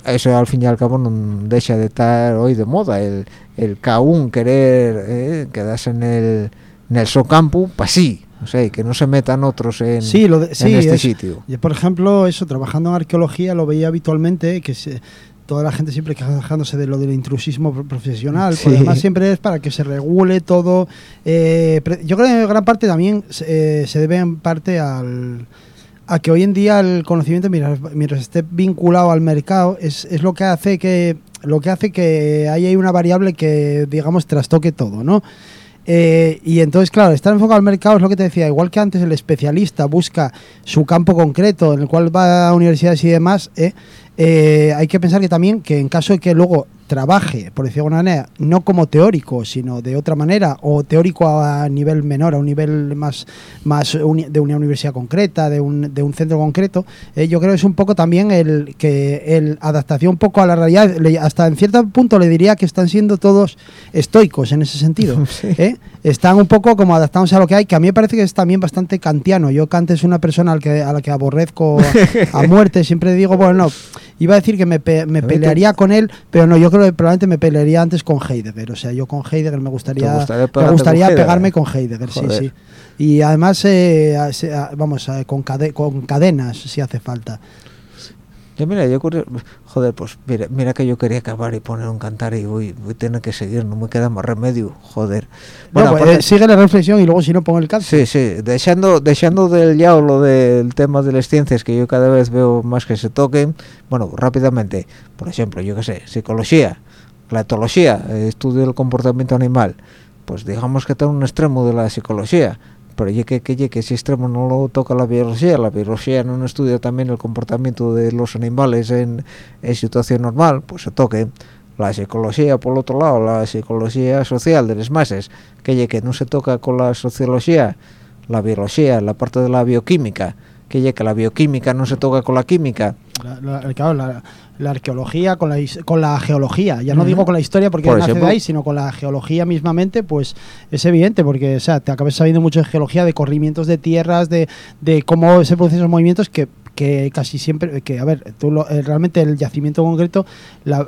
eso al fin y al cabo no deja de estar hoy de moda, el, el K1 querer ¿eh? quedarse en el, en el socampo, pues sí, o sea, que no se metan otros en, este sitio. Yo, por ejemplo, eso, trabajando en arqueología lo veía habitualmente, que toda la gente siempre quejándose de lo del intrusismo profesional, sí. además siempre es para que se regule todo. Eh, yo creo que en gran parte también eh, se debe en parte al a que hoy en día el conocimiento mientras, esté vinculado al mercado es, es, lo que hace que lo que hace que haya una variable que digamos trastoque todo, ¿no? Eh, y entonces, claro, estar enfocado al mercado es lo que te decía, igual que antes el especialista busca su campo concreto en el cual va a universidades y demás, eh, eh, hay que pensar que también que en caso de que luego trabaje, por decirlo de alguna manera, no como teórico, sino de otra manera, o teórico a nivel menor, a un nivel más, más de una universidad concreta, de un, de un centro concreto, eh, yo creo que es un poco también el que el adaptación un poco a la realidad, hasta en cierto punto le diría que están siendo todos estoicos en ese sentido. [laughs] ¿eh? Están un poco como adaptándose a lo que hay, que a mí me parece que es también bastante kantiano. Yo Kant es una persona al que, a la que aborrezco [laughs] a, muerte, siempre digo, bueno, no, iba a decir que me, me pelearía con él, pero no, yo creo que probablemente me pelearía antes con Heidegger. O sea, yo con Heidegger me gustaría, me gustaría pegarme con Heidegger, sí, sí. Y además, eh, vamos, con, con cadenas si hace falta. Yo mira, yo joder, pues mira, mira que yo quería acabar y poner un cantar y voy, voy a tener que seguir, no me queda más remedio, joder. Bueno, pues, eh, sigue la reflexión y luego si no pongo el canto. Sí, sí, dejando, dejando del ya lo del tema de las ciencias que yo cada vez veo más que se toquen, bueno, rápidamente, por ejemplo, yo qué sé, psicología, la etología, estudio del comportamiento animal, pues digamos que está en un extremo de la psicología pero ya que, que, que ese extremo no lo toca la biología, la biología no estudia también el comportamiento de los animales en, situación normal, pues se toque la psicología por otro lado, la psicología social de las masas, que ya que no se toca con la sociología, la biología, la parte de la bioquímica, que ya que la bioquímica no se toca con la química. la, la arqueología con la, con la geología. Ya no digo con la historia porque Por nace de ahí, sino con la geología mismamente, pues es evidente, porque o sea, te acabas sabiendo mucho de geología, de corrimientos de tierras, de, de cómo se producen esos movimientos que que casi siempre, que a ver, tú eh, realmente el yacimiento concreto,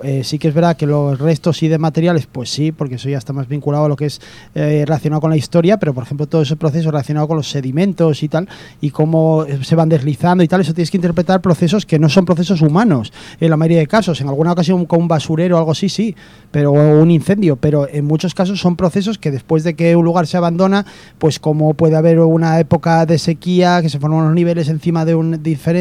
eh, sí que es verdad que los restos y de materiales, pues sí, porque eso ya está más vinculado a lo que es eh, relacionado con la historia, pero por ejemplo todo ese proceso relacionado con los sedimentos y tal, y cómo se van deslizando y tal, eso tienes que interpretar procesos que no son procesos humanos, en la mayoría de casos, en alguna ocasión con un basurero o algo así, sí, pero un incendio, pero en muchos casos son procesos que después de que un lugar se abandona, pues como puede haber una época de sequía, que se forman unos niveles encima de un diferente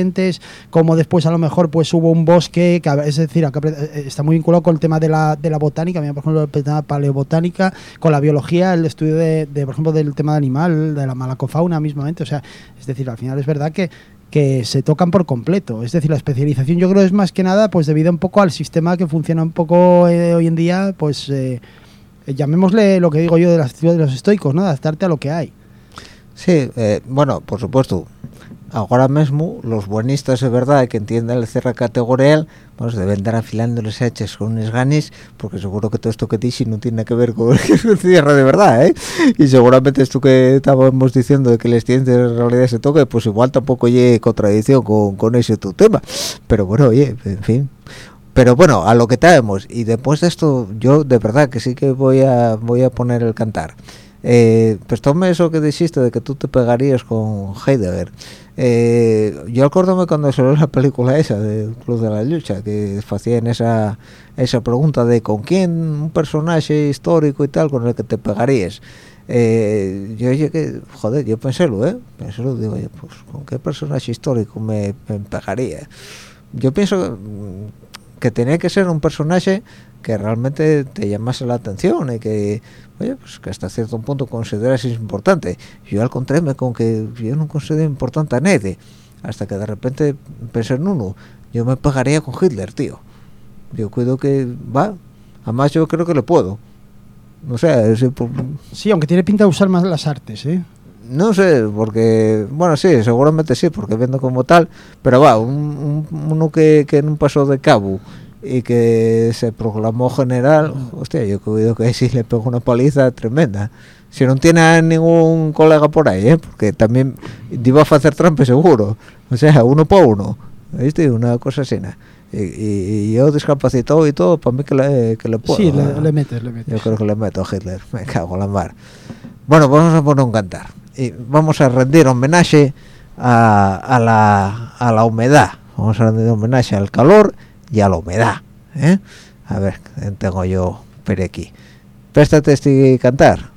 como después a lo mejor pues hubo un bosque, que, es decir, eh, está muy vinculado con el tema de la, de la botánica, por ejemplo, el tema paleobotánica, con la biología, el estudio de, por ejemplo, del tema de animal, de la malacofauna mismamente, o sea, es decir, al final es verdad que que se tocan por completo. Es decir, la especialización yo creo es más que nada pues debido un poco al sistema que funciona un poco eh, hoy en día, pues eh, llamémosle lo que digo yo de las de los estoicos, ¿no? Adaptarte a lo que hay. Sí, bueno, por supuesto, ahora mismo los buenistas de verdad que entienden el cierre categorial pues deben dar afilándoles hechos con unos ganis porque seguro que todo esto que dice no tiene que ver con el [laughs] cierre de verdad ¿eh? y seguramente esto que estábamos diciendo de que les tienen en realidad se toque pues igual tampoco hay contradicción con, con ese tu tema. Pero bueno oye en fin. Pero bueno a lo que traemos y después de esto yo de verdad que sí que voy a voy a poner el cantar. Eh, pues tome eso que dijiste de que tú te pegarías con Heidegger eh, yo acuérdame cuando salió la película esa de Club de la Lucha que hacían esa esa pregunta de con quién un personaje histórico y tal con el que te pegarías. Eh, yo que joder yo pensélo eh pensélo digo pues con qué personaje histórico me, me pegaría yo pienso que tenía que ser un personaje que realmente te llamase la atención y que oye pues que hasta cierto punto consideras importante. Yo al contrario con que yo no considero importante a nadie hasta que de repente pensé en uno yo me pegaría con Hitler tío. Yo cuido que va además yo creo que le puedo. No sé si por- Sí, aunque tiene pinta de usar más las artes, ¿eh? no sé, porque, bueno, sí, seguramente sí, porque viendo como tal, pero va, un, un- uno que, que no pasó de cabo y que se proclamó general, hostia, yo he oído que sí le pegó una paliza tremenda. Si no tiene ningún colega por ahí, ¿eh? porque también iba a hacer trampa seguro, o sea, uno por uno, ¿viste? Una cosa así, y, y- y yo discapacitado y todo, para mí que le, que le puedo. sí, le, le metes, le metes. Yo creo que le meto a Hitler, me cago en la mar. Bueno, vamos a poner un cantar. Y vamos a rendir homenaje a, a la, a la humedad. Vamos a rendir homenaje al calor y a la humedad. ¿eh? A ver, tengo yo por aquí. Préstate este cantar.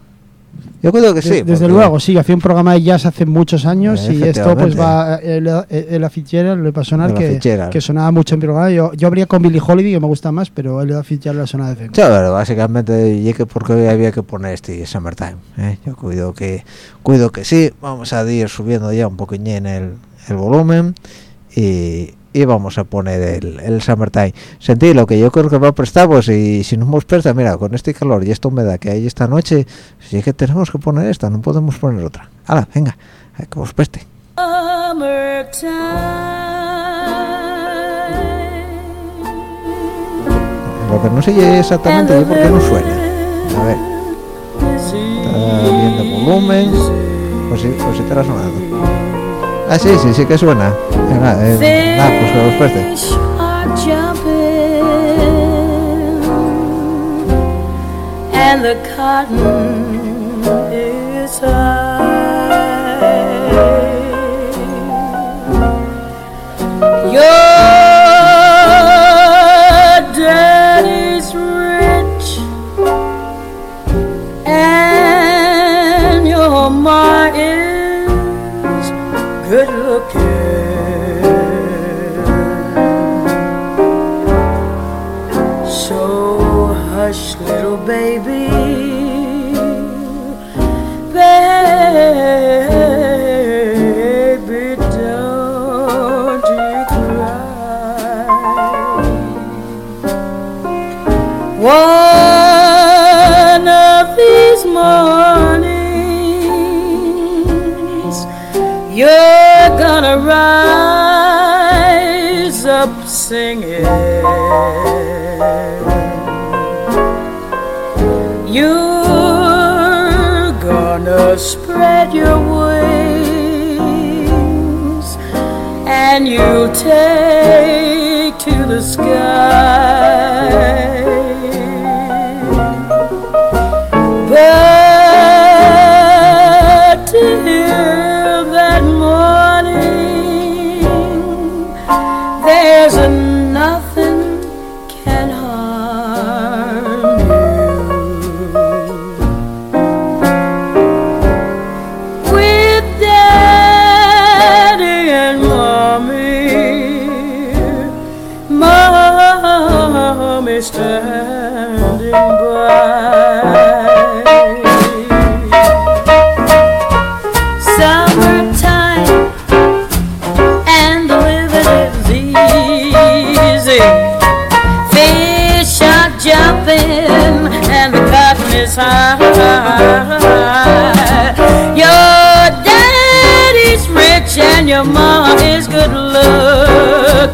Yo creo que sí. De- Desde porque- luego, sí, hacía un programa de jazz hace muchos años Eh, y esto pues va el, el, la le pasó sonar Ella que, que sonaba mucho en programa. Yo, yo habría con Billie Holiday, que me gusta más, pero el Fitzgerald sonaba de Sí, pero básicamente porque había que poner este Summertime. ¿eh? Yo cuido que cuido que sí. Vamos a ir subiendo ya un poquillín el, el volumen y, y vamos a poner el, el Summertime. Sentí lo que yo creo que va a prestar, pues y si no nos presta, mira, con este calor y esta humedad que hay esta noche, sí que tenemos que poner esta, no podemos poner otra. Hala, venga, a que os preste. Lo que no sé exactamente yo por qué no suena. A ver. Está viendo volumen. Pues sí, pues sí estará sonando. Ah, sí, sí, sí que suena. Venga, eh, nada, pues que os preste. Jumping, and the cotton is high. You're gonna rise up singing. You're gonna spread your wings and you'll take to the sky. Is high. Your daddy's rich and your mom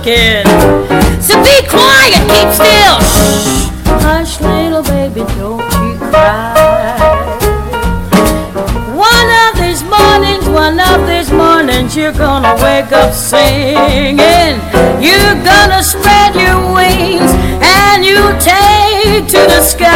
rocking. So be quiet, keep still. Hush, little baby, don't you cry. One of these mornings, one of these mornings, you're gonna wake up singing. You're gonna spread your wings and you take to the sky.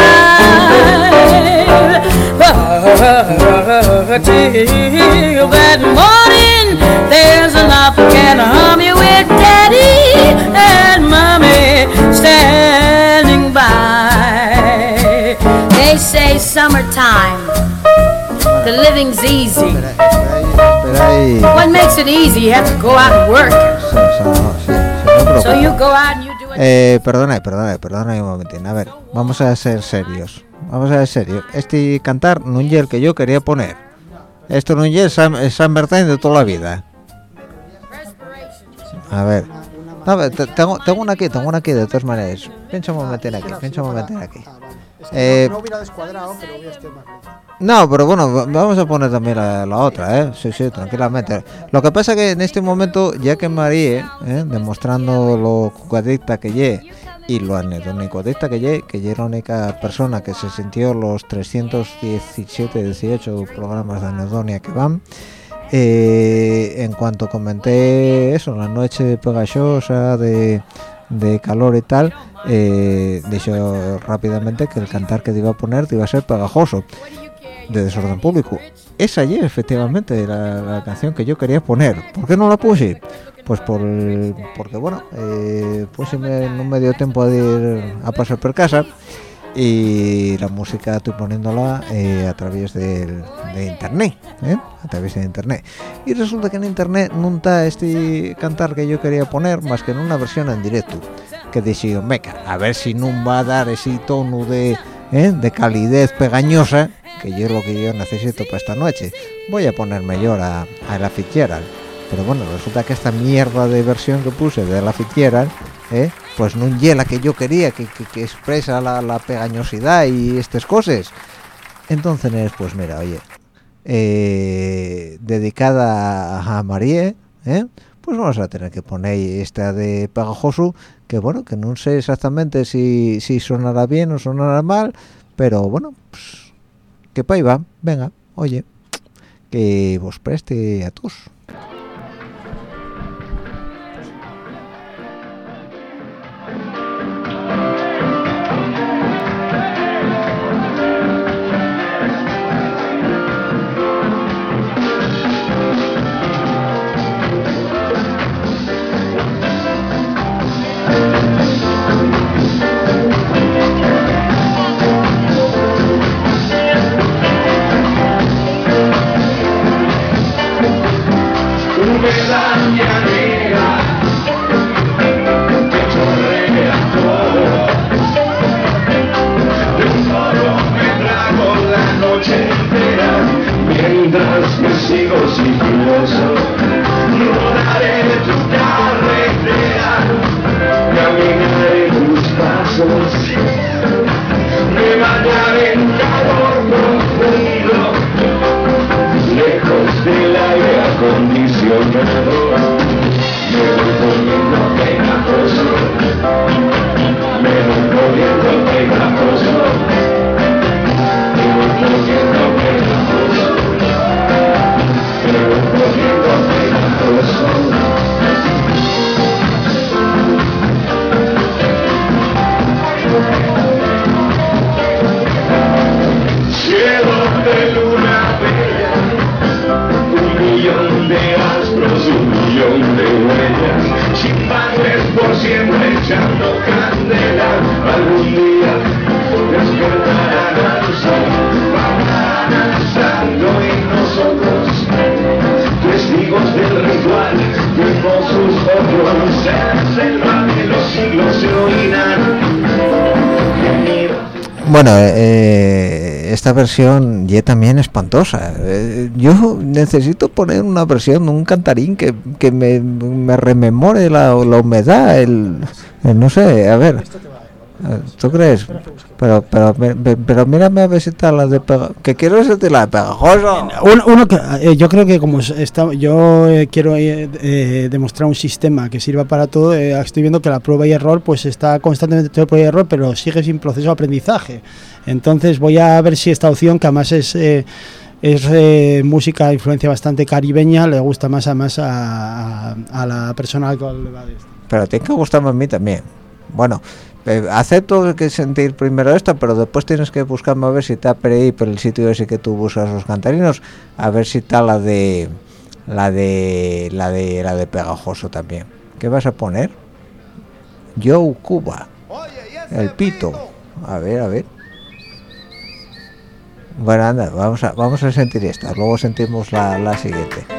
Till that morning, there's an opera can hum you with daddy and mommy standing by. They say summertime, the living's easy. What makes it easy? You have to go out and work. So you go out and you. Eh, perdona, perdona, perdona un momentín. A ver, vamos a ser serios. Vamos a ser serios. Este cantar no el que yo quería poner. Esto no es San, San Bertín de toda la vida. A ver. Tengo, tengo una aquí, tengo una aquí de todas maneras. Piensa un momento aquí, piensa un momento aquí. Eh, no hubiera descuadrado, pero más. No, bueno, va- vamos a poner también la, la otra, ¿eh? Sí, sí, tranquilamente. Lo que pasa que en este momento, ya que María, ¿eh? demostrando lo cuadrita que ye y lo anedónico adicta que ye, que ye la única persona que se sintió los 317, 18 programas de anedonia que van, eh, en cuanto comenté eso, la noche pegajosa de, de calor y tal, eh, dijo rápidamente que el cantar que te iba a poner te iba a ser pegajoso de desorden público. Esa ayer efectivamente la, la canción que yo quería poner. ¿Por qué no la puse? Pues por porque bueno, eh, pusime en un medio tiempo de ir a pasar por casa y la música estoy poniéndola eh, a través del- de internet, ¿eh? a través de internet. Y resulta que en internet está este cantar que yo quería poner más que en una versión en directo. Que decía, meca, a ver si no va a dar ese tono de, ¿eh? de calidez pegañosa, que yo es lo que yo necesito para esta noche. Voy a ponerme yo a, la Fitzgerald. Pero bueno, resulta que esta mierda de versión que puse de la Fitzgerald, ¿eh? Pues no es la que yo quería, que, que- que expresa la, la pegañosidad y estas cosas. Entonces, pues mira, oye, eh, dedicada a María, ¿eh? pues vamos a tener que poner esta de pegajoso, que bueno, que no sé exactamente si, si sonará bien o sonará mal, pero bueno, pues, que pa' ahí va, venga, oye, que vos preste a todos. Bueno, eh, esta versión ya también espantosa. Eh, yo necesito poner una versión, un cantarín que, que me, me rememore la, la humedad, el no sé, a ver. Eh, ¿Tú crees? Pero, pero, pero mírame a ver si está la de pega- que quiero sentir la de pegajoso. Uno, uno que, eh, yo creo que como es- está, yo eh, quiero eh, eh, demostrar un sistema que sirva para todo, eh, estoy viendo que la prueba y error pues está constantemente todo el prueba y error, pero sigue sin proceso de aprendizaje. Entonces voy a ver si esta opción, que además es, eh, es eh, música de influencia bastante caribeña, le gusta más además a, a, a la persona al cual le va de esto. Pero tiene que gustarme a mí también. Bueno, eh, acepto que sentir primero esto, pero después tienes que buscarme a ver si está por ahí, por el sitio ese que tú buscas los cantarinos, a ver si está la de la de la de la de pegajoso también. ¿Qué vas a poner? Joe Cuba. El pito. A ver, a ver. Bueno, anda, vamos a, vamos a sentir esta, luego sentimos la, la siguiente.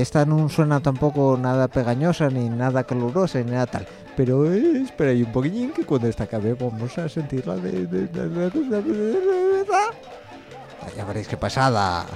Esta no suena tampoco nada pegañosa, ni nada calurosa, ni nada tal. Pero eh, espera un poquillín que cuando esta acabe vamos a sentirla de- de- Ya veréis qué pasada.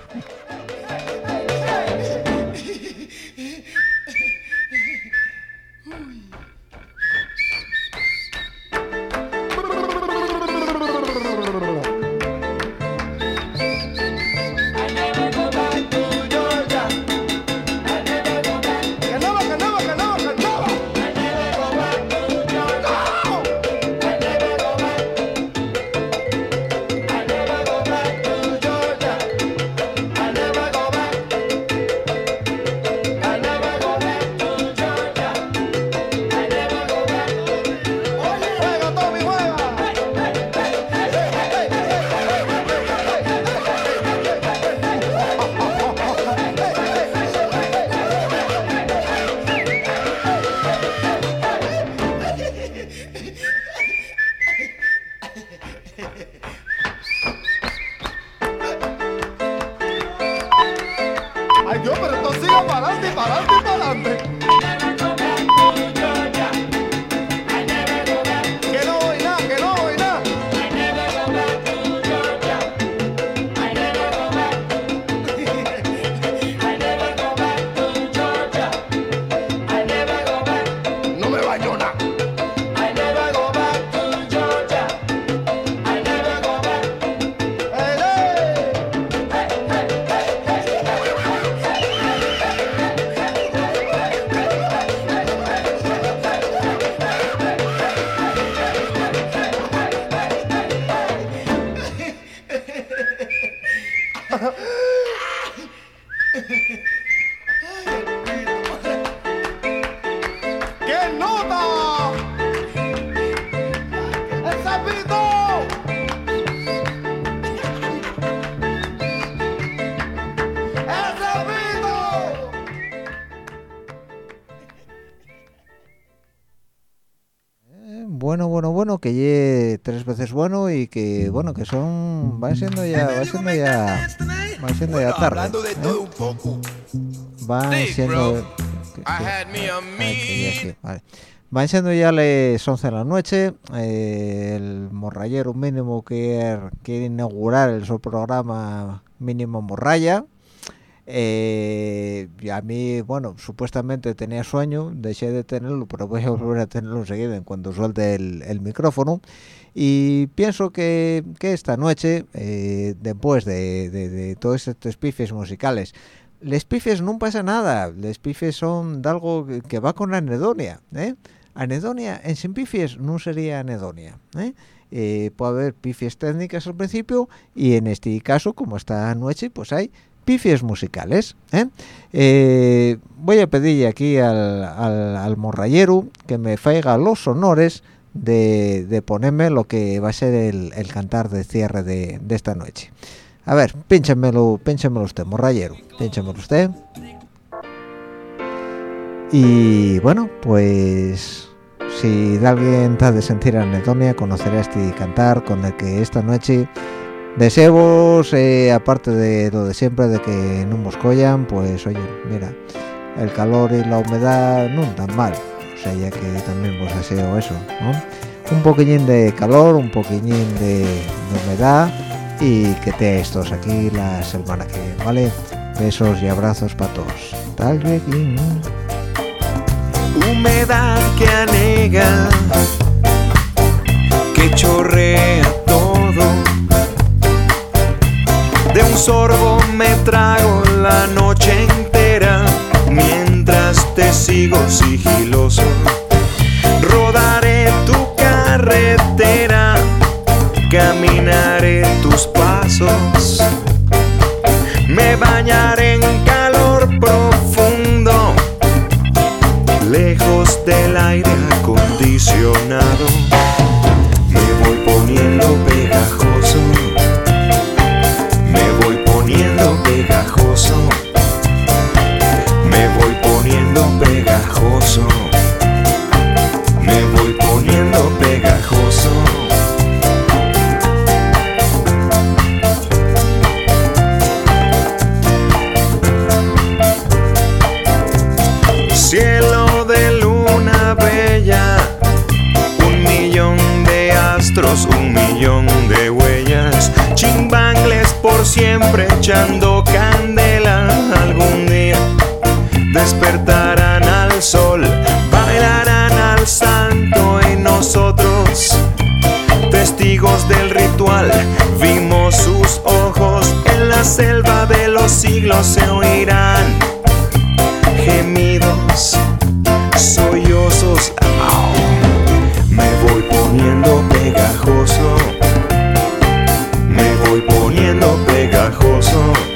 Que llegue tres veces bueno y que, bueno, que son, va siendo ya, va siendo ya, va siendo ya tarde. ¿eh? Van siendo, que- que- vale. Van siendo ya las 11 de la noche, eh, el morrayero mínimo que quiere inaugurar el su programa mínimo morraya. Eh, a mí, bueno, supuestamente tenía sueño, dejé de tenerlo, pero voy a volver a tenerlo enseguida en cuanto suelte el, el micrófono. Y pienso que, que esta noche, eh, después de, de, de todos estos pifes musicales, les pifes no pasa nada, les pifes son de algo que, va con anedonia, ¿eh? Anedonia en sin pifies no sería anedonia, ¿eh? Eh, puede haber pifies técnicas al principio y en este caso, como esta noche, pues hay pifies musicales, ¿eh? Eh, voy a pedirle aquí al, al, morrayero que me faiga los honores de, de ponerme lo que va a ser el, el cantar de cierre de, de esta noche. A ver, pínchamelo, pínchamelo usted, morrayero, pínchamelo usted. Y bueno, pues si alguien está de sentir anedonia, conocerá este cantar con el que esta noche deseos, eh, aparte de lo de siempre, de que no nos collan, pues oye, mira, el calor y la humedad no tan mal. O sea, ya que también vos deseo eso, ¿no? Un poquillín de calor, un poquillín de, de humedad y que te estos aquí la semana que viene, ¿vale? Besos y abrazos para todos. Tal vez. humedad que anega, que chorrea todo. Un sorbo me trago la noche entera, mientras te sigo sigiloso. Rodaré tu carretera, caminaré tus pasos. Me bañaré en calor profundo lejos del aire acondicionado. Siempre echando candela. Algún día despertarán al sol, bailarán al santo y nosotros, testigos del ritual, vimos sus ojos en la selva de los siglos se oirán pegajoso,